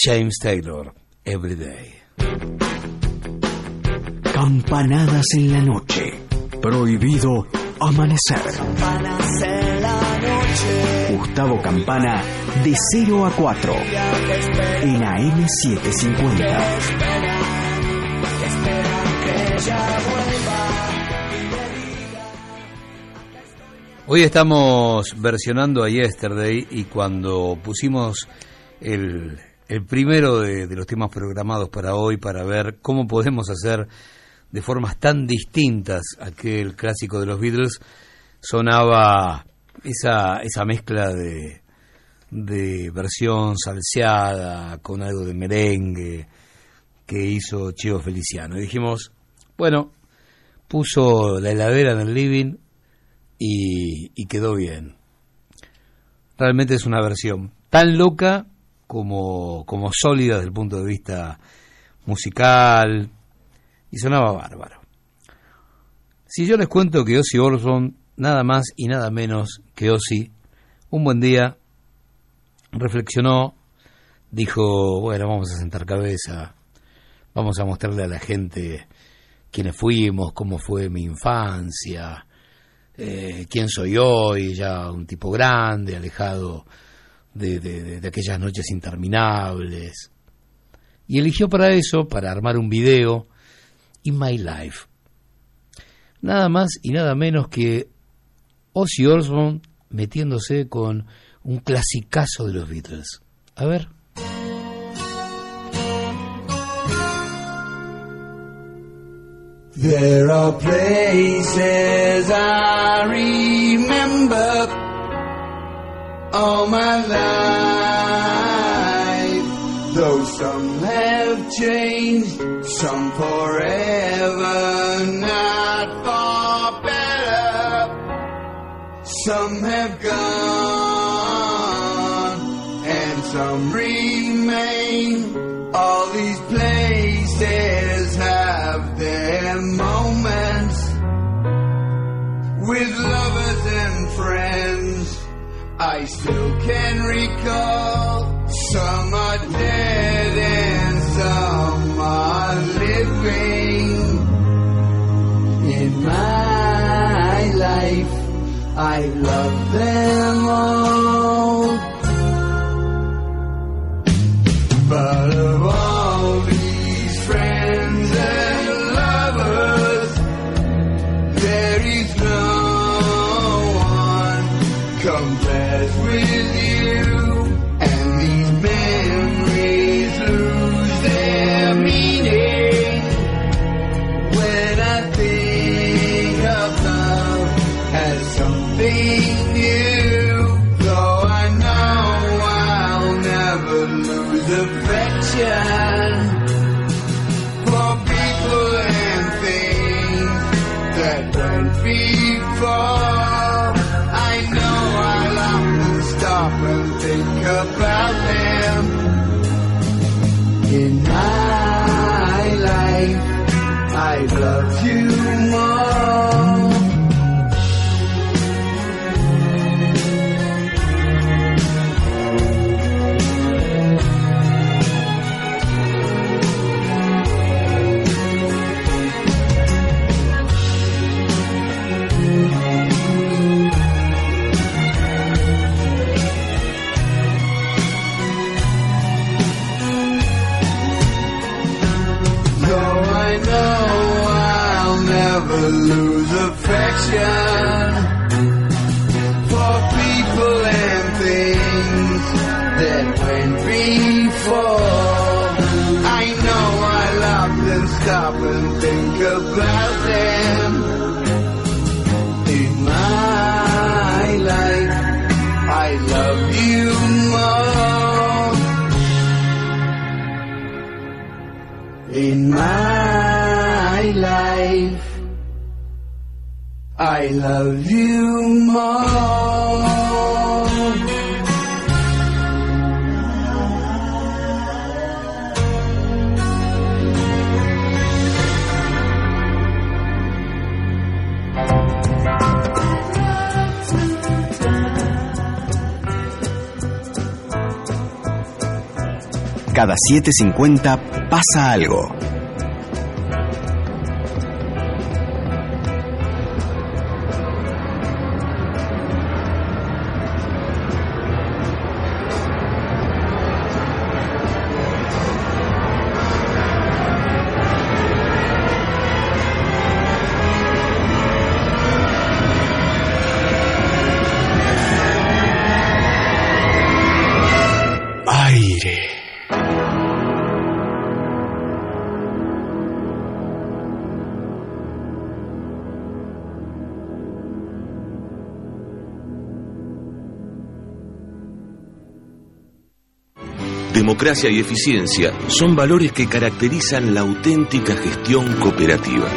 James Taylor, Everyday. Campanadas en la noche. Prohibido amanecer. Gustavo Campana de 0 a 4 en AM750. Hoy estamos versionando a Yesterday y cuando pusimos el, el primero de, de los temas programados para hoy para ver cómo podemos hacer de formas tan distintas aquel clásico de los Beatles, sonaba esa, esa mezcla de, de versión salseada con algo de merengue que hizo Cheo Feliciano. Y dijimos, bueno, puso la heladera en el living y, y quedó bien. Realmente es una versión tan loca como, como sólida desde el punto de vista musical y sonaba bárbaro. Si yo les cuento que Ozzy Osbourne, nada más y nada menos que Ozzy, un buen día reflexionó, dijo, bueno, vamos a sentar cabeza, vamos a mostrarle a la gente quiénes fuimos, cómo fue mi infancia, eh, quién soy hoy, ya un tipo grande, alejado de, de, aquellas noches interminables. Y eligió para eso, para armar un video, In My Life. Nada más y nada menos que Ozzy Osbourne metiéndose con un clasicazo de los Beatles. A ver. There are places I remember all my life, though some have changed, some forever, not for better. Some have gone and some. I still can recall some are dead and some are living. In my life, I love them all. But Cada siete cincuenta pasa algo. Democracia y eficiencia son valores que caracterizan la auténtica gestión cooperativa.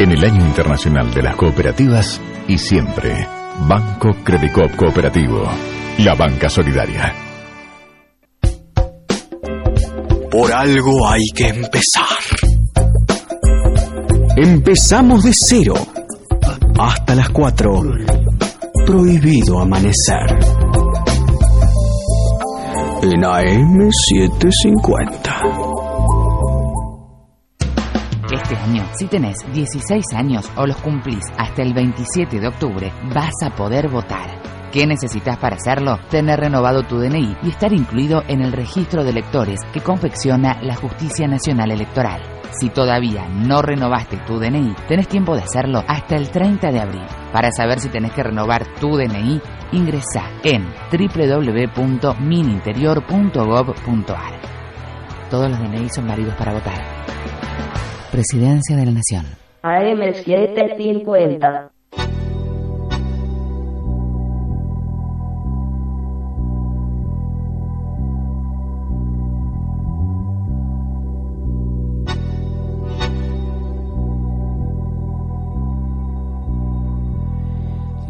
En el Año Internacional de las Cooperativas y siempre, Banco Credicop Cooperativo, la banca solidaria. Por algo hay que empezar. Empezamos de cero. Hasta las 4. Prohibido amanecer. En AM750. Este año, si tenés 16 años o los cumplís hasta el 27 de octubre, vas a poder votar. ¿Qué necesitas para hacerlo? Tener renovado tu DNI y estar incluido en el registro de electores que confecciona la Justicia Nacional Electoral. Si todavía no renovaste tu DNI, tenés tiempo de hacerlo hasta el 30 de abril. Para saber si tenés que renovar tu DNI, ingresa en www.mininterior.gov.ar. Todos los DNI son válidos para votar. Presidencia de la Nación. AM750.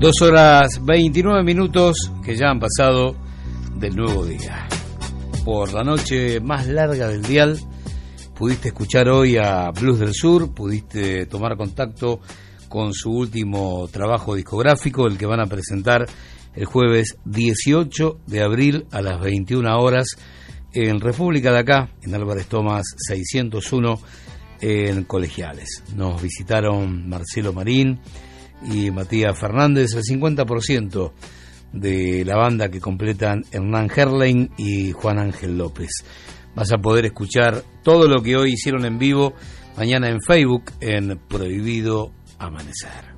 Dos horas 29 minutos que ya han pasado del nuevo día. Por la noche más larga del dial, pudiste escuchar hoy a Blues del Sur, pudiste tomar contacto con su último trabajo discográfico, el que van a presentar el jueves 18 de abril a las 21 horas en República de acá, en Álvarez Tomás 601, en Colegiales. Nos visitaron Marcelo Marín y Matías Fernández, el 50% de la banda que completan Hernán Herlein y Juan Ángel López. Vas a poder escuchar todo lo que hoy hicieron en vivo mañana en Facebook en Prohibido Amanecer.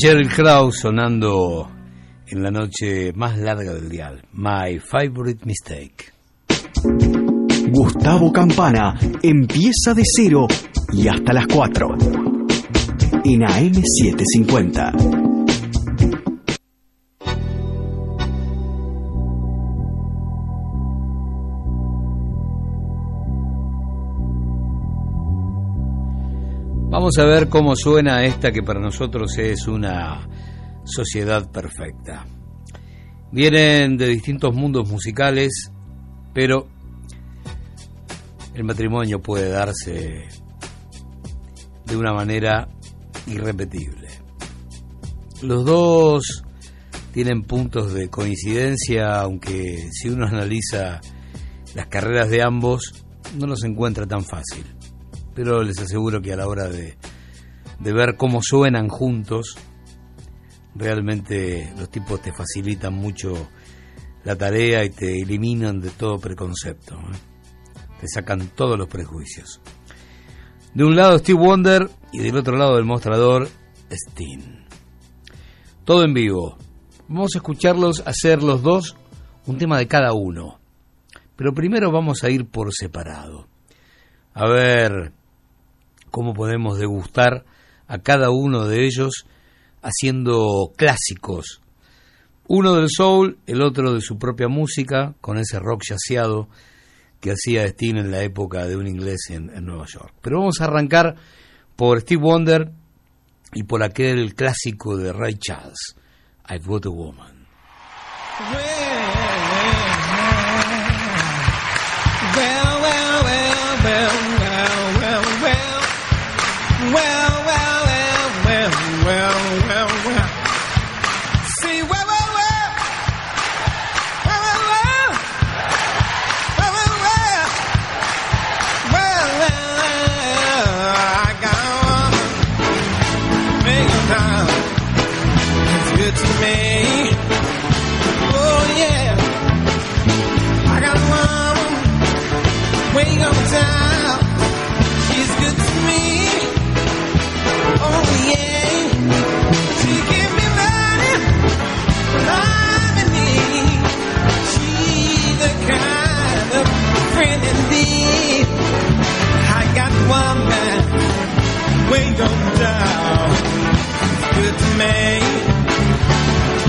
Cheryl Crow sonando en la noche más larga del dial. My favorite mistake. Gustavo Campana empieza de cero y hasta las 4 en AM750. Vamos a ver cómo suena esta que para nosotros es una sociedad perfecta. Vienen de distintos mundos musicales, pero el matrimonio puede darse de una manera irrepetible. Los dos tienen puntos de coincidencia, aunque si uno analiza las carreras de ambos, no los encuentra tan fácil. Pero les aseguro que a la hora de, de ver cómo suenan juntos, realmente los tipos te facilitan mucho la tarea y te eliminan de todo preconcepto. ¿eh? Te sacan todos los prejuicios. De un lado Steve Wonder y del otro lado del mostrador Steen. Todo en vivo. Vamos a escucharlos hacer los dos un tema de cada uno. Pero primero vamos a ir por separado. A ver cómo podemos degustar a cada uno de ellos haciendo clásicos. Uno del soul, el otro de su propia música, con ese rock yaceado que hacía Steen en la época de un inglés en, en, Nueva York. Pero vamos a arrancar por Steve Wonder y por aquel clásico de Ray Charles, I've Got a Woman. I got one man way on down. Good to me.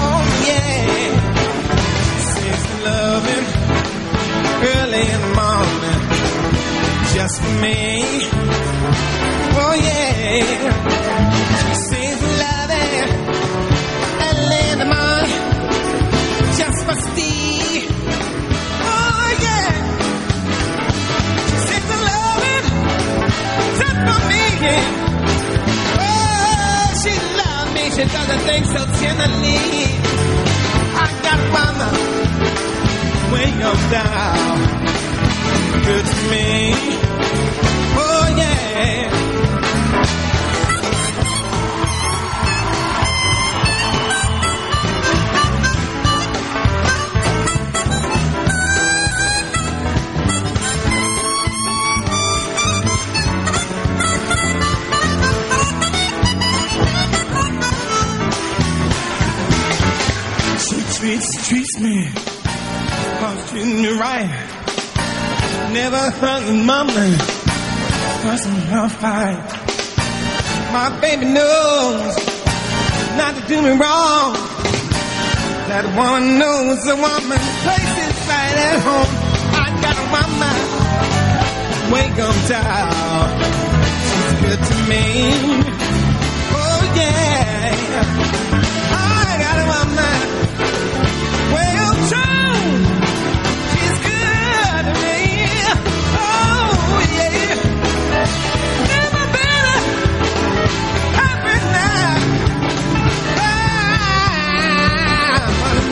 Oh yeah. She's loving early in the morning just for me. Oh yeah, says loving in the morning just for Steve. For. Oh, she loves me, she doesn't think so tenderly. I got mama way up down good to me. Me, I'm treating you right never hung mama wasn't her fight. My baby knows not to do me wrong. That woman knows a woman's place is right at home. I got a mama wake up down. She's good to me. Oh yeah.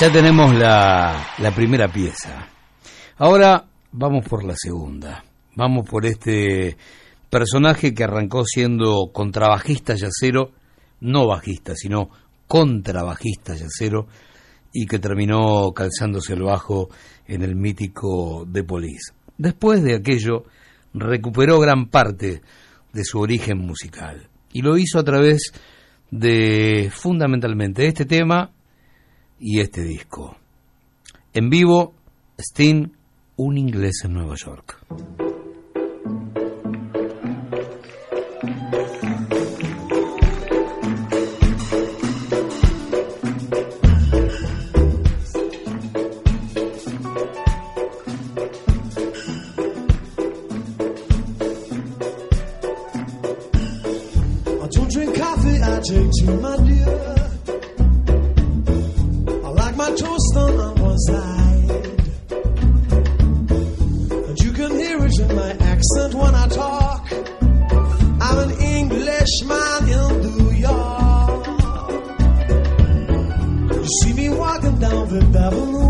Ya tenemos la, la primera pieza. Ahora vamos por la segunda. Vamos por este personaje que arrancó siendo contrabajista yacero, no bajista, sino contrabajista yacero, y que terminó calzándose el bajo en el mítico de Polis. Después de aquello, recuperó gran parte de su origen musical, y lo hizo a través de, fundamentalmente, este tema y este disco. En vivo, Sting, un inglés en Nueva York. my toast on one side. And you can hear it in my accent when I talk. I'm an Englishman in New York. You see me walking down the Avenue.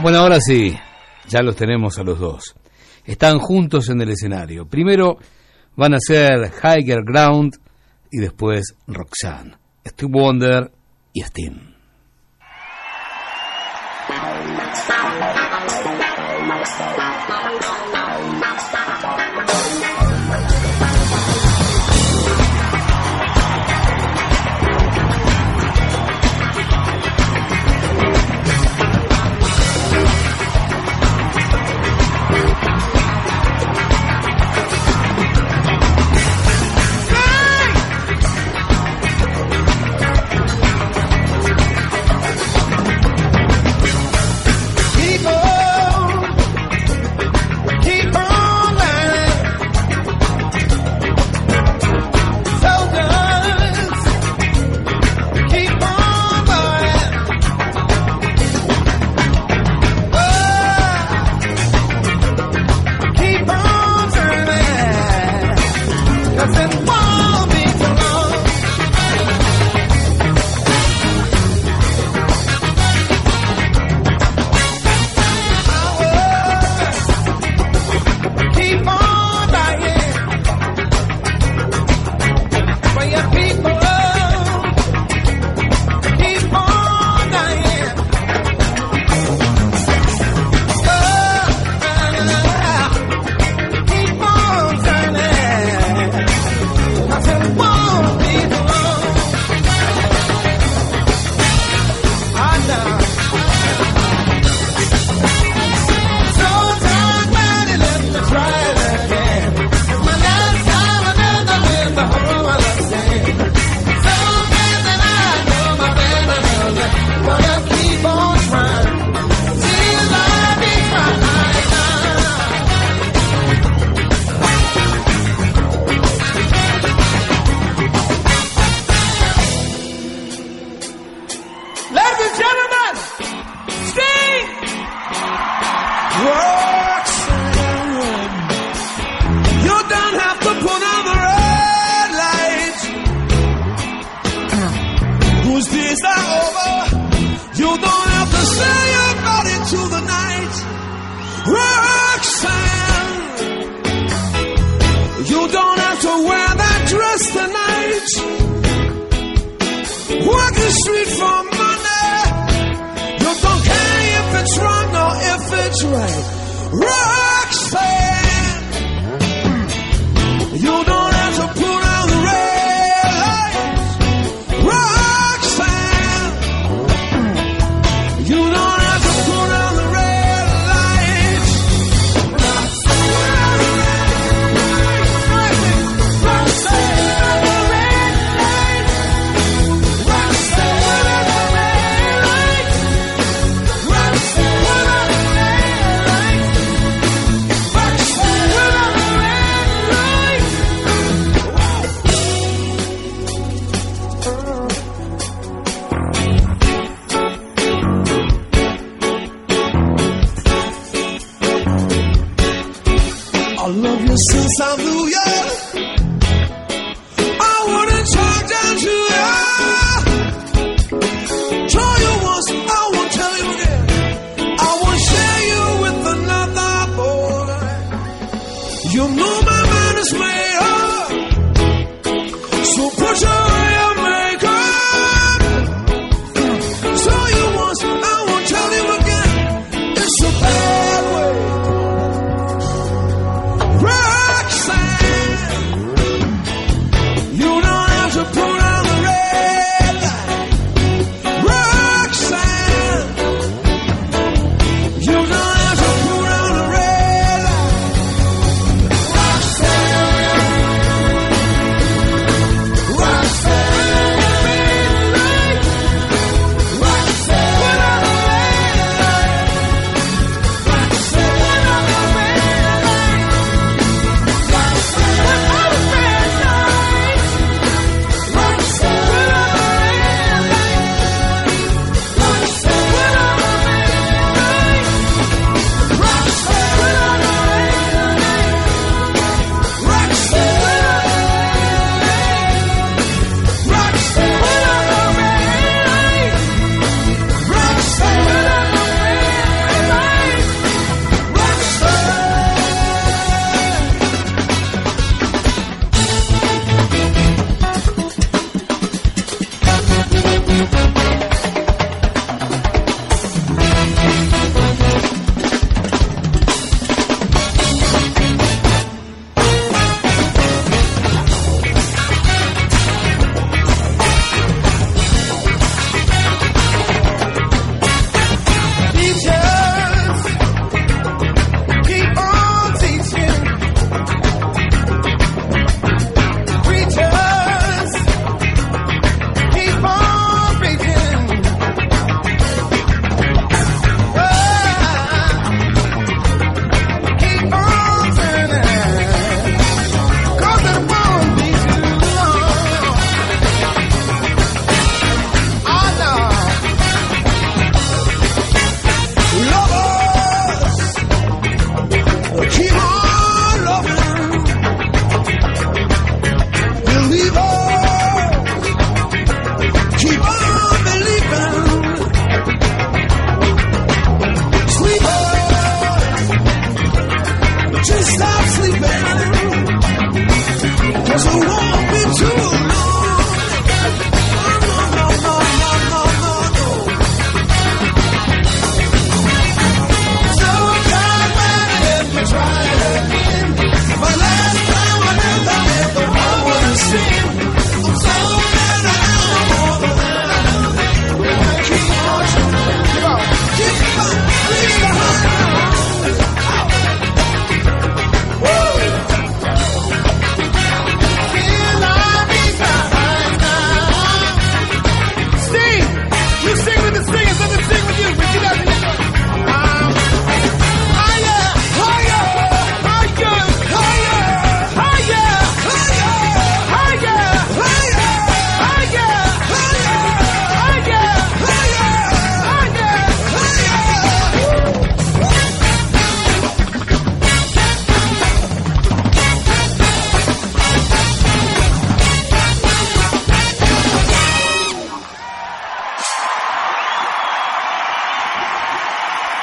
Bueno, ahora sí, ya los tenemos a los dos. Están juntos en el escenario. Primero van a ser Higher Ground y después Roxanne, Steve Wonder y Steam.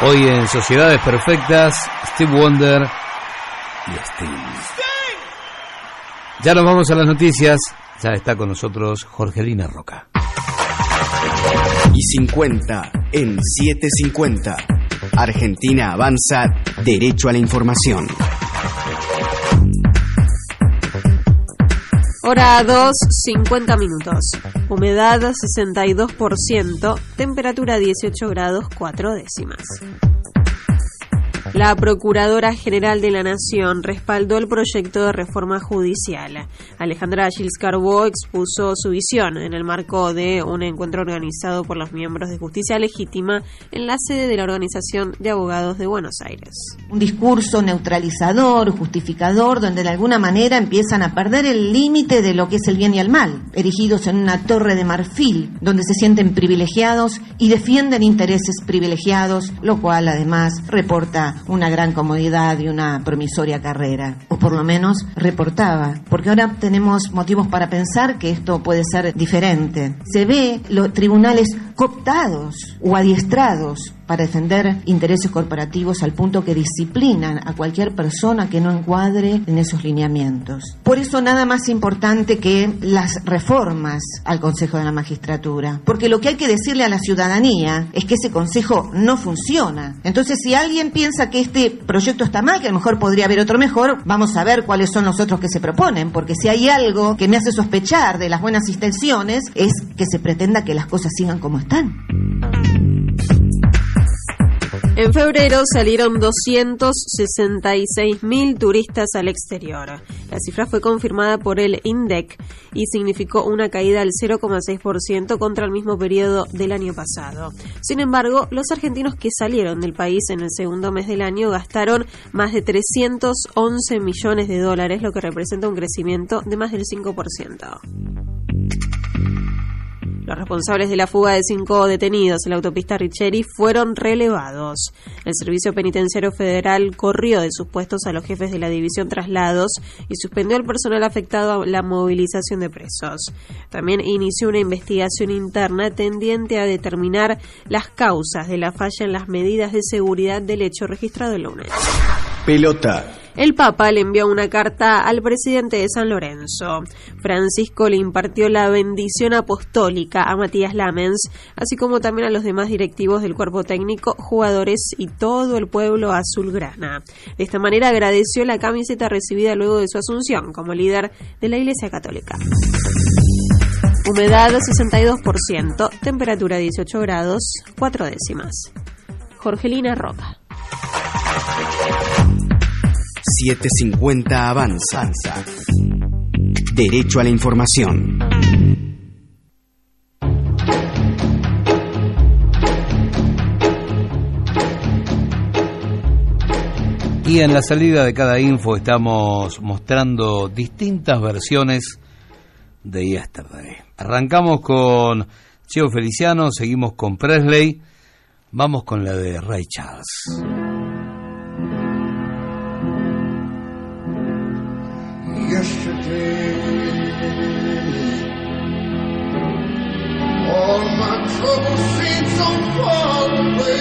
Hoy en Sociedades Perfectas, Steve Wonder y Sting. Ya nos vamos a las noticias. Ya está con nosotros Jorgelina Roca. Y 50 en 750. Argentina avanza derecho a la información. Hora 2, 50 minutos. Humedad 62%, temperatura 18 grados 4 décimas. La Procuradora General de la Nación respaldó el proyecto de reforma judicial. Alejandra Gils Carbó expuso su visión en el marco de un encuentro organizado por los miembros de Justicia Legítima en la sede de la Organización de Abogados de Buenos Aires. un discurso neutralizador, justificador, donde de alguna manera empiezan a perder el límite de lo que es el bien y el mal, erigidos en una torre de marfil, donde se sienten privilegiados y defienden intereses privilegiados, lo cual además reporta una gran comodidad y una promisoria carrera, o por lo menos reportaba, porque ahora tenemos motivos para pensar que esto puede ser diferente. Se ve los tribunales cooptados o adiestrados para defender intereses corporativos al punto que disciplinan a cualquier persona que no encuadre en esos lineamientos. Por eso nada más importante que las reformas al Consejo de la Magistratura, porque lo que hay que decirle a la ciudadanía es que ese Consejo no funciona. Entonces, si alguien piensa que este proyecto está mal, que a lo mejor podría haber otro mejor, vamos a ver cuáles son los otros que se proponen, porque si hay algo que me hace sospechar de las buenas intenciones es que se pretenda que las cosas sigan como están. En febrero salieron 266.000 turistas al exterior. La cifra fue confirmada por el INDEC y significó una caída del 0,6% contra el mismo periodo del año pasado. Sin embargo, los argentinos que salieron del país en el segundo mes del año gastaron más de 311 millones de dólares, lo que representa un crecimiento de más del 5%. Los responsables de la fuga de cinco detenidos en la autopista Richeri fueron relevados. El Servicio Penitenciario Federal corrió de sus puestos a los jefes de la División Traslados y suspendió al personal afectado a la movilización de presos. También inició una investigación interna tendiente a determinar las causas de la falla en las medidas de seguridad del hecho registrado el lunes. Pelota. El Papa le envió una carta al presidente de San Lorenzo. Francisco le impartió la bendición apostólica a Matías Lamens, así como también a los demás directivos del cuerpo técnico, jugadores y todo el pueblo azulgrana. De esta manera agradeció la camiseta recibida luego de su asunción como líder de la Iglesia Católica. Humedad 62%, temperatura 18 grados, 4 décimas. Jorgelina Roca. 750 avanza. Derecho a la información. Y en la salida de cada info estamos mostrando distintas versiones de Yesterday. Arrancamos con Cheo Feliciano, seguimos con Presley, vamos con la de Ray Charles. My troubles seem so far away.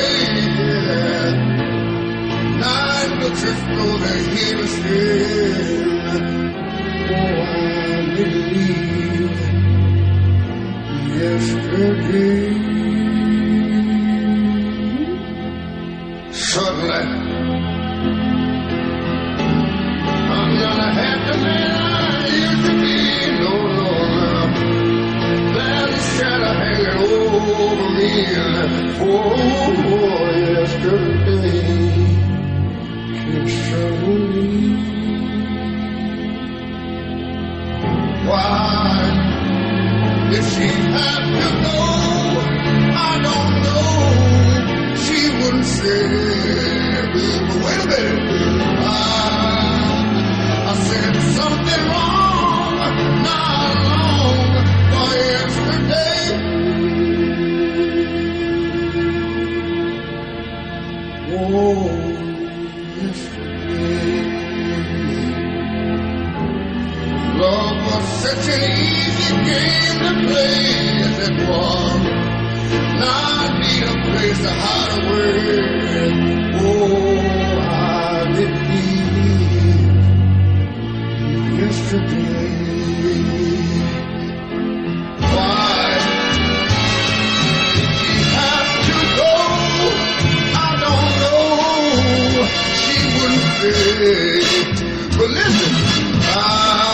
Though they're here. Oh, I believe yesterday. Suddenly, I'm not a happy man I used to be, no, no. There's a shadow and oh, yesterday. Why she to go? I don't know. She wouldn't say, but wait a minute. I, I said something such an easy game to play as it was. Now I need a place to hide away. Oh, I believe. Why she have to go? I don't know. She wouldn't say. But listen, I,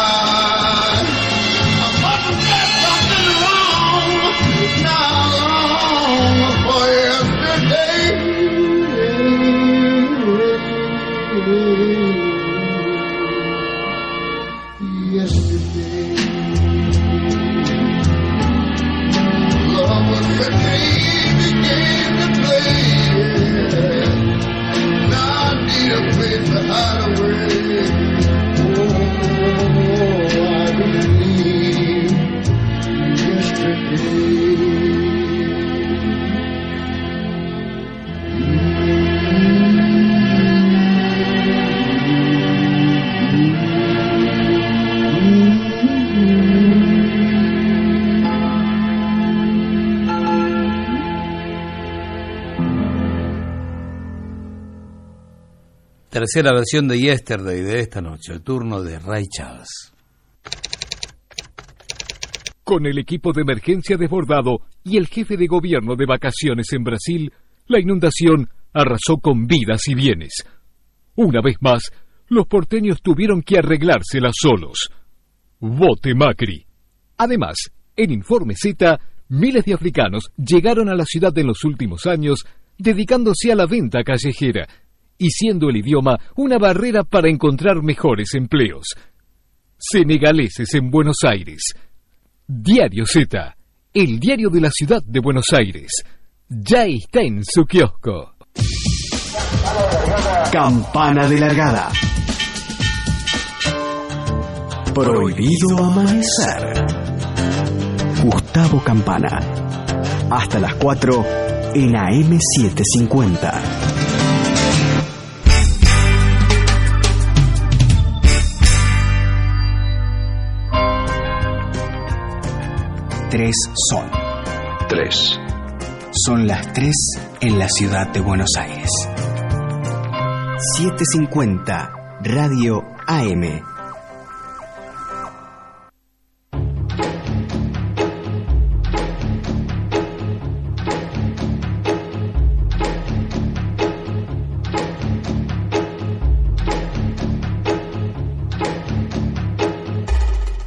Tercera versión de Yesterday de esta noche, el turno de Ray Charles. Con el equipo de emergencia desbordado y el jefe de gobierno de vacaciones en Brasil, la inundación arrasó con vidas y bienes. Una vez más, los porteños tuvieron que arreglárselas solos. Vote Macri. Además, en Informe Z, miles de africanos llegaron a la ciudad en los últimos años dedicándose a la venta callejera y siendo el idioma una barrera para encontrar mejores empleos. Senegaleses en Buenos Aires. Diario Z, el diario de la ciudad de Buenos Aires. Ya está en su kiosco. Campana de largada. Prohibido amanecer. Gustavo Campana. Hasta las 4 en AM750. Tres son. Tres. Son las tres en la ciudad de Buenos Aires. 750 Radio AM.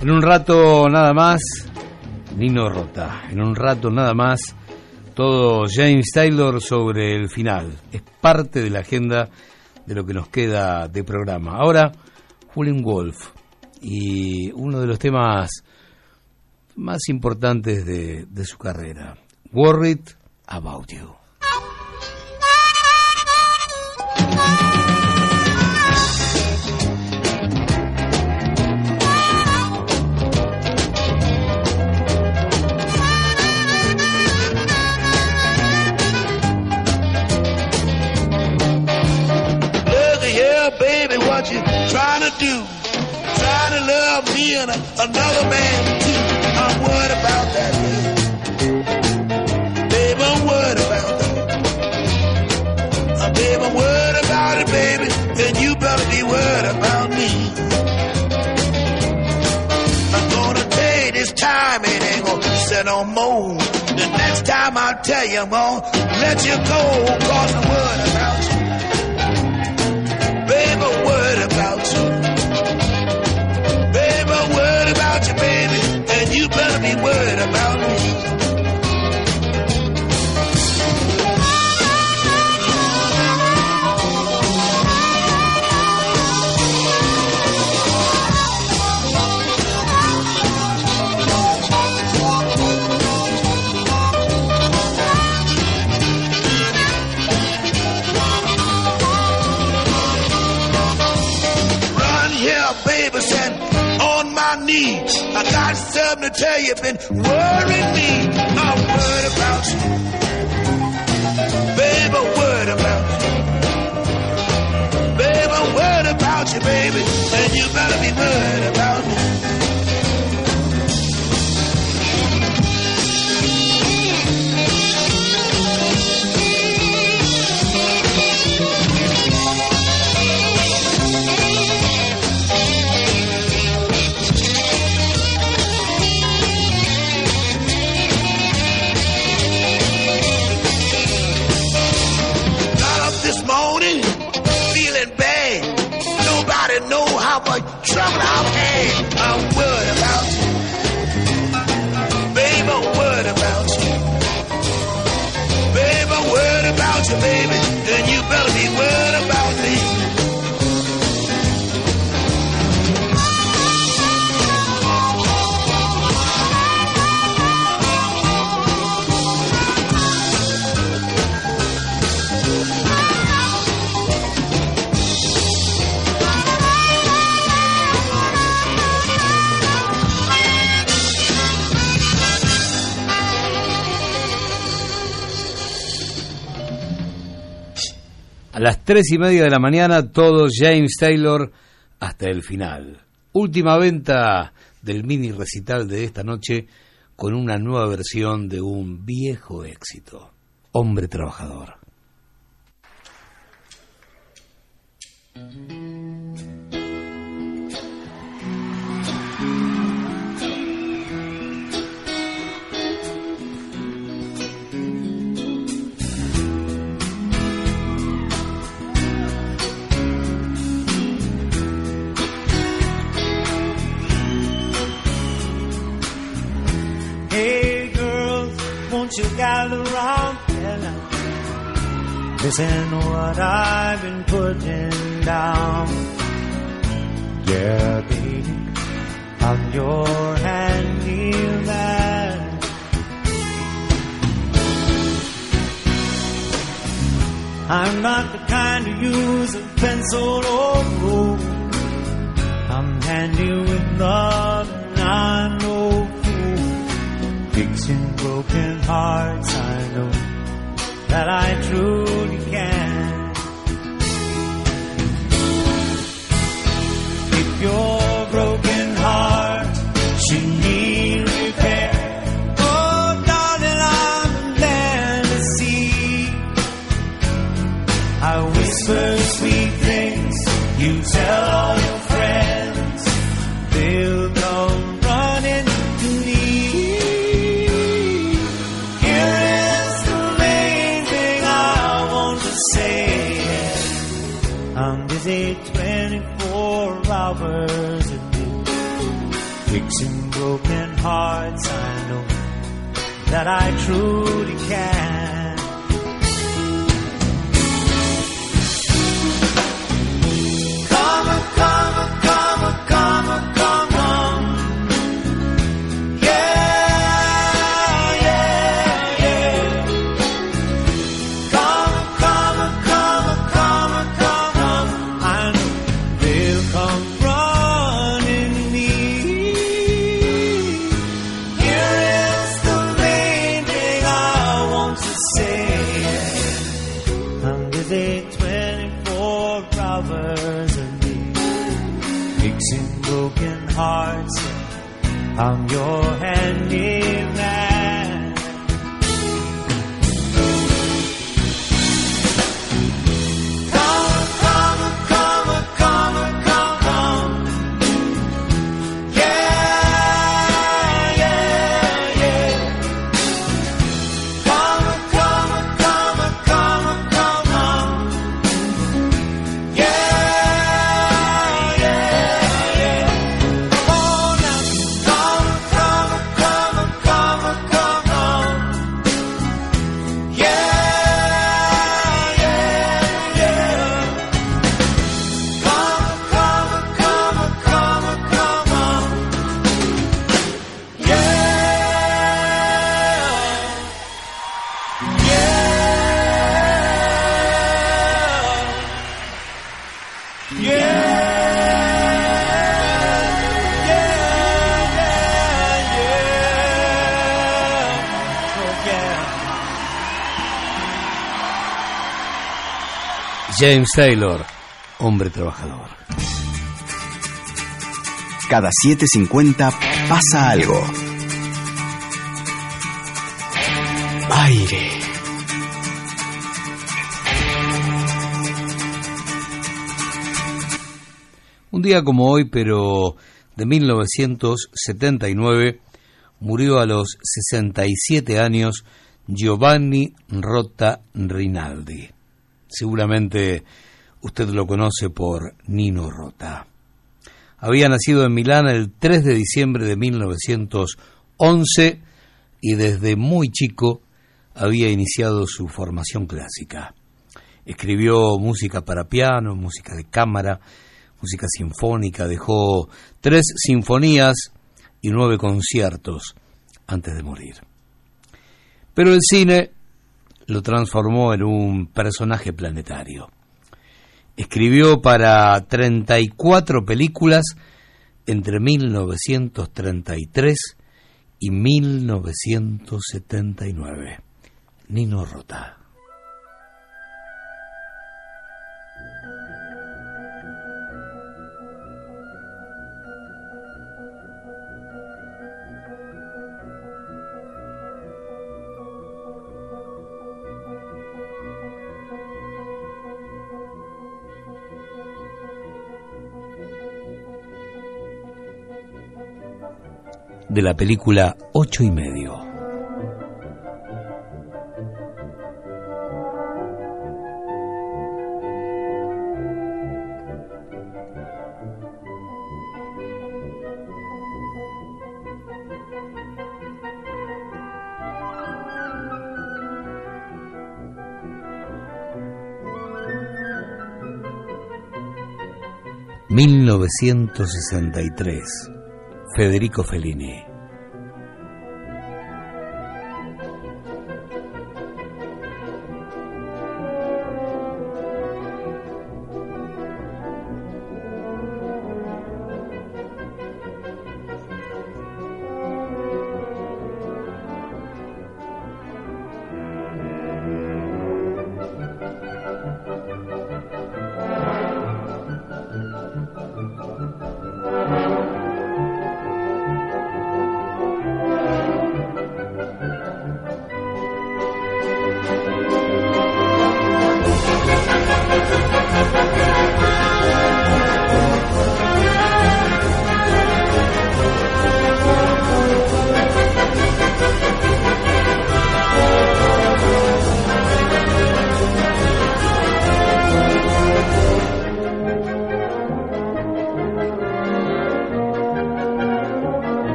En un rato nada más, Nino Rota. En un rato nada más, todo James Taylor sobre el final. Es parte de la agenda de lo que nos queda de programa. Ahora, Julian Wolf. Y uno de los temas más importantes de, de su carrera. Worried About You. To me and another man too. I'm worried about that, baby. Baby, I'm worried about that. Uh, I'm worried about it, baby. Then you better be worried about me. I'm gonna you this time it ain't gonna set no more. The next time I'll tell you I'm gonna let you go, cause I'm worried about you. Baby, I'm worried about baby. And you better be worried about got something to tell you, been worrying me. I'm worried about you. Baby, worried about you. Baby, worried about you, baby. And you better be worried about me. Cowboy trouble I've had. I'm worried about you. Baby, I'm worried about you. Baby, I'm worried about you, baby. Then you better A las tres y media de la mañana, todo James Taylor hasta el final. Última venta del mini recital de esta noche con una nueva versión de un viejo éxito. Hombre trabajador. Hey girls, won't you gather round and listen what I've been putting down. Yeah, baby, I'm your handyman. I'm not the kind to use a pencil or rule. I'm handy with love and I'm no Fixing broken hearts, I know that I truly can. If your broken hearts. I know that I truly can. James Taylor, hombre trabajador. Cada 7.50 pasa algo. Aire. Un día como hoy, pero de 1979, murió a los 67 años Giovanni Rota Rinaldi. Seguramente usted lo conoce por Nino Rota. Había nacido en Milán el 3 de diciembre de 1911 y desde muy chico había iniciado su formación clásica. Escribió música para piano, música de cámara, música sinfónica, dejó tres sinfonías y nueve conciertos antes de morir. Pero el cine lo transformó en un personaje planetario. Escribió para 34 películas entre 1933 y 1979. Nino Rota. De la película Ocho y medio. ...1963... Federico Fellini.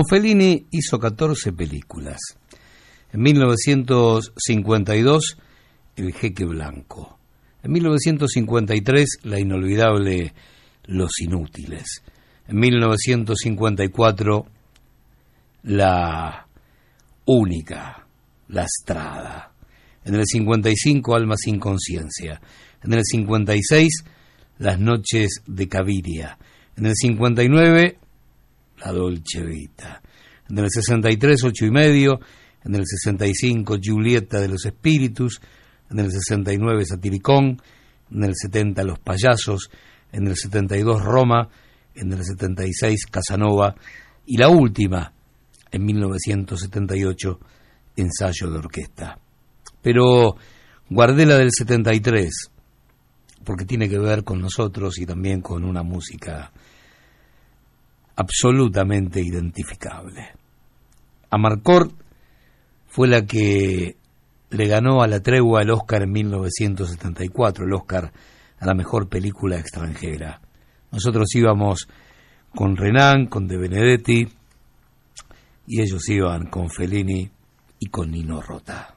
Con Fellini hizo 14 películas. En 1952, El Jeque Blanco. En 1953, la inolvidable Los Inútiles. En 1954, la única, La Estrada. En el 55, Alma sin conciencia. En el 56, Las noches de Caviria. En el 59, La Dolce Vita. En el 63, Ocho y medio. En el 65, Julieta de los Espíritus. En el 69, Satiricón. En el 70, Los Payasos. En el 72, Roma. En el 76, Casanova. Y la última, en 1978, Ensayo de Orquesta. Pero guardé la del 73, porque tiene que ver con nosotros y también con una música absolutamente identificable. Amarcord fue la que le ganó a la tregua el Oscar en 1974, el Oscar a la mejor película extranjera. Nosotros íbamos con Renan, con De Benedetti, y ellos iban con Fellini y con Nino Rota.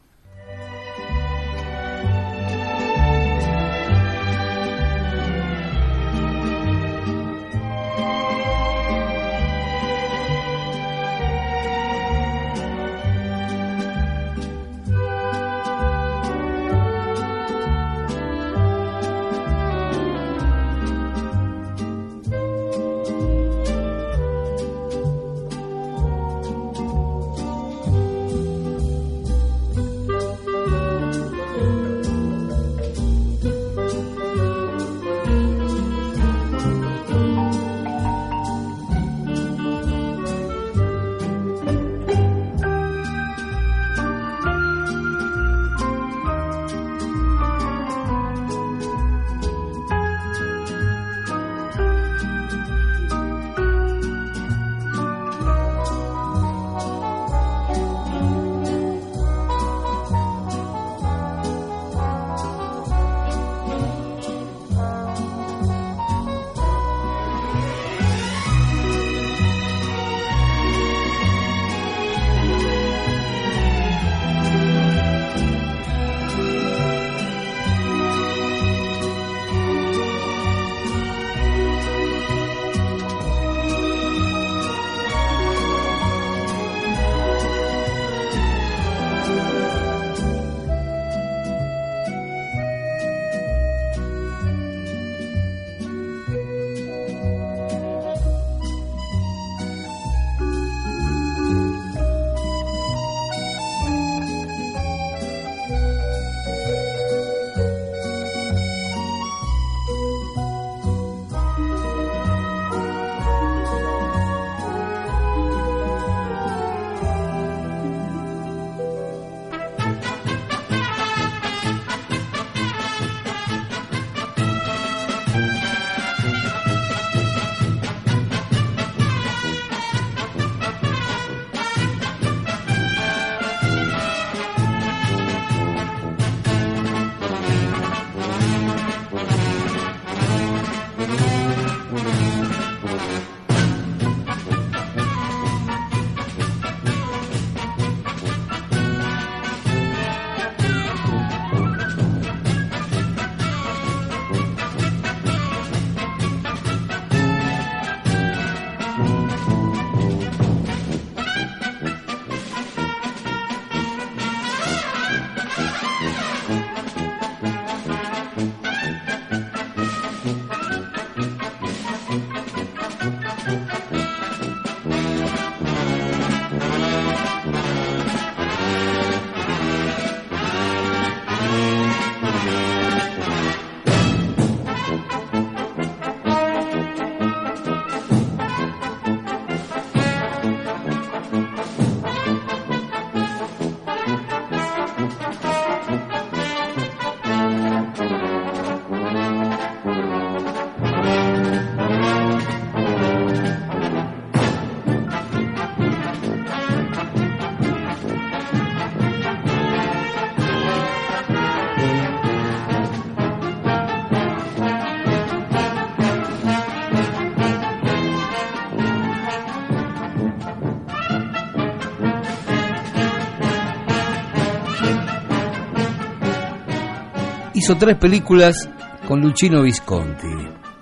Hizo tres películas con Luchino Visconti.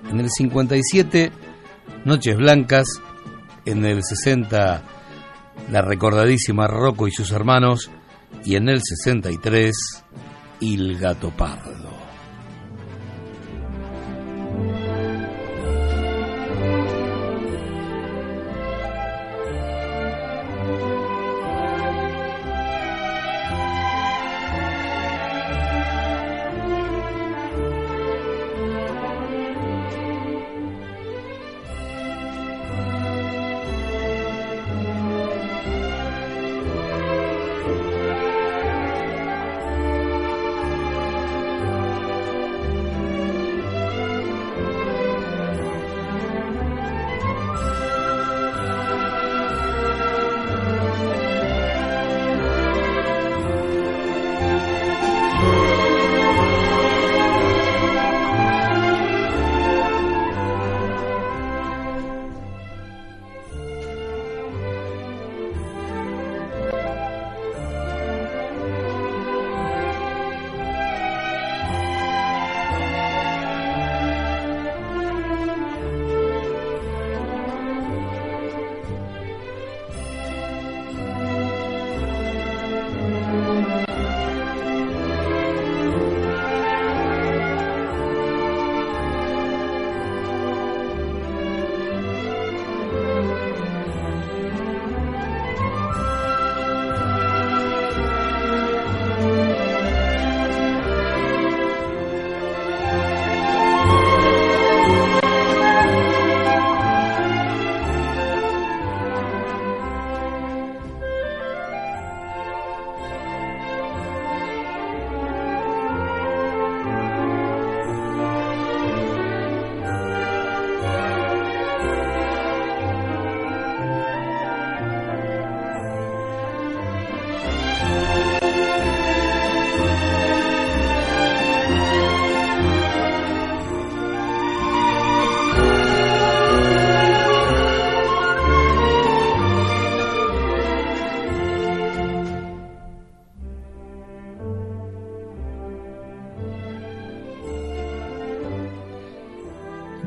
En el 57, Noches Blancas. En el 60, la recordadísima Rocco y sus hermanos. Y en el 63, Il Gato Pardo.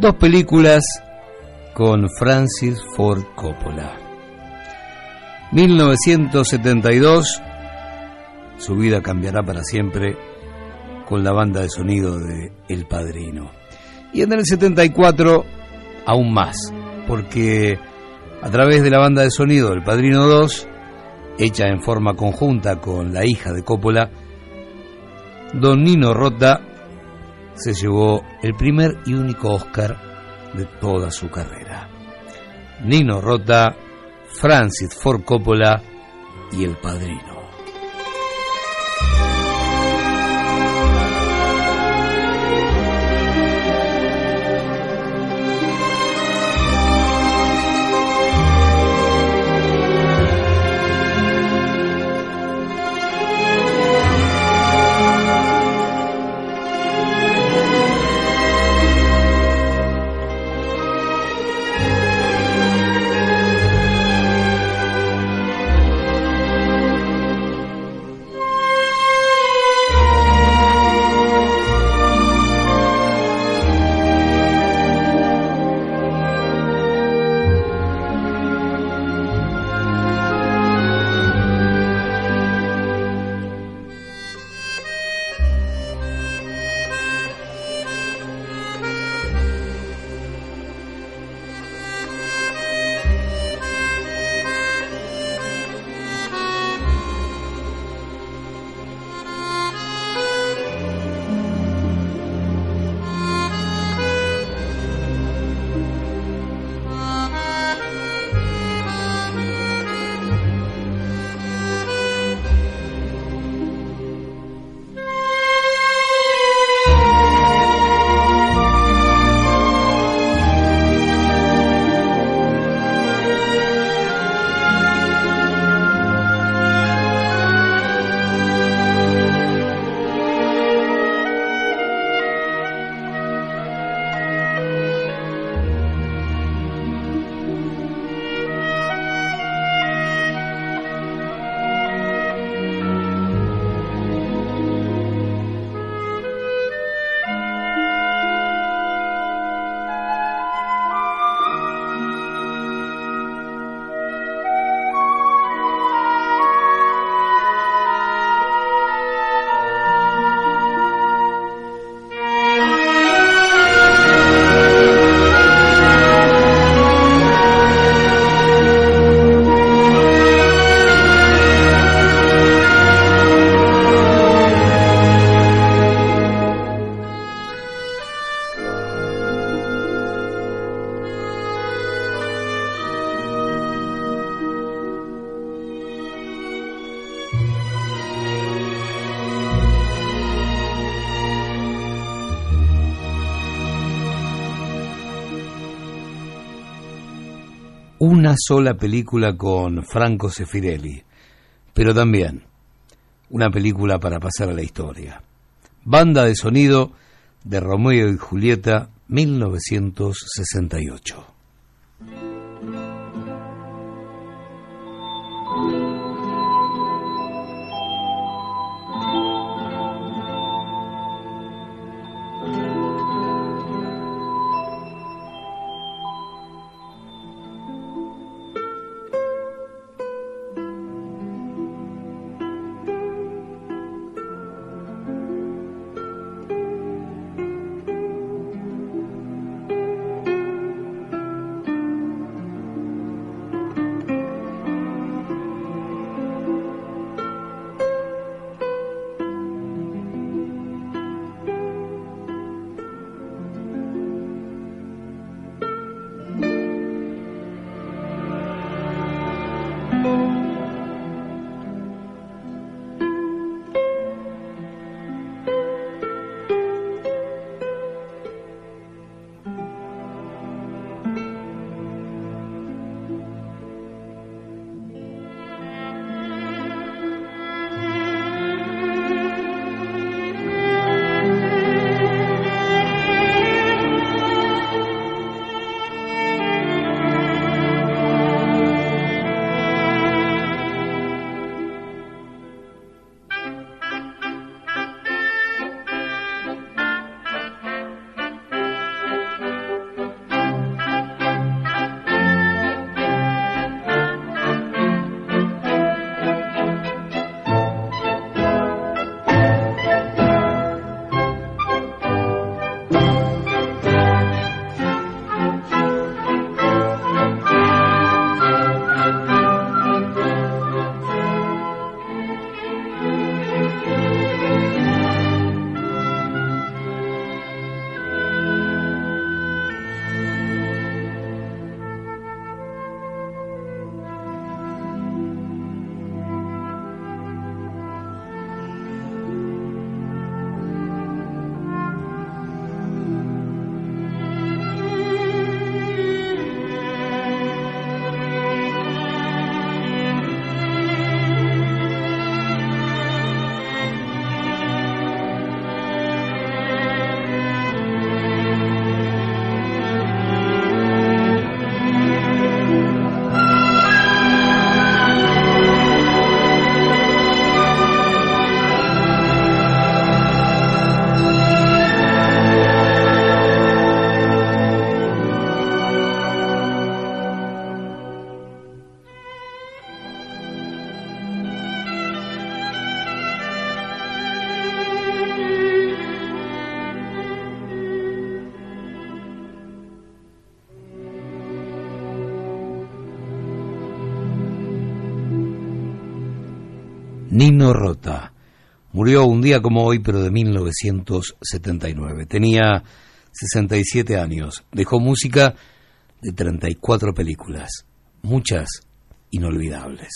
Dos películas con Francis Ford Coppola. 1972, su vida cambiará para siempre con la banda de sonido de El Padrino. Y en el 74, aún más, porque a través de la banda de sonido del Padrino 2, hecha en forma conjunta con la hija de Coppola, Don Nino Rota se llevó el primer y único Oscar de toda su carrera. Nino Rota, Francis Ford Coppola y El Padrino. Sola película con Franco Sefirelli, pero también una película para pasar a la historia. Banda de sonido de Romeo y Julieta, 1968. Murió un día como hoy, pero de 1979. Tenía 67 años. Dejó música de 34 películas, muchas inolvidables.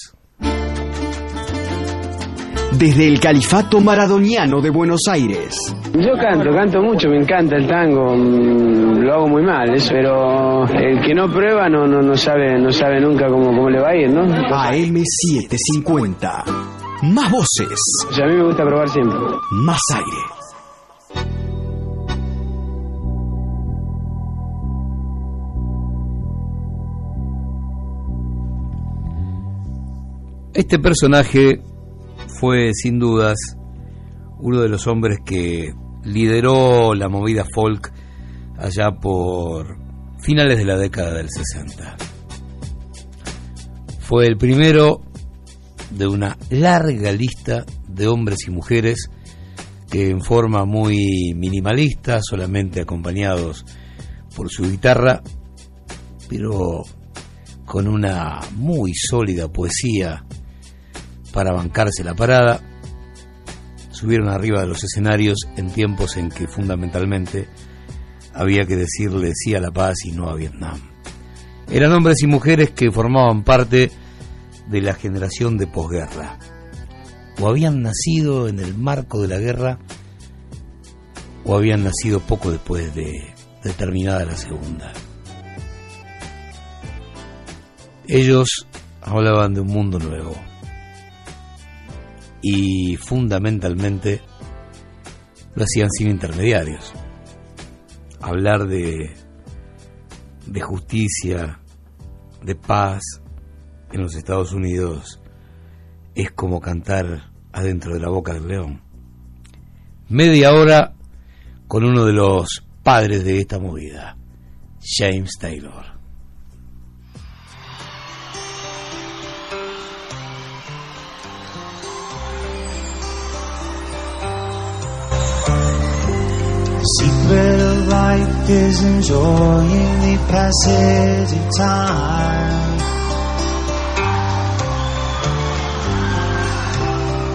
Desde el Califato Maradoniano de Buenos Aires. Yo canto, canto mucho, me encanta el tango, mm, lo hago muy mal, eso, pero el que no prueba no, no, no sabe, no sabe nunca cómo, cómo le va a ir, ¿no? AM750. Más voces. Sea, a mí me gusta probar siempre. Más aire. Este personaje fue sin dudas uno de los hombres que lideró la movida folk allá por finales de la década del 60. Fue el primero de una larga lista de hombres y mujeres que en forma muy minimalista, solamente acompañados por su guitarra, pero con una muy sólida poesía para bancarse la parada, subieron arriba de los escenarios en tiempos en que fundamentalmente había que decirle sí a la paz y no a Vietnam. Eran hombres y mujeres que formaban parte de la generación de posguerra, o habían nacido en el marco de la guerra, o habían nacido poco después de, de terminada la segunda. Ellos hablaban de un mundo nuevo y fundamentalmente lo hacían sin intermediarios. Hablar de, de justicia, de paz en los Estados Unidos es como cantar adentro de la boca del león. Media hora con uno de los padres de esta movida, James Taylor.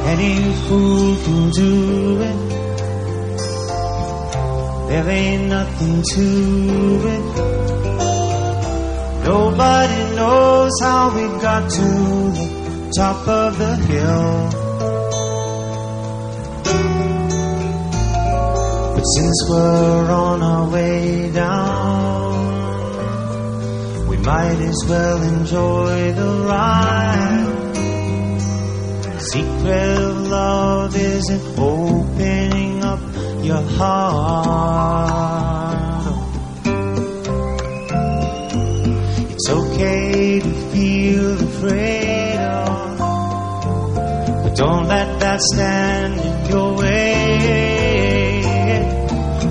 Any fool can do it. There ain't nothing to it. Nobody knows how we got to the top of the hill. But since we're on our way down, we might as well enjoy the ride. Secret of love isn't opening up your heart. It's okay to feel afraid of, but don't let that stand in your way.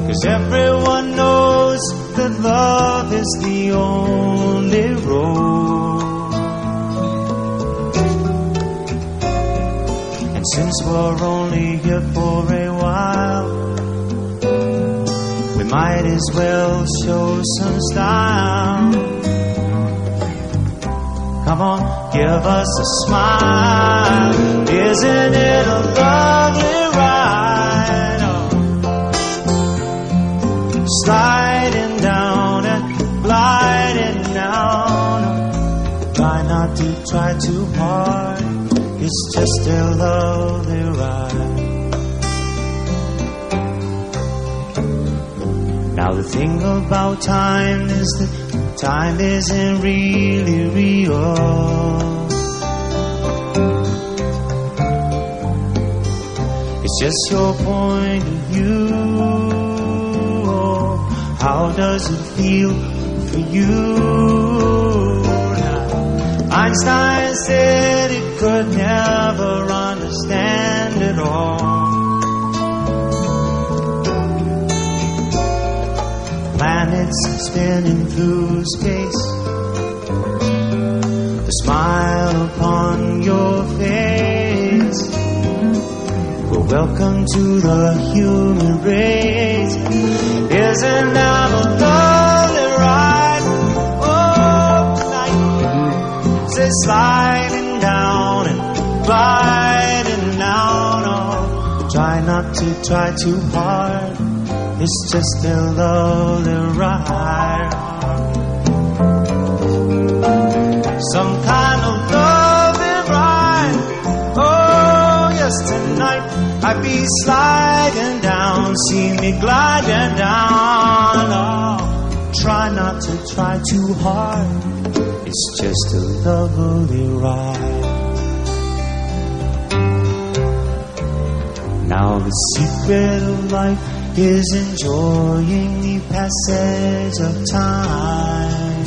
Cause everyone knows that love is the only road. Since we're only here for a while, we might as well show some style. Come on, give us a smile. Isn't it a lovely ride? Oh, sliding down and gliding down. Try not to try too hard. It's just a lovely ride. Now the thing about time is that time isn't really real. It's just your point of view. How does it feel for you? Einstein said it could never understand it all. planets spinning through space. The smile upon your face. Well, welcome to the human race. Isn't that a lovely sliding down and gliding down. Oh, try not to try too hard. It's just a lovely ride. Some kind of lovely ride. Oh, yes, tonight I be sliding down. See me gliding down. Oh, try not to try too hard. It's just a lovely ride. Now the secret of life is enjoying the passage of time.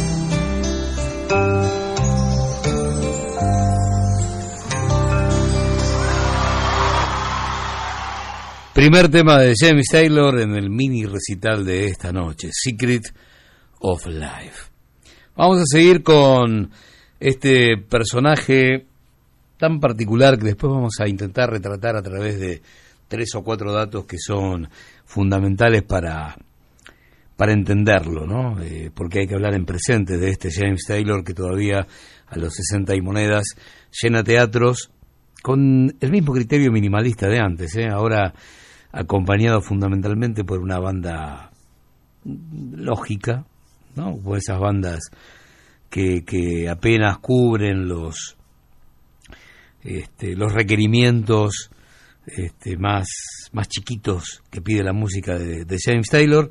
Primer tema de James Taylor en el mini recital de esta noche, Secret of Life. Vamos a seguir con este personaje tan particular que después vamos a intentar retratar a través de tres o cuatro datos que son fundamentales para, para entenderlo, ¿no? Eh, porque hay que hablar en presente de este James Taylor que todavía a los 60 y monedas llena teatros con el mismo criterio minimalista de antes, ¿eh? ahora acompañado fundamentalmente por una banda lógica, ¿no? Esas bandas que, que apenas cubren los este, los requerimientos este, más, más chiquitos que pide la música de, de James Taylor,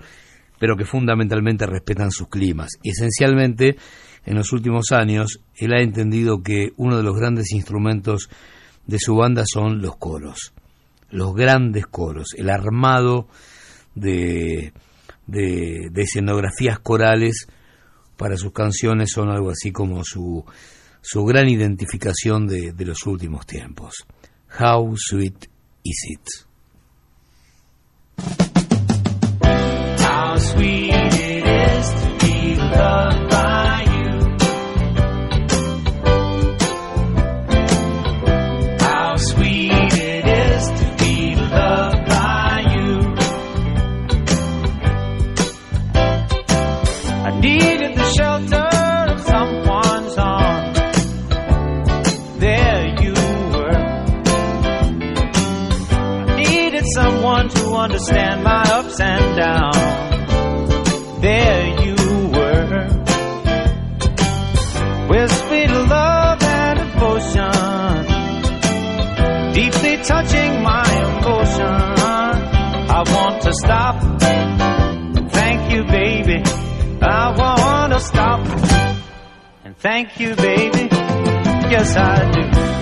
pero que fundamentalmente respetan sus climas. Y esencialmente, en los últimos años, él ha entendido que uno de los grandes instrumentos de su banda son los coros, los grandes coros, el armado de, de, de escenografías corales para sus canciones son algo así como su, su gran identificación de, de los últimos tiempos. How sweet is it? How sweet it is to be loved understand my ups and downs. There you were. With sweet love and devotion, deeply touching my emotion. I want to stop. Thank you, baby. I want to stop. And thank you, baby. Yes, I do.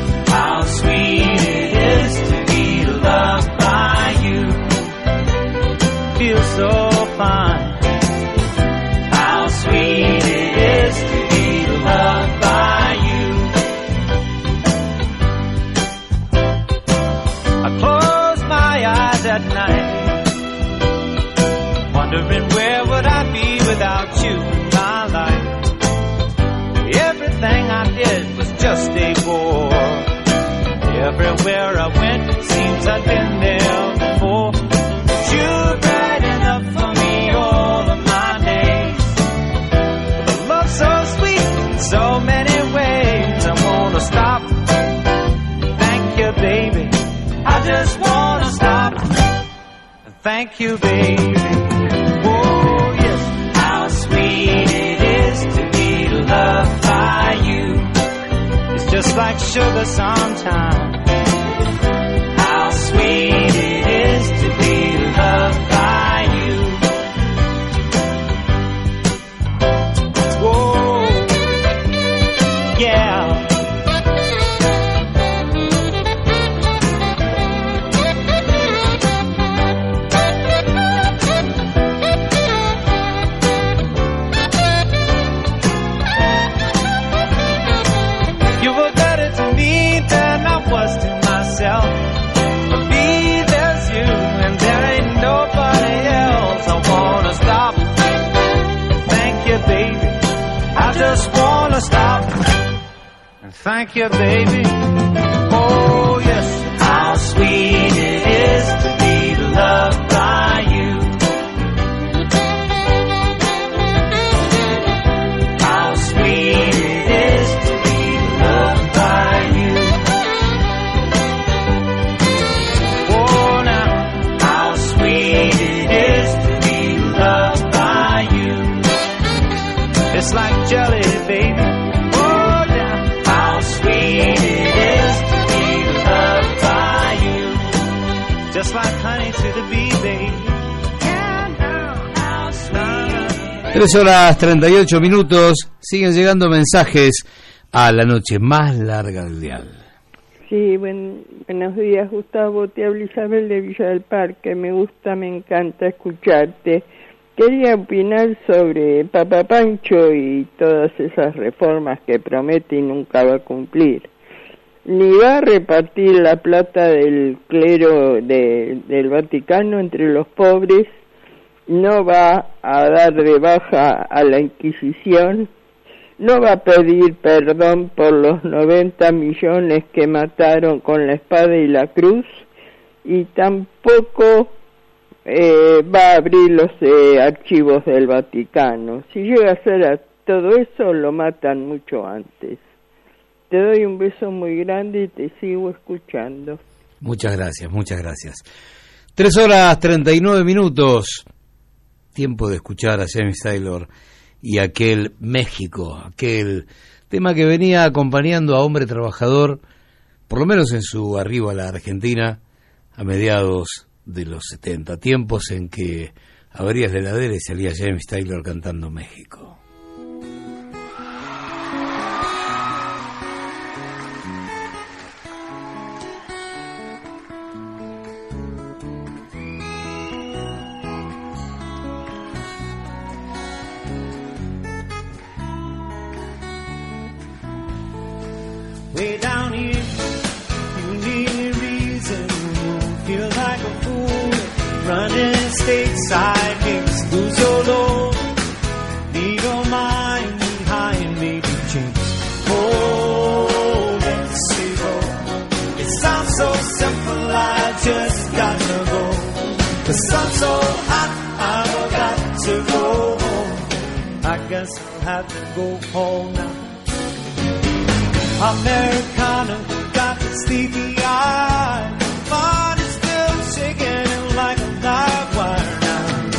Everywhere I went, seems I've been there before. You're bright enough for me all of my days. Love so sweet in so many ways. I wanna stop. Thank you, baby. I just wanna stop. Thank you, baby. Oh, yes. How sweet it is to be loved by you. It's just like sugar sometimes. And thank you, baby. Tres horas 38 minutos, siguen llegando mensajes a la noche más larga del dial. Sí, buen- buenos días, Gustavo. Te habla Isabel de Villa del Parque. Me gusta, me encanta escucharte. Quería opinar sobre Papa Pancho y todas esas reformas que promete y nunca va a cumplir. Ni va a repartir la plata del clero de- del Vaticano entre los pobres, no va a dar de baja a la Inquisición, no va a pedir perdón por los 90 millones que mataron con la espada y la cruz y tampoco eh, va a abrir los eh, archivos del Vaticano. Si llega a hacer a todo eso, lo matan mucho antes. Te doy un beso muy grande y te sigo escuchando. Muchas gracias, muchas gracias. Tres horas 39 minutos. Tiempo de escuchar a James Taylor y aquel México, aquel tema que venía acompañando a Hombre Trabajador, por lo menos en su arribo a la Argentina, a mediados de los 70, tiempos en que abrías la heladera y salía James Taylor cantando México. Way down here, you need a reason. You feel like a fool. Running stateside makes lose your load. Leave your mind behind, maybe change. Oh, Mexico. It sounds so simple, I just gotta go. The sun's so hot, I've got to go home. I guess I'll have to go home now. Americana got the sleepy eye. Body's still shaking like a live wire now.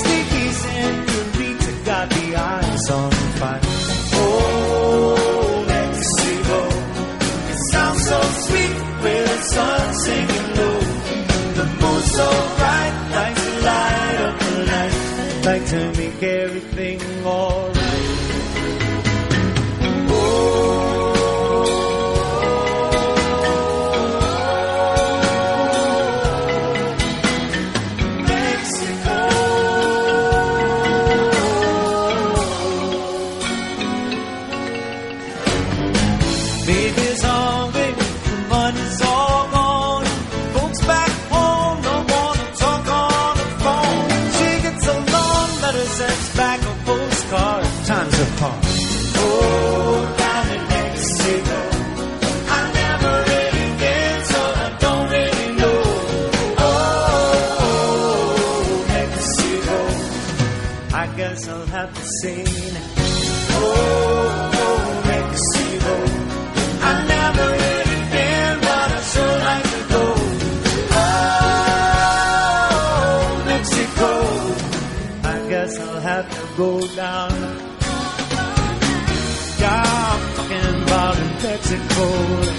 Sleepy senorita got the eyes on fire. Oh, Mexico, it sounds so sweet with the sun singing low. The moon's so bright, like to light up the night, like to make cold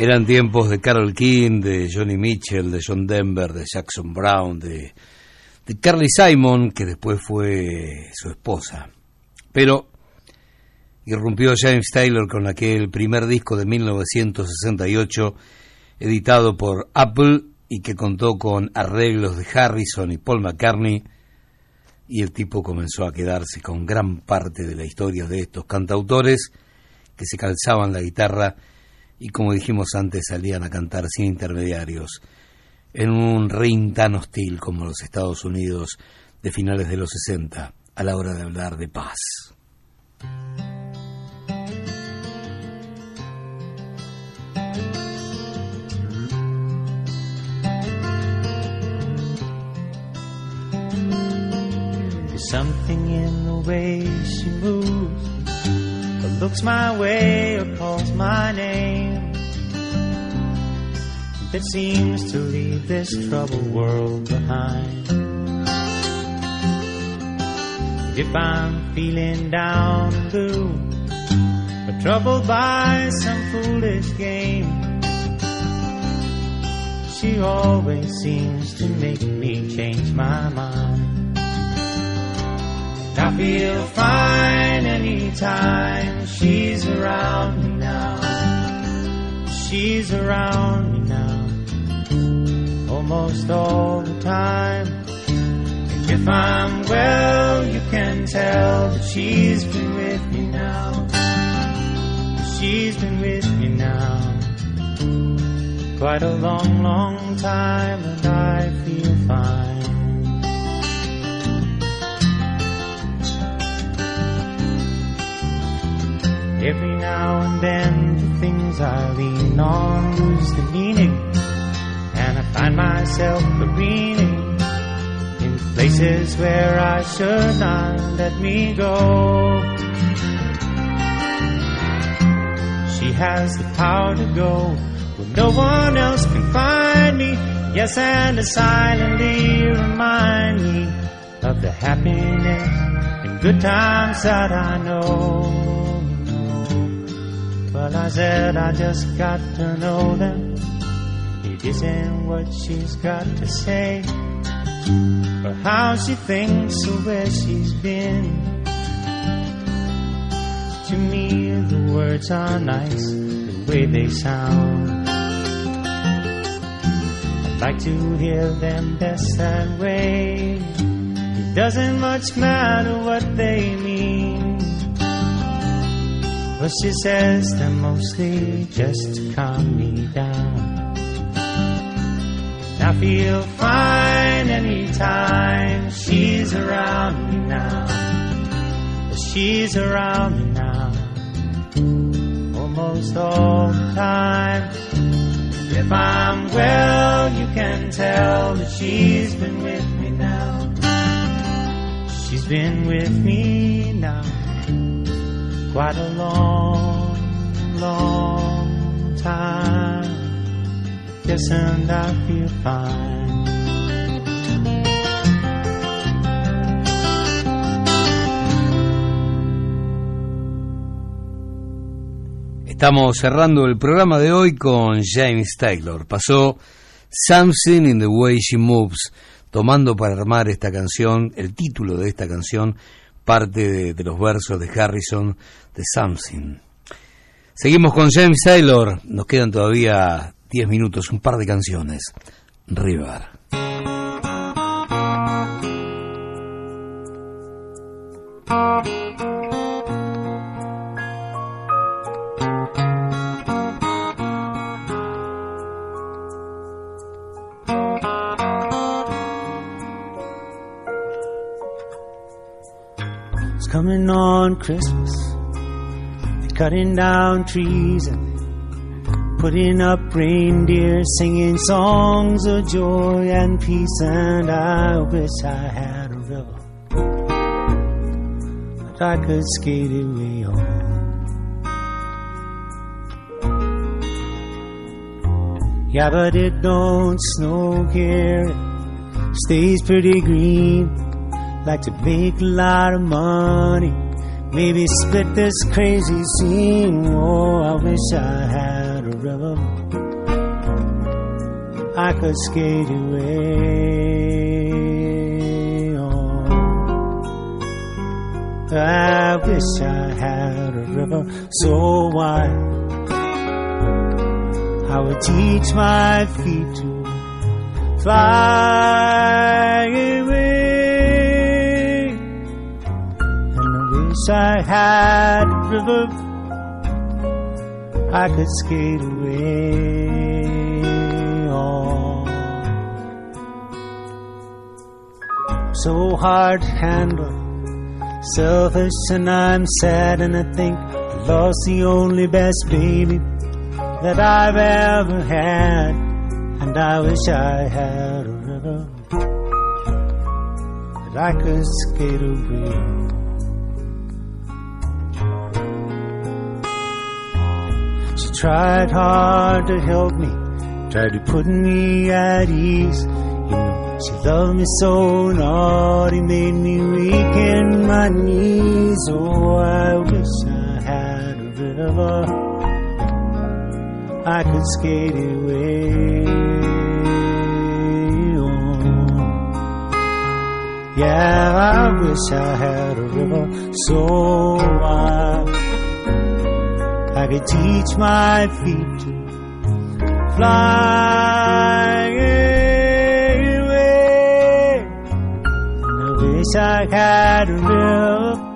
Eran tiempos de Carol King, de Johnny Mitchell, de John Denver, de Jackson Brown, de, Carly Simon, que después fue su esposa. Pero irrumpió James Taylor con aquel primer disco de 1968, editado por Apple y que contó con arreglos de Harrison y Paul McCartney, y el tipo comenzó a quedarse con gran parte de la historia de estos cantautores que se calzaban la guitarra y como dijimos antes salían a cantar sin intermediarios en un ring tan hostil como los Estados Unidos de finales de los 60 a la hora de hablar de paz. Something in the way she moves, looks my way, or calls my name, that seems to leave this troubled world behind. If I'm feeling down and blue, or troubled by some foolish game, she always seems to make me change my mind. I feel fine anytime she's around me now. She's around me now, almost all the time. And if I'm well, you can tell that she's been with me now. She's been with me now, quite a long, long time, and I feel fine. Now and then the things I lean on lose the meaning, and I find myself careening in places where I should not let me go. She has the power to go where no one else can find me. Yes, and to silently remind me of the happiness and good times that I know. But I said I just got to know them. It isn't what she's got to say, or how she thinks, or where she's been. To me, the words are nice the way they sound. I'd like to hear them best that way. It doesn't much matter what they mean. But she says they're mostly just to calm me down. I feel fine anytime she's around me now. She's around me now. Almost all the time. If I'm well, you can tell that she's been with me now. She's been with me now quite a time. Estamos cerrando el programa de hoy con James Taylor. Pasó Something in the Way She Moves, tomando para armar esta canción, el título de esta canción, parte de, los versos de Harrison de Something. Seguimos con James Taylor, nos quedan todavía 10 minutos, un par de canciones. River. Coming on Christmas. They're cutting down trees and putting up reindeer, singing songs of joy and peace. And I wish I had a river that I could skate away on. Yeah, but it don't snow here. It stays pretty green. Like to make a lot of money. Maybe split this crazy scene. Oh, I wish I had a river I could skate away on. I wish I had a river so wide. I would teach my feet to fly away. Wish I had a river I could skate away on. So hard to handle, selfish, and I'm sad, and I think I lost the only best baby that I've ever had. And I wish I had a river that I could skate away. She tried hard to help me, tried to put me at ease. You know, she loved me so naughty, made me weak in my knees. Oh, I wish I had a river I could skate away. Yeah, I wish I had a river so wide I could teach my feet to fly away. And I wish I had a river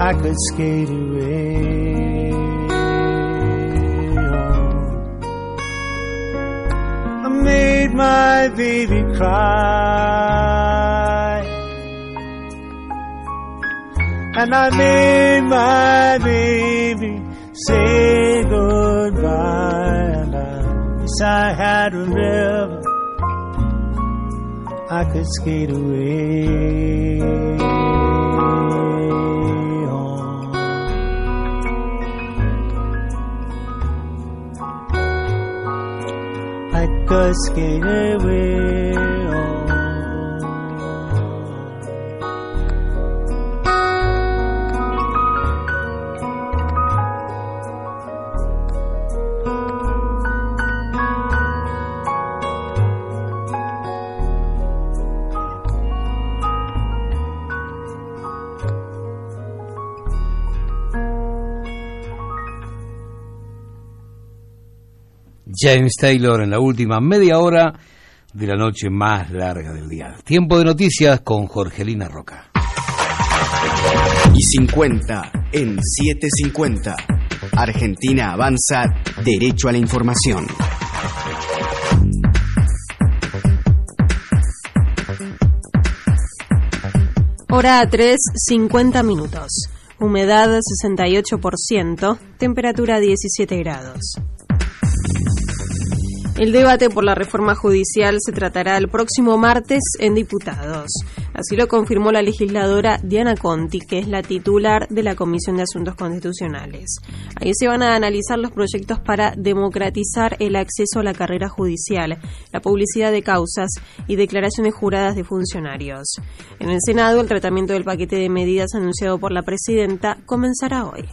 I could skate away. I made my baby cry. And I made my baby say goodbye. And I wish I had a river I could skate away on. I could skate away James Taylor en la última media hora de la noche más larga del día. Tiempo de noticias con Jorgelina Roca. Y 50 en 750. Argentina avanza derecho a la información. Hora 3, 50 minutos. Humedad 68%, temperatura 17 grados. El debate por la reforma judicial se tratará el próximo martes en diputados. Así lo confirmó la legisladora Diana Conti, que es la titular de la Comisión de Asuntos Constitucionales. Ahí se van a analizar los proyectos para democratizar el acceso a la carrera judicial, la publicidad de causas y declaraciones juradas de funcionarios. En el Senado, el tratamiento del paquete de medidas anunciado por la presidenta comenzará hoy.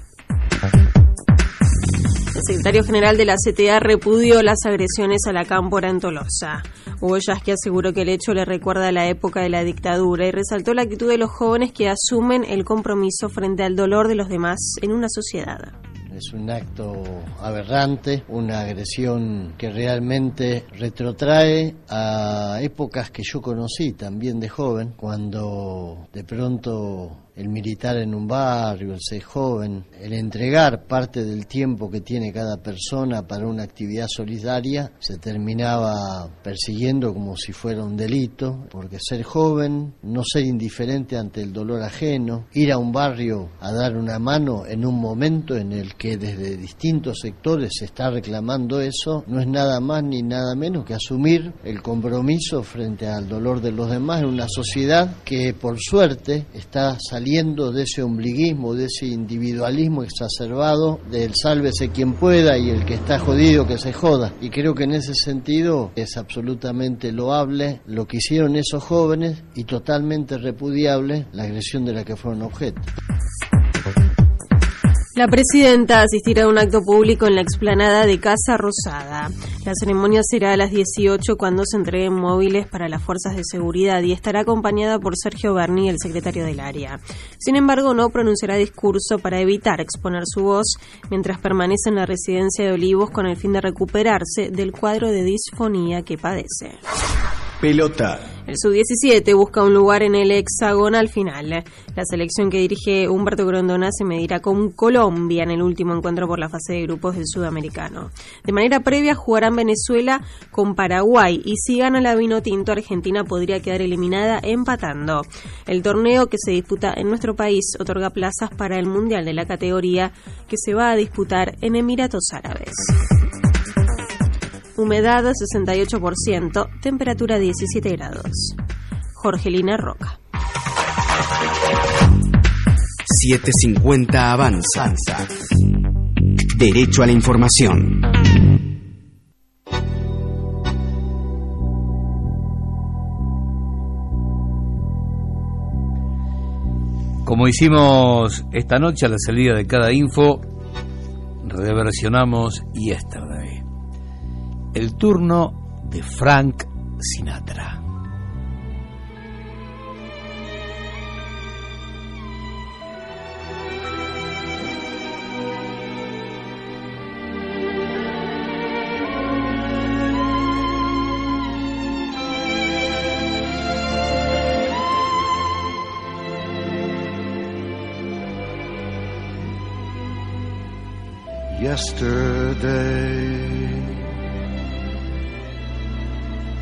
El secretario general de la CTA repudió las agresiones a la cámpora en Tolosa. Hugo Yasky aseguró que el hecho le recuerda a la época de la dictadura y resaltó la actitud de los jóvenes que asumen el compromiso frente al dolor de los demás en una sociedad. Es un acto aberrante, una agresión que realmente retrotrae a épocas que yo conocí también de joven, cuando de pronto el militar en un barrio, el ser joven, el entregar parte del tiempo que tiene cada persona para una actividad solidaria, se terminaba persiguiendo como si fuera un delito, porque ser joven, no ser indiferente ante el dolor ajeno, ir a un barrio a dar una mano en un momento en el que desde distintos sectores se está reclamando eso, no es nada más ni nada menos que asumir el compromiso frente al dolor de los demás en una sociedad que por suerte está saliendo de ese ombliguismo, de ese individualismo exacerbado, del sálvese quien pueda y el que está jodido que se joda. Y creo que en ese sentido es absolutamente loable lo que hicieron esos jóvenes y totalmente repudiable la agresión de la que fueron objeto. La presidenta asistirá a un acto público en la explanada de Casa Rosada. La ceremonia será a las 18 cuando se entreguen móviles para las fuerzas de seguridad y estará acompañada por Sergio Berni, el secretario del área. Sin embargo, no pronunciará discurso para evitar exponer su voz mientras permanece en la residencia de Olivos con el fin de recuperarse del cuadro de disfonía que padece. Pelota. El sub-17 busca un lugar en el hexagonal final. La selección que dirige Humberto Grondona se medirá con Colombia en el último encuentro por la fase de grupos del sudamericano. De manera previa jugarán Venezuela con Paraguay y si gana la vino tinto Argentina podría quedar eliminada empatando. El torneo que se disputa en nuestro país otorga plazas para el Mundial de la categoría que se va a disputar en Emiratos Árabes humedad 68%, temperatura 17 grados. Jorgelina Roca. 750 avanza. Derecho a la información. Como hicimos esta noche a la salida de cada info, reversionamos Yesterday. El turno de Frank Sinatra. yesterday.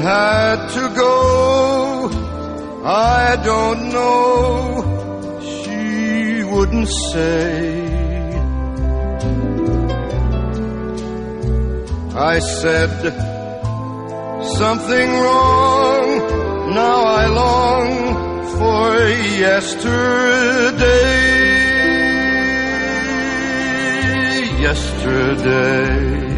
had to go, I don't know. She wouldn't say. I said something wrong. Now I long for yesterday. Yesterday.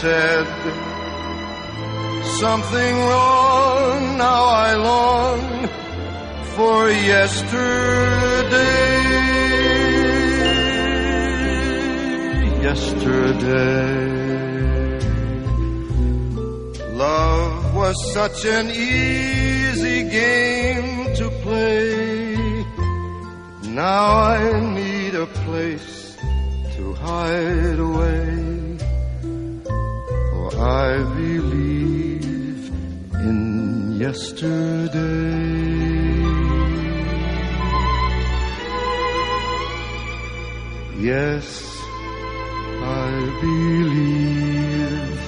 Said something wrong. Now I long for yesterday. Yesterday. Love was such an easy game to play. Now I need a place to hide away. I believe in yesterday. Yes, I believe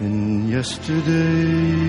in yesterday.